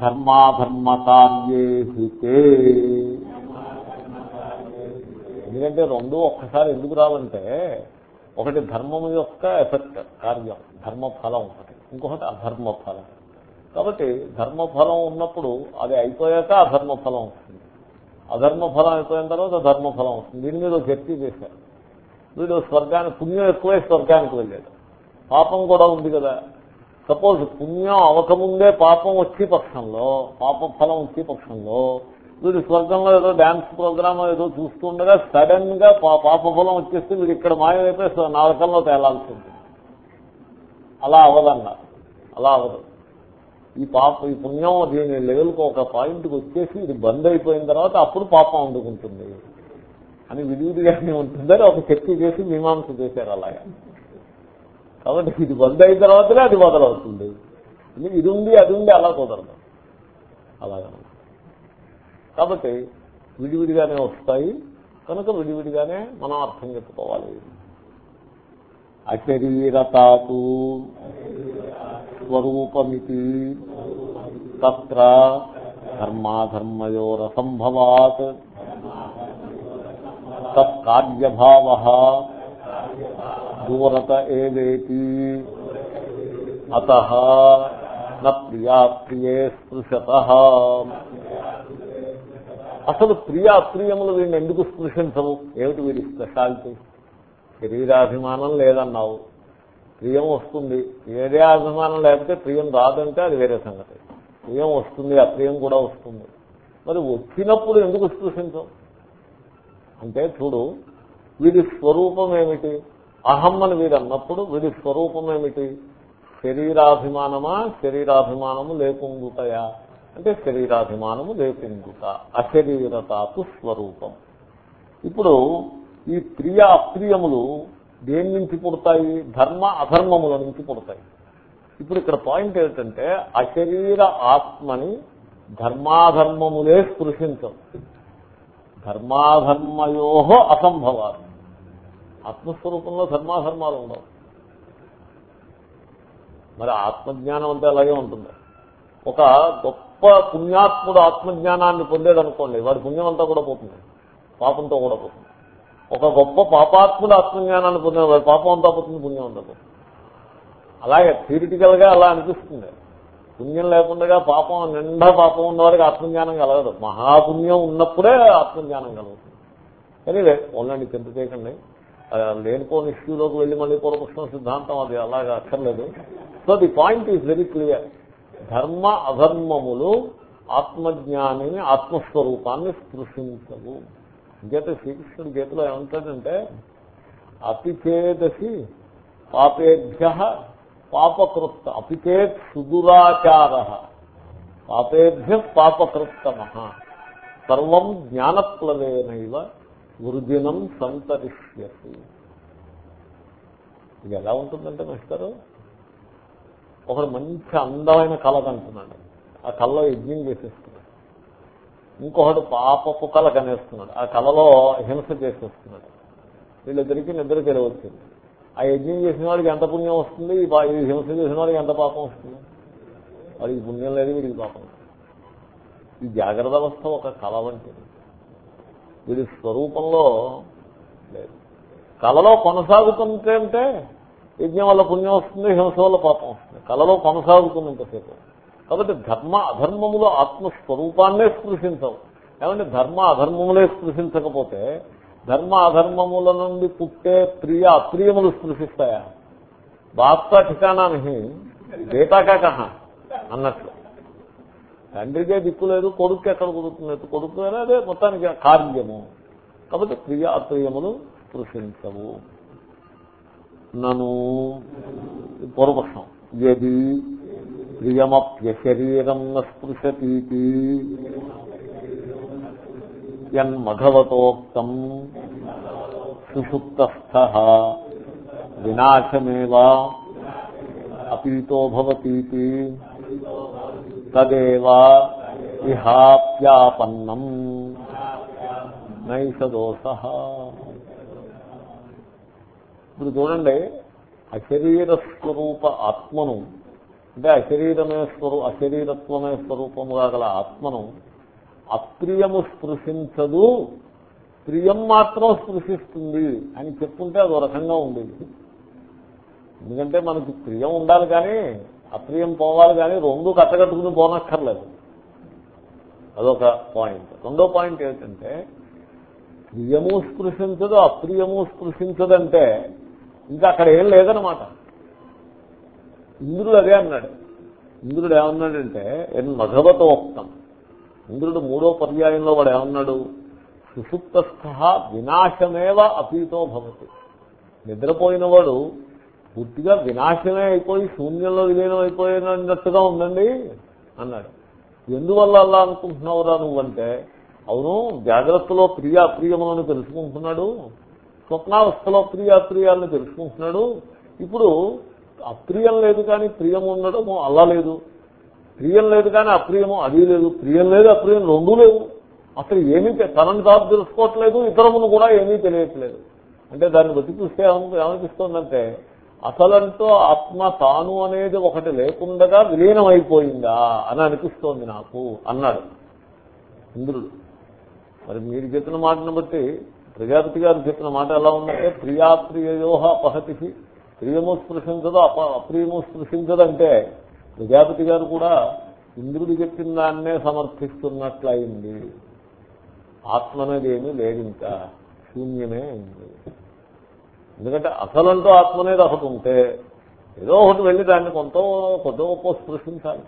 ధర్మాధర్మతాన్యే హితే ఎందుకంటే రెండు ఒక్కసారి ఎందుకు రావంటే ఒకటి ధర్మం యొక్క ఎఫెక్ట్ కార్యం ధర్మఫలం ఒకటి ఇంకొకటి అధర్మ ఫలం కాబట్టి ధర్మఫలం ఉన్నప్పుడు అది అయిపోయాక అధర్మఫలం వస్తుంది. అధర్మ ఫలం అయిపోయిన తర్వాత ధర్మఫలం వస్తుంది. దీని మీద గట్టి చర్చ చేశారు. వీడు స్వర్గానికి పుణ్యం ఎక్కువై స్వర్గానికి వెళ్ళాడు. పాపం కూడా ఉంది కదా. సపోజ్ పుణ్యం అవకముందే పాపం వచ్చే పక్షంలో పాప ఫలం వచ్చే పక్షంలో వీడు స్వర్గంలో ఏదో డాన్స్ ప్రోగ్రామ్ ఏదో చూస్తుండగా సడన్గా పా- పాప ఫలం వచ్చేస్తే వీడు ఇక్కడ మాయమైపోయి నరకంలో తేలాల్సి ఉంటుంది. అలా అవదన్న. అలా అవదు. ఈ పాప ఈ పుణ్యం దీని లెవెల్కి ఒక పాయింట్కి వచ్చేసి ఇది బంద్ అయిపోయిన తర్వాత అప్పుడు పాపం వండుకుంటుంది అని విడివిడిగానే ఉంటుందని ఒక చర్చ చేసి మీమాంస చేశారు అలాగా. కాబట్టి ఇది బంద్ అయిన తర్వాతనే అది మొదలవుతుంది. ఇది ఇది ఉంది అది ఉంది అలా కుదరదు. అలాగా కాబట్టి విడివిడిగానే వస్తాయి. కనుక విడివిడిగానే మనం అర్థం చెప్పుకోవాలి. అశరీరతాతు స్వరూపమితి తత్ర ధర్మాధర్మయోరసంభవాత్. తత్కార్యభావ దూరత ఏదేతి? అత ప్రియా ప్రియే స్పృశత. అసలు ప్రియ అప్రియములు వీడిని ఎందుకు స్పృశించవు? ఏమిటి వీడి స్పెషాలిటీ? శరీరాభిమానం లేదన్నావు. ప్రియం వస్తుంది. శరీరాభిమానం అభిమానం లేకపోతే ప్రియం రాదంటే అది వేరే సంగతి. ప్రియం వస్తుంది అప్రియం కూడా వస్తుంది. మరి వచ్చినప్పుడు ఎందుకు స్పృశించవు? అంటే చూడు వీడి స్వరూపం ఏమిటి? అహం అని వీడు అన్నప్పుడు వీడి స్వరూపం ఏమిటి? శరీరాభిమానమా? శరీరాభిమానము లేకుండుటయా? అంటే శరీరాభిమానము లేకుండుట అశరీరతాకు స్వరూపం. ఇప్పుడు ఈ ప్రియ అప్రియములు దేని నుంచి పుడతాయి? ధర్మ అధర్మముల నుంచి పుడతాయి. ఇప్పుడు ఇక్కడ పాయింట్ ఏంటంటే అశరీర ఆత్మని ధర్మాధర్మములే స్పృశించవు. ధర్మాధర్మయో అసంభవాలు ఆత్మస్వరూపంలో ధర్మాధర్మాలు ఉండవు. మరి ఆత్మజ్ఞానం అంటే అలాగే ఉంటుంది. ఒక గొప్ప పుణ్యాత్ముడు ఆత్మజ్ఞానాన్ని పొందాడు అనుకోండి వాడి పుణ్యం అంతా కూడా పోతుంది. పాపంతో కూడా పోతుంది. ఒక గొప్ప పాపాత్ముడు ఆత్మజ్ఞానాన్ని పొందిన వాడి పాపం అంతా పోతుంది పుణ్యం అంతా పోతుంది. అలాగే థియరిటికల్గా అలా అనిపిస్తుంది. పుణ్యం లేకుండా పాపం నిండా పాపం ఉన్నవాడికి ఆత్మజ్ఞానం కలగదు. మహాపుణ్యం ఉన్నప్పుడే ఆత్మజ్ఞానం కలుగుతుంది. ఎనీవే ఓన్లండి చింత చేయకండి. లేనిపోని ఇష్యూలోకి వెళ్ళి మళ్ళీ పూర్వపక్షం సిద్ధాంతం అది అలాగా అక్కర్లేదు. So the point is very clear ధర్మ అధర్మములు ఆత్మజ్ఞానిని ఆత్మస్వరూపాన్ని స్పృశించవు. గీత శ్రీకృష్ణుడి గీతలో ఏమంటాడంటే అపిచేదసి పాపేభ్య పాపకృత్త అపిచేత్ సుదురాచార పాపేభ్య పాపకృత్తమ సర్వం జ్ఞానప్లవేనైవ వృజినం సంతరిష్యతి. ఇది ఎలా ఉంటుందంటే మిస్టరు? ఒకడు మంచి అందమైన కళ కంటున్నాడు ఆ కళలో యజ్ఞం చేసేస్తున్నాడు. ఇంకొకడు పాపపు కళ కనేస్తున్నాడు. ఆ కళలో హింస చేసేస్తున్నాడు. వీళ్ళిద్దరికి నిద్ర తెలివచ్చింది ఆ యజ్ఞం చేసిన వాడికి ఎంత పుణ్యం వస్తుంది? ఈ హింస చేసిన వాడికి ఎంత పాపం వస్తుంది? వాడికి పుణ్యం లేదు వీడికి పాపం ఈ జాగ్రత్త అవస్థ ఒక కళ వంటిది. వీడి స్వరూపంలో లేదు. కళలో కొనసాగుతుంటే అంటే యజ్ఞం వల్ల పుణ్యం వస్తుంది హింస వల్ల పాపం వస్తుంది. కళలో కొనసాగుతున్నంతసేపు కాబట్టి ధర్మ అధర్మములో ఆత్మస్వరూపాన్నే స్పృశించవు. ఏమంటే ధర్మ అధర్మములే స్పృశించకపోతే ధర్మ అధర్మముల నుండి పుట్టే ప్రియ అప్రియములు స్పృశిస్తాయా? బాప్తా ఠికానా నహి కహా అన్నట్లు. తండ్రికే దిక్కు లేదు కొడుకు ఎక్కడ కుదురుతుంది? కొడుకు అదే మొత్తానికి కార్యము. కాబట్టి ప్రియ అప్రియములు స్పృశించవు. నను. పూర్వపక్షం. యది ప్రియమప్యశరీరం న స్పృశతీతి. యన్మఘవతోక్తం సుషుప్తస్థ. వినాశమేవా అపీతో భవతీతి. తదేవా ఇహాప్యాపన్నం. నైషదోష ఇప్పుడు చూడండి అశరీర స్వరూప ఆత్మను అంటే అశరీరమే స్వరూ అశరీరత్వమే స్వరూపముగా గల ఆత్మను అప్రియము స్పృశించదు ప్రియం మాత్రం స్పృశిస్తుంది అని చెప్పుంటే అదో రకంగా ఉండేది. ఎందుకంటే మనకి ప్రియం ఉండాలి కానీ అప్రియం పోవాలి కానీ రెండు కట్టగట్టుకుని పోనక్కర్లేదు. అదొక పాయింట్. రెండో పాయింట్ ఏంటంటే ప్రియము స్పృశించదు అప్రియము స్పృశించదంటే ఇంకా అక్కడ ఏం లేదనమాట ఇంద్రుడు అదే అన్నాడు. ఇంద్రుడు ఏమన్నాడంటే ఎన్ మఘవతోక్తం ఇంద్రుడు మూడో పర్యాయంలో వాడు ఏమన్నాడు? సుషుప్తస్థ వినాశమేవ అపీతో భవతి. నిద్రపోయిన వాడు పూర్తిగా వినాశమే అయిపోయి శూన్యంలో విలీనం అయిపోయినట్టుగా ఉందండి అన్నాడు. ఎందువల్ల అలా అనుకుంటున్నావురా నువ్వంటే? అవును జాగ్రత్తలో ప్రియ అప్రియములను తెలుసుకుంటున్నాడు. స్వప్నావస్థలో ప్రియ అప్రియాలను తెలుసుకుంటున్నాడు. ఇప్పుడు అప్రియం లేదు కానీ ప్రియం ఉండడము అలా లేదు. ప్రియం లేదు కానీ అప్రియము అది లేదు. ప్రియం లేదు అప్రియం రెండూ లేవు. అసలు ఏమీ తె- తనని తాను తెలుసుకోవట్లేదు ఇతరమును కూడా ఏమీ తెలియట్లేదు. అంటే దాన్ని బట్టి చూస్తే ఏమని- ఏమనిపిస్తోందంటే అసలంటూ ఆత్మ తాను అనేది ఒకటి లేకుండగా విలీనం అయిపోయిందా అని అనిపిస్తోంది నాకు అన్నాడు ఇంద్రుడు. మరి మీరు చెప్పిన మాటను బట్టి ప్రజాపతి గారు చెప్పిన మాట ఎలా ఉందంటే ప్రియాప్రియోహ అపహతి ప్రియము స్పృశించదు అప అప్రియము స్పృశించదు అంటే ప్రజాపతి గారు కూడా ఇంద్రుడు చెప్పిన దాన్నే సమర్థిస్తున్నట్లయింది. ఆత్మ అనేది ఏమీ లేదు ఇంకా శూన్యమే ఉంది ఎందుకంటే అసలంటూ ఆత్మ అనేది అసలు ఉంటే ఏదో ఒకటి వెళ్ళి దాన్ని కొంత కొంత గొప్ప స్పృశించాలి.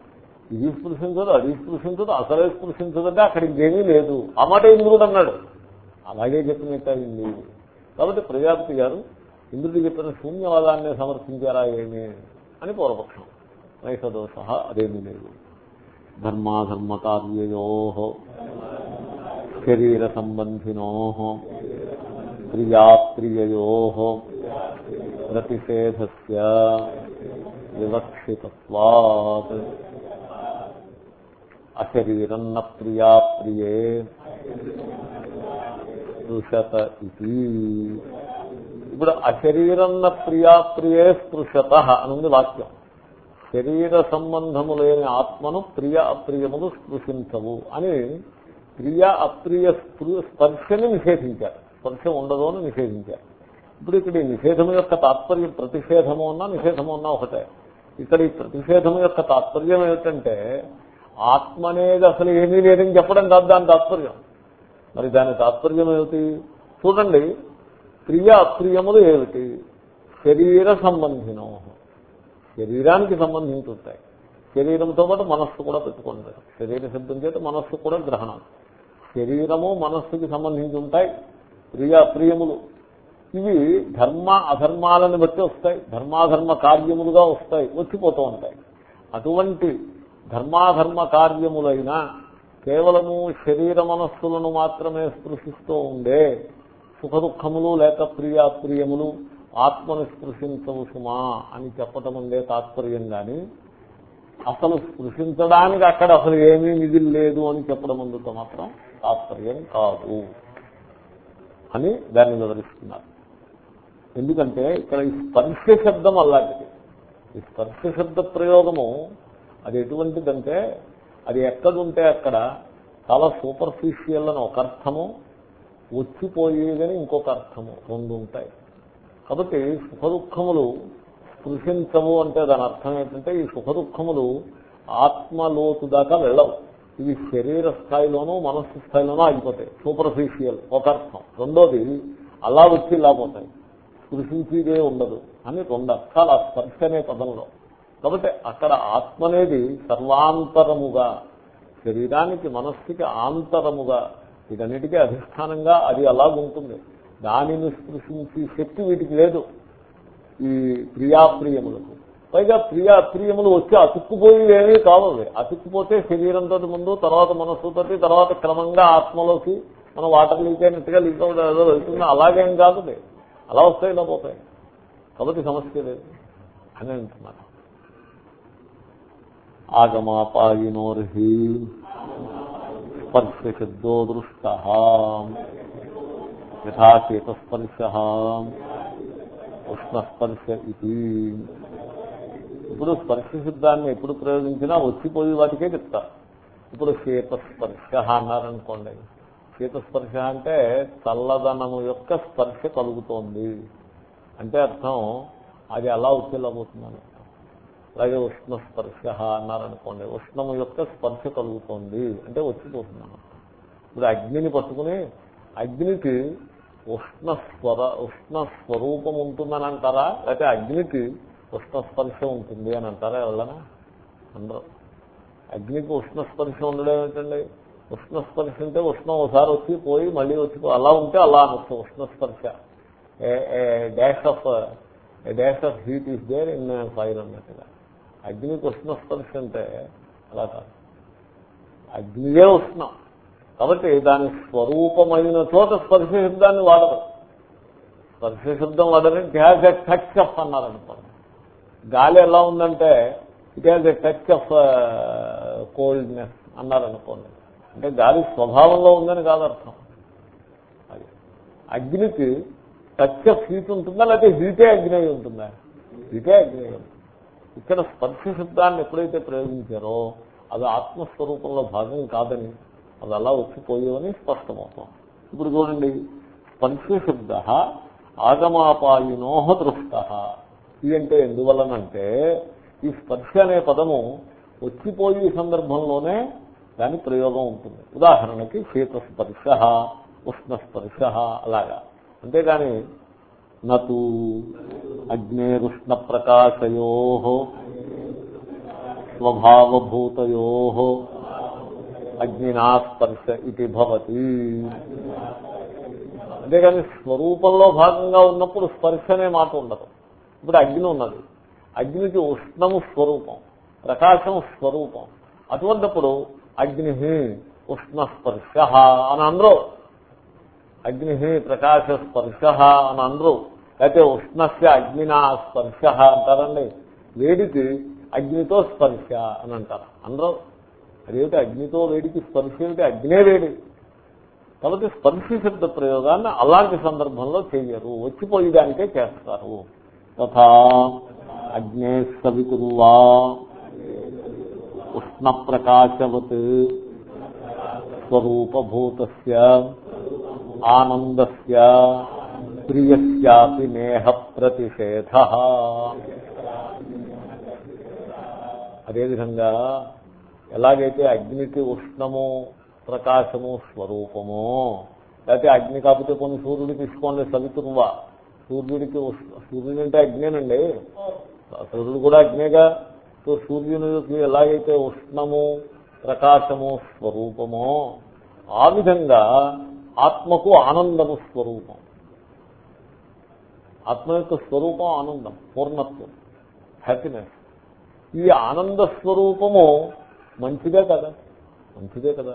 ఇది స్పృశించదు అది స్పృశించదు అసలే స్పృశించదంటే అక్కడ ఇంకేమీ లేదు. ఆ మాట ఇంద్రుడు అన్నాడు. అలాగే చెప్పినట్టయింది. కాబట్టి ప్రజాపతి గారు ఇంద్రుడు చెప్పిన శూన్యవాదాన్ని సమర్థించారా ఏమి అని పూర్వపక్షం. నైషదోష అదేమీ లేదు. ధర్మాధర్మకార్యయో శరీర సంబంధినో ప్రియాప్రియయో ప్రతిషేధస్య వివక్షితత్వాత్ అశరీరం ప్రియాప్రియే ప్రియా ప్రియే స్పృశత ఇది. ఇప్పుడు అశరీరం న ప్రియా ప్రియే స్పృశత అనుంది వాక్యం. శరీర సంబంధము లేని ఆత్మను ప్రియ అప్రియములు స్పృశించవు అని ప్రియ అప్రియ స్పర్శని నిషేధించారు. స్పర్శ ఉండదు అని నిషేధించారు. ఇప్పుడు ఇక్కడ ఈ నిషేధం యొక్క తాత్పర్యం ప్రతిషేధము ఉన్నా నిషేధము ఉన్నా ఒకటే. ఇక్కడ ఈ ప్రతిషేధం యొక్క తాత్పర్యం ఏమిటంటే ఆత్మ అనేది అసలు ఏమీ లేదని చెప్పడం కాదు దాని తాత్పర్యం. మరి దాని తాత్పర్యం ఏమిటి? చూడండి క్రియ అప్రియములు ఏమిటి? శరీర సంబంధినో. శరీరానికి సంబంధించి ఉంటాయి శరీరంతో పాటు మనస్సు కూడా పెట్టుకుంటారు శరీర శబ్దం చేత మనస్సు కూడా గ్రహణం. శరీరము మనస్సుకి సంబంధించి ఉంటాయి ప్రియ అప్రియములు ఇవి ధర్మ అధర్మాలను బట్టి వస్తాయి. ధర్మాధర్మ కార్యములుగా వస్తాయి. వచ్చిపోతూ ఉంటాయి. అటువంటి ధర్మాధర్మ కార్యములైన కేవలము శరీర మనస్సులను మాత్రమే స్పృశిస్తూ ఉండే సుఖ దుఃఖములు లేక ప్రియాప్రియములు ఆత్మను స్పృశించవు సుమా అని చెప్పటం ఉండే తాత్పర్యం కానీ అసలు స్పృశించడానికి అక్కడ అసలు ఏమీ మిగిలి లేదు అని చెప్పడం అందుతో మాత్రం తాత్పర్యం కాదు అని దాన్ని వివరిస్తున్నారు. ఎందుకంటే ఇక్కడ ఈ స్పర్శ శబ్దం అలాంటిది. ఈ స్పర్శ శబ్ద ప్రయోగము అది ఎటువంటిదంటే అది ఎక్కడుంటే అక్కడ చాలా సూపర్ఫిషియల్ అని ఒక అర్థము వచ్చిపోయేదని ఇంకొక అర్థము రెండు ఉంటాయి. కాబట్టి సుఖ దుఃఖములు స్పృశించవు అంటే దాని అర్థం ఏంటంటే ఈ సుఖ దుఃఖములు ఆత్మలోతు దాకా వెళ్ళవు. ఇవి శరీర స్థాయిలోనూ మనస్సు స్థాయిలోనూ ఆగిపోతాయి. సూపర్ఫిషియల్ ఒక అర్థం. రెండోది అలా వచ్చి ఇలా పోతాయి. స్పృశించేదే ఉండదు. అని రెండు అర్థాలు ఆ స్పర్శ అనే పదంలో. కాబట్టి అక్కడ ఆత్మ అనేది సర్వాంతరముగా శరీరానికి మనస్సుకి ఆంతరముగా వీటన్నిటికీ అధిష్టానంగా అది అలాగుంటుంది. దానిని స్పృశించి శక్తి వీటికి లేదు ఈ ప్రియాప్రియములకు పైగా ప్రియా ప్రియములు వచ్చి అతుక్కుపోయి ఏమీ కావాలి అతుక్కుపోతే శరీరంతో ముందు తర్వాత మనస్సుతోటి తర్వాత క్రమంగా ఆత్మలోకి మనం వాటర్ లీక్ అయినట్టుగా లీక్ అవ్వడం ఏదో వెళ్తుంది. అలాగేం కాదు అలా వస్తాయి ఇలా పోతాయి. కాబట్టి సమస్య లేదు. అని అంటున్నారు. ఆగమాపాయినోర్హి స్పర్శశబ్దో దృష్ట యథాచేతస్పర్శ ఉష్ణస్పర్శ ఇది ఇప్పుడు స్పర్శ శబ్దాన్ని ఎప్పుడు ప్రయోగించినా వచ్చిపోయి వాటికే చెప్తారు ఇప్పుడు శీతస్పర్శ అన్నారనుకోండి. శీతస్పర్శ అంటే చల్లదనము యొక్క స్పర్శ కలుగుతోంది. అంటే అర్థం అది అలా వచ్చేలా అర్థం అలాగే ఉష్ణ స్పర్శ అన్నారనుకోండి ఉష్ణము యొక్క స్పర్శ కలుగుతోంది అంటే వచ్చిపోతున్నాను. ఇప్పుడు అగ్నిని పట్టుకుని అగ్నికి ఉష్ణ స్వర ఉష్ణ స్వరూపం ఉంటుందని అంటారా? లేకపోతే అగ్నికి ఉష్ణ స్పర్శ ఉంటుంది అని అంటారా ఎవరన్నా అందరూ. అగ్నికి ఉష్ణ స్పర్శ ఉండడం ఏంటండి? ఉష్ణ స్పర్శ అంటే ఉష్ణం ఒకసారి వచ్చి పోయి మళ్ళీ వచ్చి అలా ఉంటే అలా అనొచ్చు ఉష్ణ స్పర్శ. Dash of dash of heat is there in fire అన్నట్టుగా. అగ్నికి ఉష్ణస్పర్శ అంటే అలా కాదు. అగ్నియే ఉష్ణం. కాబట్టి దాని స్వరూపమైన చోట స్పర్శ శబ్దాన్ని వాడరు. స్పర్శ శబ్దం వాడని it has a touch of అన్నారనుకోండి. గాలి ఎలా ఉందంటే it has a touch of coldness అన్నారనుకోండి. అంటే గాలి స్వభావంలో ఉందని కాదు అర్థం అది. అగ్నికి టచ్ ఆఫ్ హీట్ ఉంటుందా? లేకపోతే హీటే అగ్ని అయి ఉంటుందా? హీటే అగ్ని అయి ఉంటుంది? ఇక్కడ స్పర్శ శబ్దాన్ని ఎప్పుడైతే ప్రయోగించారో అది ఆత్మస్వరూపంలో భాగం కాదని అది అలా వచ్చిపోయేవని స్పష్టమవుతాం ఇప్పుడు చూడండి స్పర్శ శబ్ద ఆగమాపాయినోహ దృష్ట. ఇది అంటే ఎందువలనంటే ఈ స్పర్శ అనే పదము వచ్చిపోయే సందర్భంలోనే దాని ప్రయోగం ఉంటుంది. ఉదాహరణకి శీత ఉష్ణస్పర్శ ఉష్ణ స్పర్శ అలాగా. అంతేగాని నూ అగ్నేరుష్ణ ప్రకాశయో స్వభావభూతయో అగ్నినా స్పర్శ ఇది భవతి అంతేగాని స్వరూపంలో భాగంగా ఉన్నప్పుడు స్పర్శ అనే మాట ఉండదు. ఇప్పుడు అగ్ని ఉన్నది. అగ్నికి ఉష్ణము స్వరూపం ప్రకాశం స్వరూపం. అటువంటిప్పుడు అగ్ని ఉష్ణ స్పర్శ అని అందరూ అగ్ని ప్రకాశ స్పర్శ అని అందరూ లేకపోతే ఉష్ణస్య అగ్నినా స్పర్శ అంటారండి. వేడికి అగ్నితో స్పర్శ అని అంటారు. అందరూ అదేమిటి అగ్నితో వేడికి స్పర్శ ఏమిటి? అగ్నే వేడి. కాబట్టి స్పర్శ శబ్ద ప్రయోగాన్ని అలాంటి సందర్భంలో చెయ్యరు. వచ్చిపోయేదానికే చేస్తారు. తథా అగ్నే సవికుర్వా. ఉష్ణ ప్రకాశవత్ స్వరూపభూత ఆనందస్య ప్రియస్యాపి నేహ ప్రతిషేధ అదేవిధంగా ఎలాగైతే అగ్నికి ఉష్ణము ప్రకాశము స్వరూపము లేకపోతే అగ్ని కాకపోతే కొన్ని సూర్యుడు తీసుకోండి సవితుర్వ. సూర్యుడికి సూర్యుడు అంటే అగ్నేనండి. సూర్యుడు కూడా అగ్నేగా. సో సూర్యునికి ఎలాగైతే ఉష్ణము ప్రకాశము స్వరూపమో ఆ విధంగా ఆత్మకు ఆనందము స్వరూపం. ఆత్మ యొక్క స్వరూపం ఆనందం పూర్ణత్వం హ్యాపీనెస్ ఈ ఆనంద స్వరూపము మంచిదే కదా? మంచిదే కదా.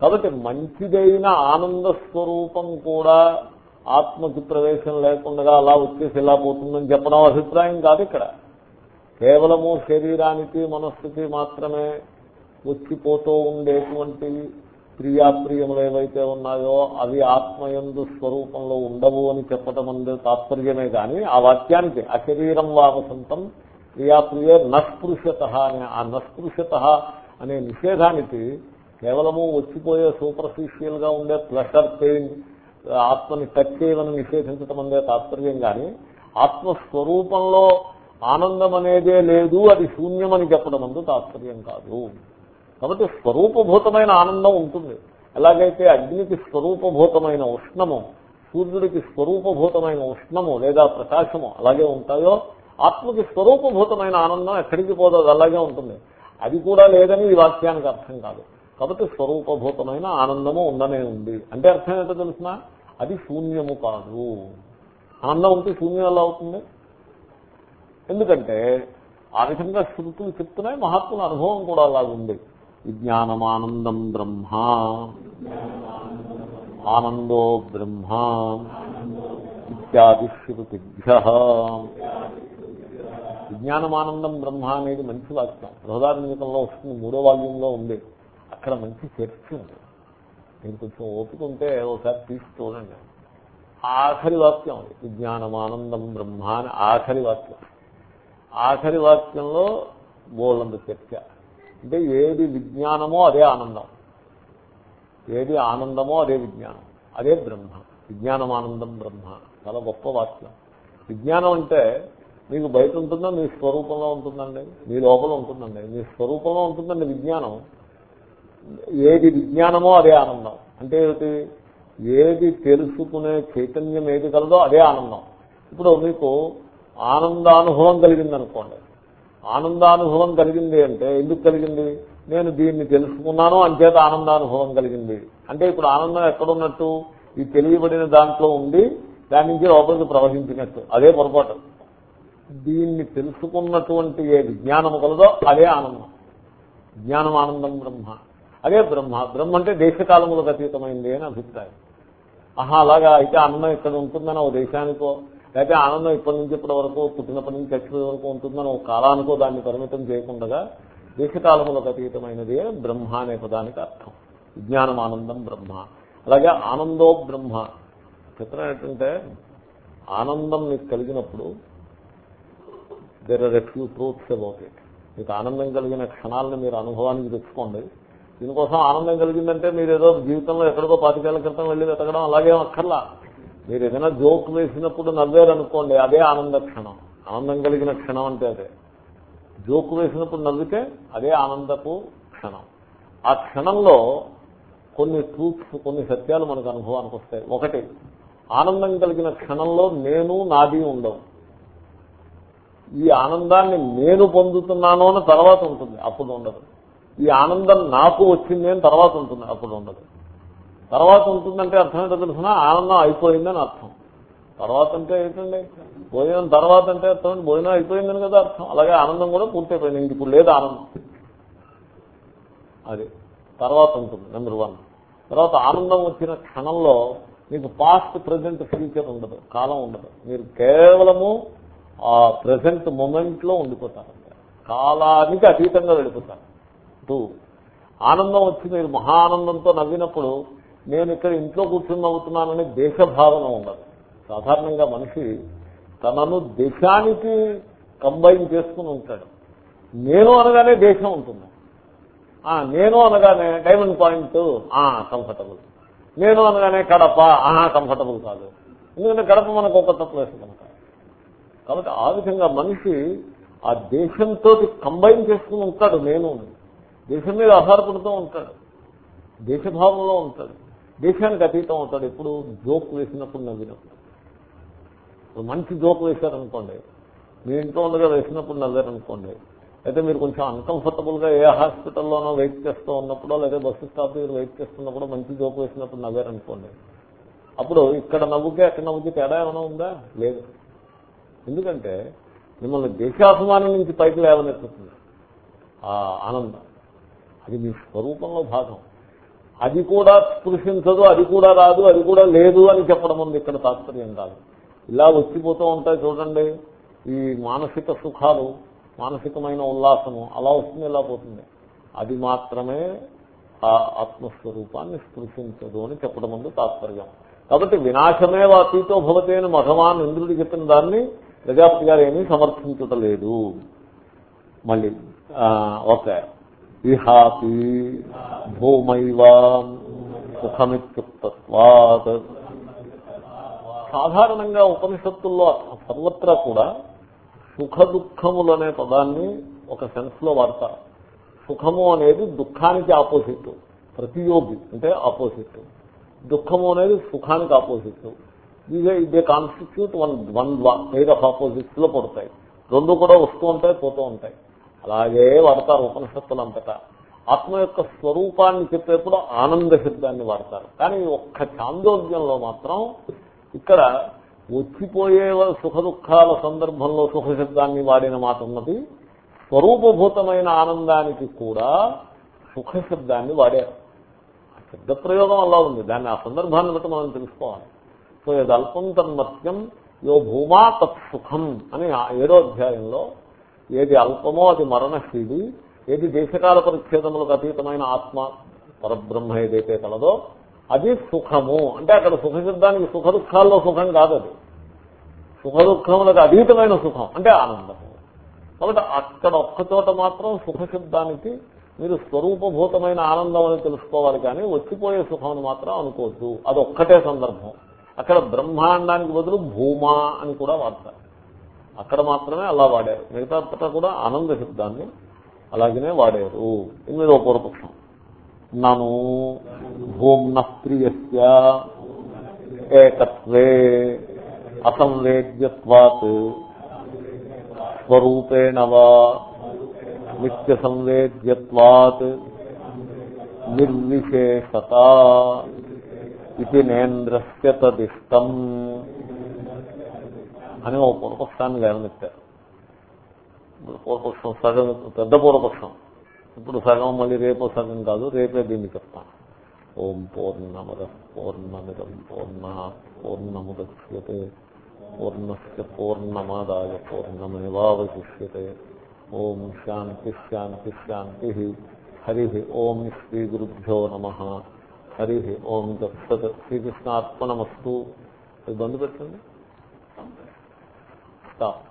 కాబట్టి మంచిదైన ఆనంద స్వరూపం కూడా ఆత్మకి ప్రవేశం లేకుండా అలా వచ్చేసి ఇలా పోతుందని చెప్పడం అభిప్రాయం కాదు ఇక్కడ. కేవలము శరీరానికి మనస్సుకి మాత్రమే వచ్చిపోతూ ఉండేటువంటి ప్రియాప్రియములు ఏవైతే ఉన్నాయో అవి ఆత్మయందు స్వరూపంలో ఉండవు అని చెప్పటం అందే తాత్పర్యమే కానీ ఆ వాక్యానికి అశరీరం వావసంతం ప్రియాప్రియ నస్పృశ్యత అనే ఆ నస్పృశ్యత అనే నిషేధానికి కేవలము వచ్చిపోయే సూపర్ఫిషియల్గా ఉండే ప్లెషర్ పెయిన్ ఆత్మని టచ్ చేయమని నిషేధించటం అందే తాత్పర్యం కానీ ఆత్మస్వరూపంలో ఆనందం అనేదే లేదు అది శూన్యమని చెప్పడం అందు తాత్పర్యం కాదు. కాబట్టి స్వరూపభూతమైన ఆనందం ఉంటుంది. ఎలాగైతే అగ్నికి స్వరూపభూతమైన ఉష్ణము సూర్యుడికి స్వరూపభూతమైన ఉష్ణము లేదా ప్రకాశము అలాగే ఉంటాయో ఆత్మకి స్వరూపభూతమైన ఆనందం ఎక్కడికి పోదు అలాగే ఉంటుంది. అది కూడా లేదని ఈ వాక్యానికి అర్థం కాదు. కాబట్టి స్వరూపభూతమైన ఆనందము ఉండనే ఉంది. అంటే అర్థం ఏంటో తెలిసిన? అది శూన్యము కాదు. ఆనందం ఉంటే శూన్యం ఎలా అవుతుంది? ఎందుకంటే ఆ విధంగా శృతులు చెప్తున్నాయి మహాత్ముల అనుభవం కూడా అలాగుంది. విజ్ఞానమానందం బ్రహ్మ ఆనందో బ్రహ్మ ఇత్యాది శృతిభ్య విజ్ఞానమానందం బ్రహ్మ అనేది మంచి వాక్యం. బృహదార్మికంలో వస్తుంది మూడో వాక్యంలో ఉంది. అక్కడ మంచి చర్చ ఉంది. నేను కొంచెం ఓపిక ఉంటే ఒకసారి తీసి చూడండి. ఆఖరి వాక్యం విజ్ఞానమానందం బ్రహ్మ అని ఆఖరి వాక్యం. ఆఖరి వాక్యంలో బోలంత చర్చ. అంటే ఏది విజ్ఞానమో అదే ఆనందం. ఏది ఆనందమో అదే విజ్ఞానం. అదే బ్రహ్మ. విజ్ఞానం ఆనందం బ్రహ్మ. చాలా గొప్ప వాక్యం. విజ్ఞానం అంటే మీకు బయట ఉంటుందా? మీ స్వరూపంలో ఉంటుందండి. మీ లోపల ఉంటుందండి. మీ స్వరూపంలో ఉంటుందండి విజ్ఞానం. ఏది విజ్ఞానమో అదే ఆనందం. అంటే ఏమిటి? ఏది తెలుసుకునే చైతన్యం ఏది కలదో అదే ఆనందం. ఇప్పుడు మీకు ఆనందానుభవం కలిగిందనుకోండి. ఆనందానుభవం కలిగింది అంటే ఎందుకు కలిగింది? నేను దీన్ని తెలుసుకున్నాను అంచేత ఆనందానుభవం కలిగింది. అంటే ఇప్పుడు ఆనందం ఎక్కడున్నట్టు? ఈ తెలియబడిన దాంట్లో ఉండి దాని నుంచి లోపలికి ప్రవహించినట్టు. అదే పొరపాటు. దీన్ని తెలుసుకున్నటువంటి ఏది జ్ఞానం కలదో అదే ఆనందం. జ్ఞానం ఆనందం బ్రహ్మ. అదే బ్రహ్మ. బ్రహ్మ అంటే దేశకాలములకు అతీతమైంది అని అభిప్రాయం. ఆహా అలాగా. అయితే ఆనందం ఇక్కడ ఉంటుందని ఓ దేశానికో లేకపోతే ఆనందం ఇప్పటి నుంచి ఇప్పటి వరకు పుట్టినప్పటి నుంచి చచ్చిన వరకు ఉంటుందని ఒక కాలానికో దాన్ని పరిమితం చేయకుండా దేశకాలములకు అతీతమైనది బ్రహ్మ అనే పదానికి అర్థం. విజ్ఞానం ఆనందం బ్రహ్మ. అలాగే ఆనందో బ్రహ్మ. చిత్రం ఏంటంటే ఆనందం మీకు కలిగినప్పుడు there are a few truths about it మీకు ఆనందం కలిగిన క్షణాలను మీరు అనుభవానికి తెచ్చుకోండి. దీనికోసం ఆనందం కలిగిందంటే మీరు ఏదో జీవితంలో ఎక్కడికో పాతికేళ్ళ క్రితం వెళ్ళి వెతకడం అలాగే అక్కర్లా. మీరు ఏదైనా జోక్ వేసినప్పుడు నవ్వారనుకోండి అదే ఆనంద క్షణం. ఆనందం కలిగిన క్షణం అంటే అదే. జోక్ వేసినప్పుడు నవ్వితే అదే ఆనందపు క్షణం. ఆ క్షణంలో కొన్ని ట్రూత్స్ కొన్ని సత్యాలు మనకు అనుభవానికి వస్తాయి. ఒకటి ఆనందం కలిగిన క్షణంలో నేను నాది ఉండవు. ఈ ఆనందాన్ని నేను పొందుతున్నాను అని తర్వాత ఉంటుంది అప్పుడు ఉండదు. ఈ ఆనందం నాకు వచ్చింది అని తర్వాత ఉంటుంది అప్పుడు ఉండదు. తర్వాత ఉంటుందంటే అర్థం ఏంటో తెలిసిన? ఆనందం అయిపోయిందని అర్థం. తర్వాత అంటే ఏంటండి? భోజనం తర్వాత అంటే అర్థం. భోజనం అయిపోయిందని కదా అర్థం. అలాగే ఆనందం కూడా పూర్తయిపోయింది. ఇంక ఇప్పుడు లేదు ఆనందం. అది తర్వాత ఉంటుంది నెంబర్ వన్. తర్వాత ఆనందం వచ్చిన క్షణంలో మీకు పాస్ట్ ప్రజెంట్ ఫ్యూచర్ ఉండదు కాలం ఉండదు. మీరు కేవలము ఆ ప్రజెంట్ మూమెంట్లో ఉండిపోతారు కాలానికి అతీతంగా వెళ్ళిపోతారు. టూ. ఆనందం వచ్చి మీరు మహా ఆనందంతో నవ్వినప్పుడు నేను ఇక్కడ ఇంట్లో కూర్చుని నవ్వుతున్నానని దేశభావన ఉండదు. సాధారణంగా మనిషి తనను దేశానికి కంబైన్ చేసుకుని ఉంటాడు. నేను అనగానే దేశం ఉంటుంది. ఆ, నేను అనగానే డైమండ్ పాయింట్ కంఫర్టబుల్. నేను అనగానే కడప ఆహా కంఫర్టబుల్ కాదు. ఎందుకంటే కడప మనకు ఒక కొత్త ప్లేస్ కనుక. కాబట్టి ఆ విధంగా మనిషి ఆ దేశంతో కంబైన్ చేసుకుని ఉంటాడు. నేను దేశం మీద ఆధారపడుతూ ఉంటాడు. దేశభావంలో ఉంటాడు. దేశానికి అతీతం అవుతాడు ఎప్పుడు జోక్ వేసినప్పుడు నవ్వినప్పుడు ఇప్పుడు మంచి జోక్ వేశారనుకోండి. మీ ఇంట్లో ఉండగా వేసినప్పుడు నవ్వారనుకోండి. అయితే మీరు కొంచెం అన్కంఫర్టబుల్గా ఏ హాస్పిటల్లోనో వెయిట్ చేస్తూ ఉన్నప్పుడో లేదా బస్సు స్టాప్ దగ్గర వెయిట్ చేస్తున్నప్పుడు మంచి జోక్ వేసినప్పుడు నవ్వారనుకోండి. అప్పుడు ఇక్కడ నవ్వుకే అక్కడ నవ్వుకి తేడా ఏమైనా ఉందా? లేదు. ఎందుకంటే మిమ్మల్ని దేశాభిమానం నుంచి పైకి లేవనెత్తుతుంది. ఆ ఆనందం. అది మీ స్వరూపంలో భాగం. అది కూడా స్పృశించదు అది కూడా రాదు అది కూడా లేదు అని చెప్పడం ఉంది. ఇక్కడ తాత్పర్యం కాదు. ఇలా వచ్చిపోతూ ఉంటాయి చూడండి. ఈ మానసిక సుఖాలు మానసికమైన ఉల్లాసము అలా వస్తుంది ఇలా పోతుంది. అది మాత్రమే ఆ ఆత్మస్వరూపాన్ని స్పృశించదు అని చెప్పడం ముందు తాత్పర్యం. కాబట్టి వినాశమే వాతీతో భవతే అని మఘవాన్ ఇంద్రుడు చెప్పిన దాన్ని ప్రజాపతి గారు ఏమీ సమర్థించటలేదు. మళ్ళీ ఓకే. ఇహాపి భూమైవ సుఖమిత్యుక్తత్వాత్. సాధారణంగా ఉపనిషత్తుల్లో సర్వత్రా కూడా సుఖ దుఃఖములు అనే పదాన్ని ఒక సెన్స్లో వాడతారు. సుఖము అనేది దుఃఖానికి ఆపోజిట్ ప్రతియోగి అంటే ఆపోజిట్. దుఃఖము అనేది సుఖానికి ఆపోజిట్. ఇదే ఇదే constitute one one pair of ఆపోజిట్స్లో పడతాయి. రెండు కూడా వస్తూ ఉంటాయి పోతూ ఉంటాయి. అలాగే వాడతారు ఉపనిషత్తులు అంతటా. ఆత్మ యొక్క స్వరూపాన్ని చెప్పేప్పుడు ఆనంద శబ్దాన్ని వాడతారు. కానీ ఒక్క చాందోద్యంలో మాత్రం ఇక్కడ వచ్చిపోయే సుఖ దుఃఖాల సందర్భంలో సుఖ శబ్దాన్ని వాడిన మాట ఉన్నది. స్వరూపభూతమైన ఆనందానికి కూడా సుఖ శబ్దాన్ని వాడారు. ఆ శబ్ద ప్రయోగం అలా ఉంది. దాన్ని ఆ సందర్భాన్ని బట్టి మనం తెలుసుకోవాలి. సో ఇది అల్పం తన్మత్యం యో భూమా తత్ సుఖం అని ఆ ఏడో అధ్యాయంలో ఏది అల్పమో అది మరణశీలి ఏది దేశకాల పరిచ్ఛేదములకు అతీతమైన ఆత్మ పరబ్రహ్మ ఏదైతే కలదో అది సుఖము. అంటే అక్కడ సుఖ శబ్దానికి సుఖ దుఃఖాల్లో సుఖం కాదు అది. సుఖ దుఃఖములకు అతీతమైన సుఖం అంటే ఆనందము. కాబట్టి అక్కడ ఒక్కచోట మాత్రం సుఖ శబ్దానికి మీరు స్వరూపభూతమైన ఆనందం అని తెలుసుకోవాలి కానీ వచ్చిపోయే సుఖం మాత్రం అనుకోవద్దు. అది ఒక్కటే సందర్భం. అక్కడ బ్రహ్మాండానికి బదులు భూమా అని కూడా వాడతారు. అక్కడ మాత్రమే అలా వాడారు. మిగతా అంతటా కూడా ఆనంద శబ్దాన్ని అలాగనే వాడారు. ఇది మీద ఒక పూర్వపక్షం నను భూమ్న ప్రియస్య ఏకత్వే అసంవేద్యత్వాత్ స్వరూపేణ వా నిత్య సంవేద్యత్వాత్ నిర్విశేషత. ఇది నేంద్రస్య తదిష్టం. అని ఒక పూర్వపక్షాన్ని లేవనెత్తారు ఇప్పుడు పూర్వపక్షం సగం పెద్ద పూర్వపక్షం. ఇప్పుడు సగం మళ్ళీ రేపు సగం కాదు రేపే దీన్ని చెప్తాను. ఓం పూర్ణమద పూర్ణమిదం పూర్ణ పూర్ణముద్యతే. పూర్ణస్ పూర్ణమాదాయ పూర్ణమేవాశిష్యే ఓం శాంతి శాంతి శాంతి. హరి ఓం శ్రీ గురుభ్యో నమ. హరి ఓం దత్సత్ శ్రీకృష్ణార్పణమస్తు. ఇది బంధు పెట్టండి. స్టాప్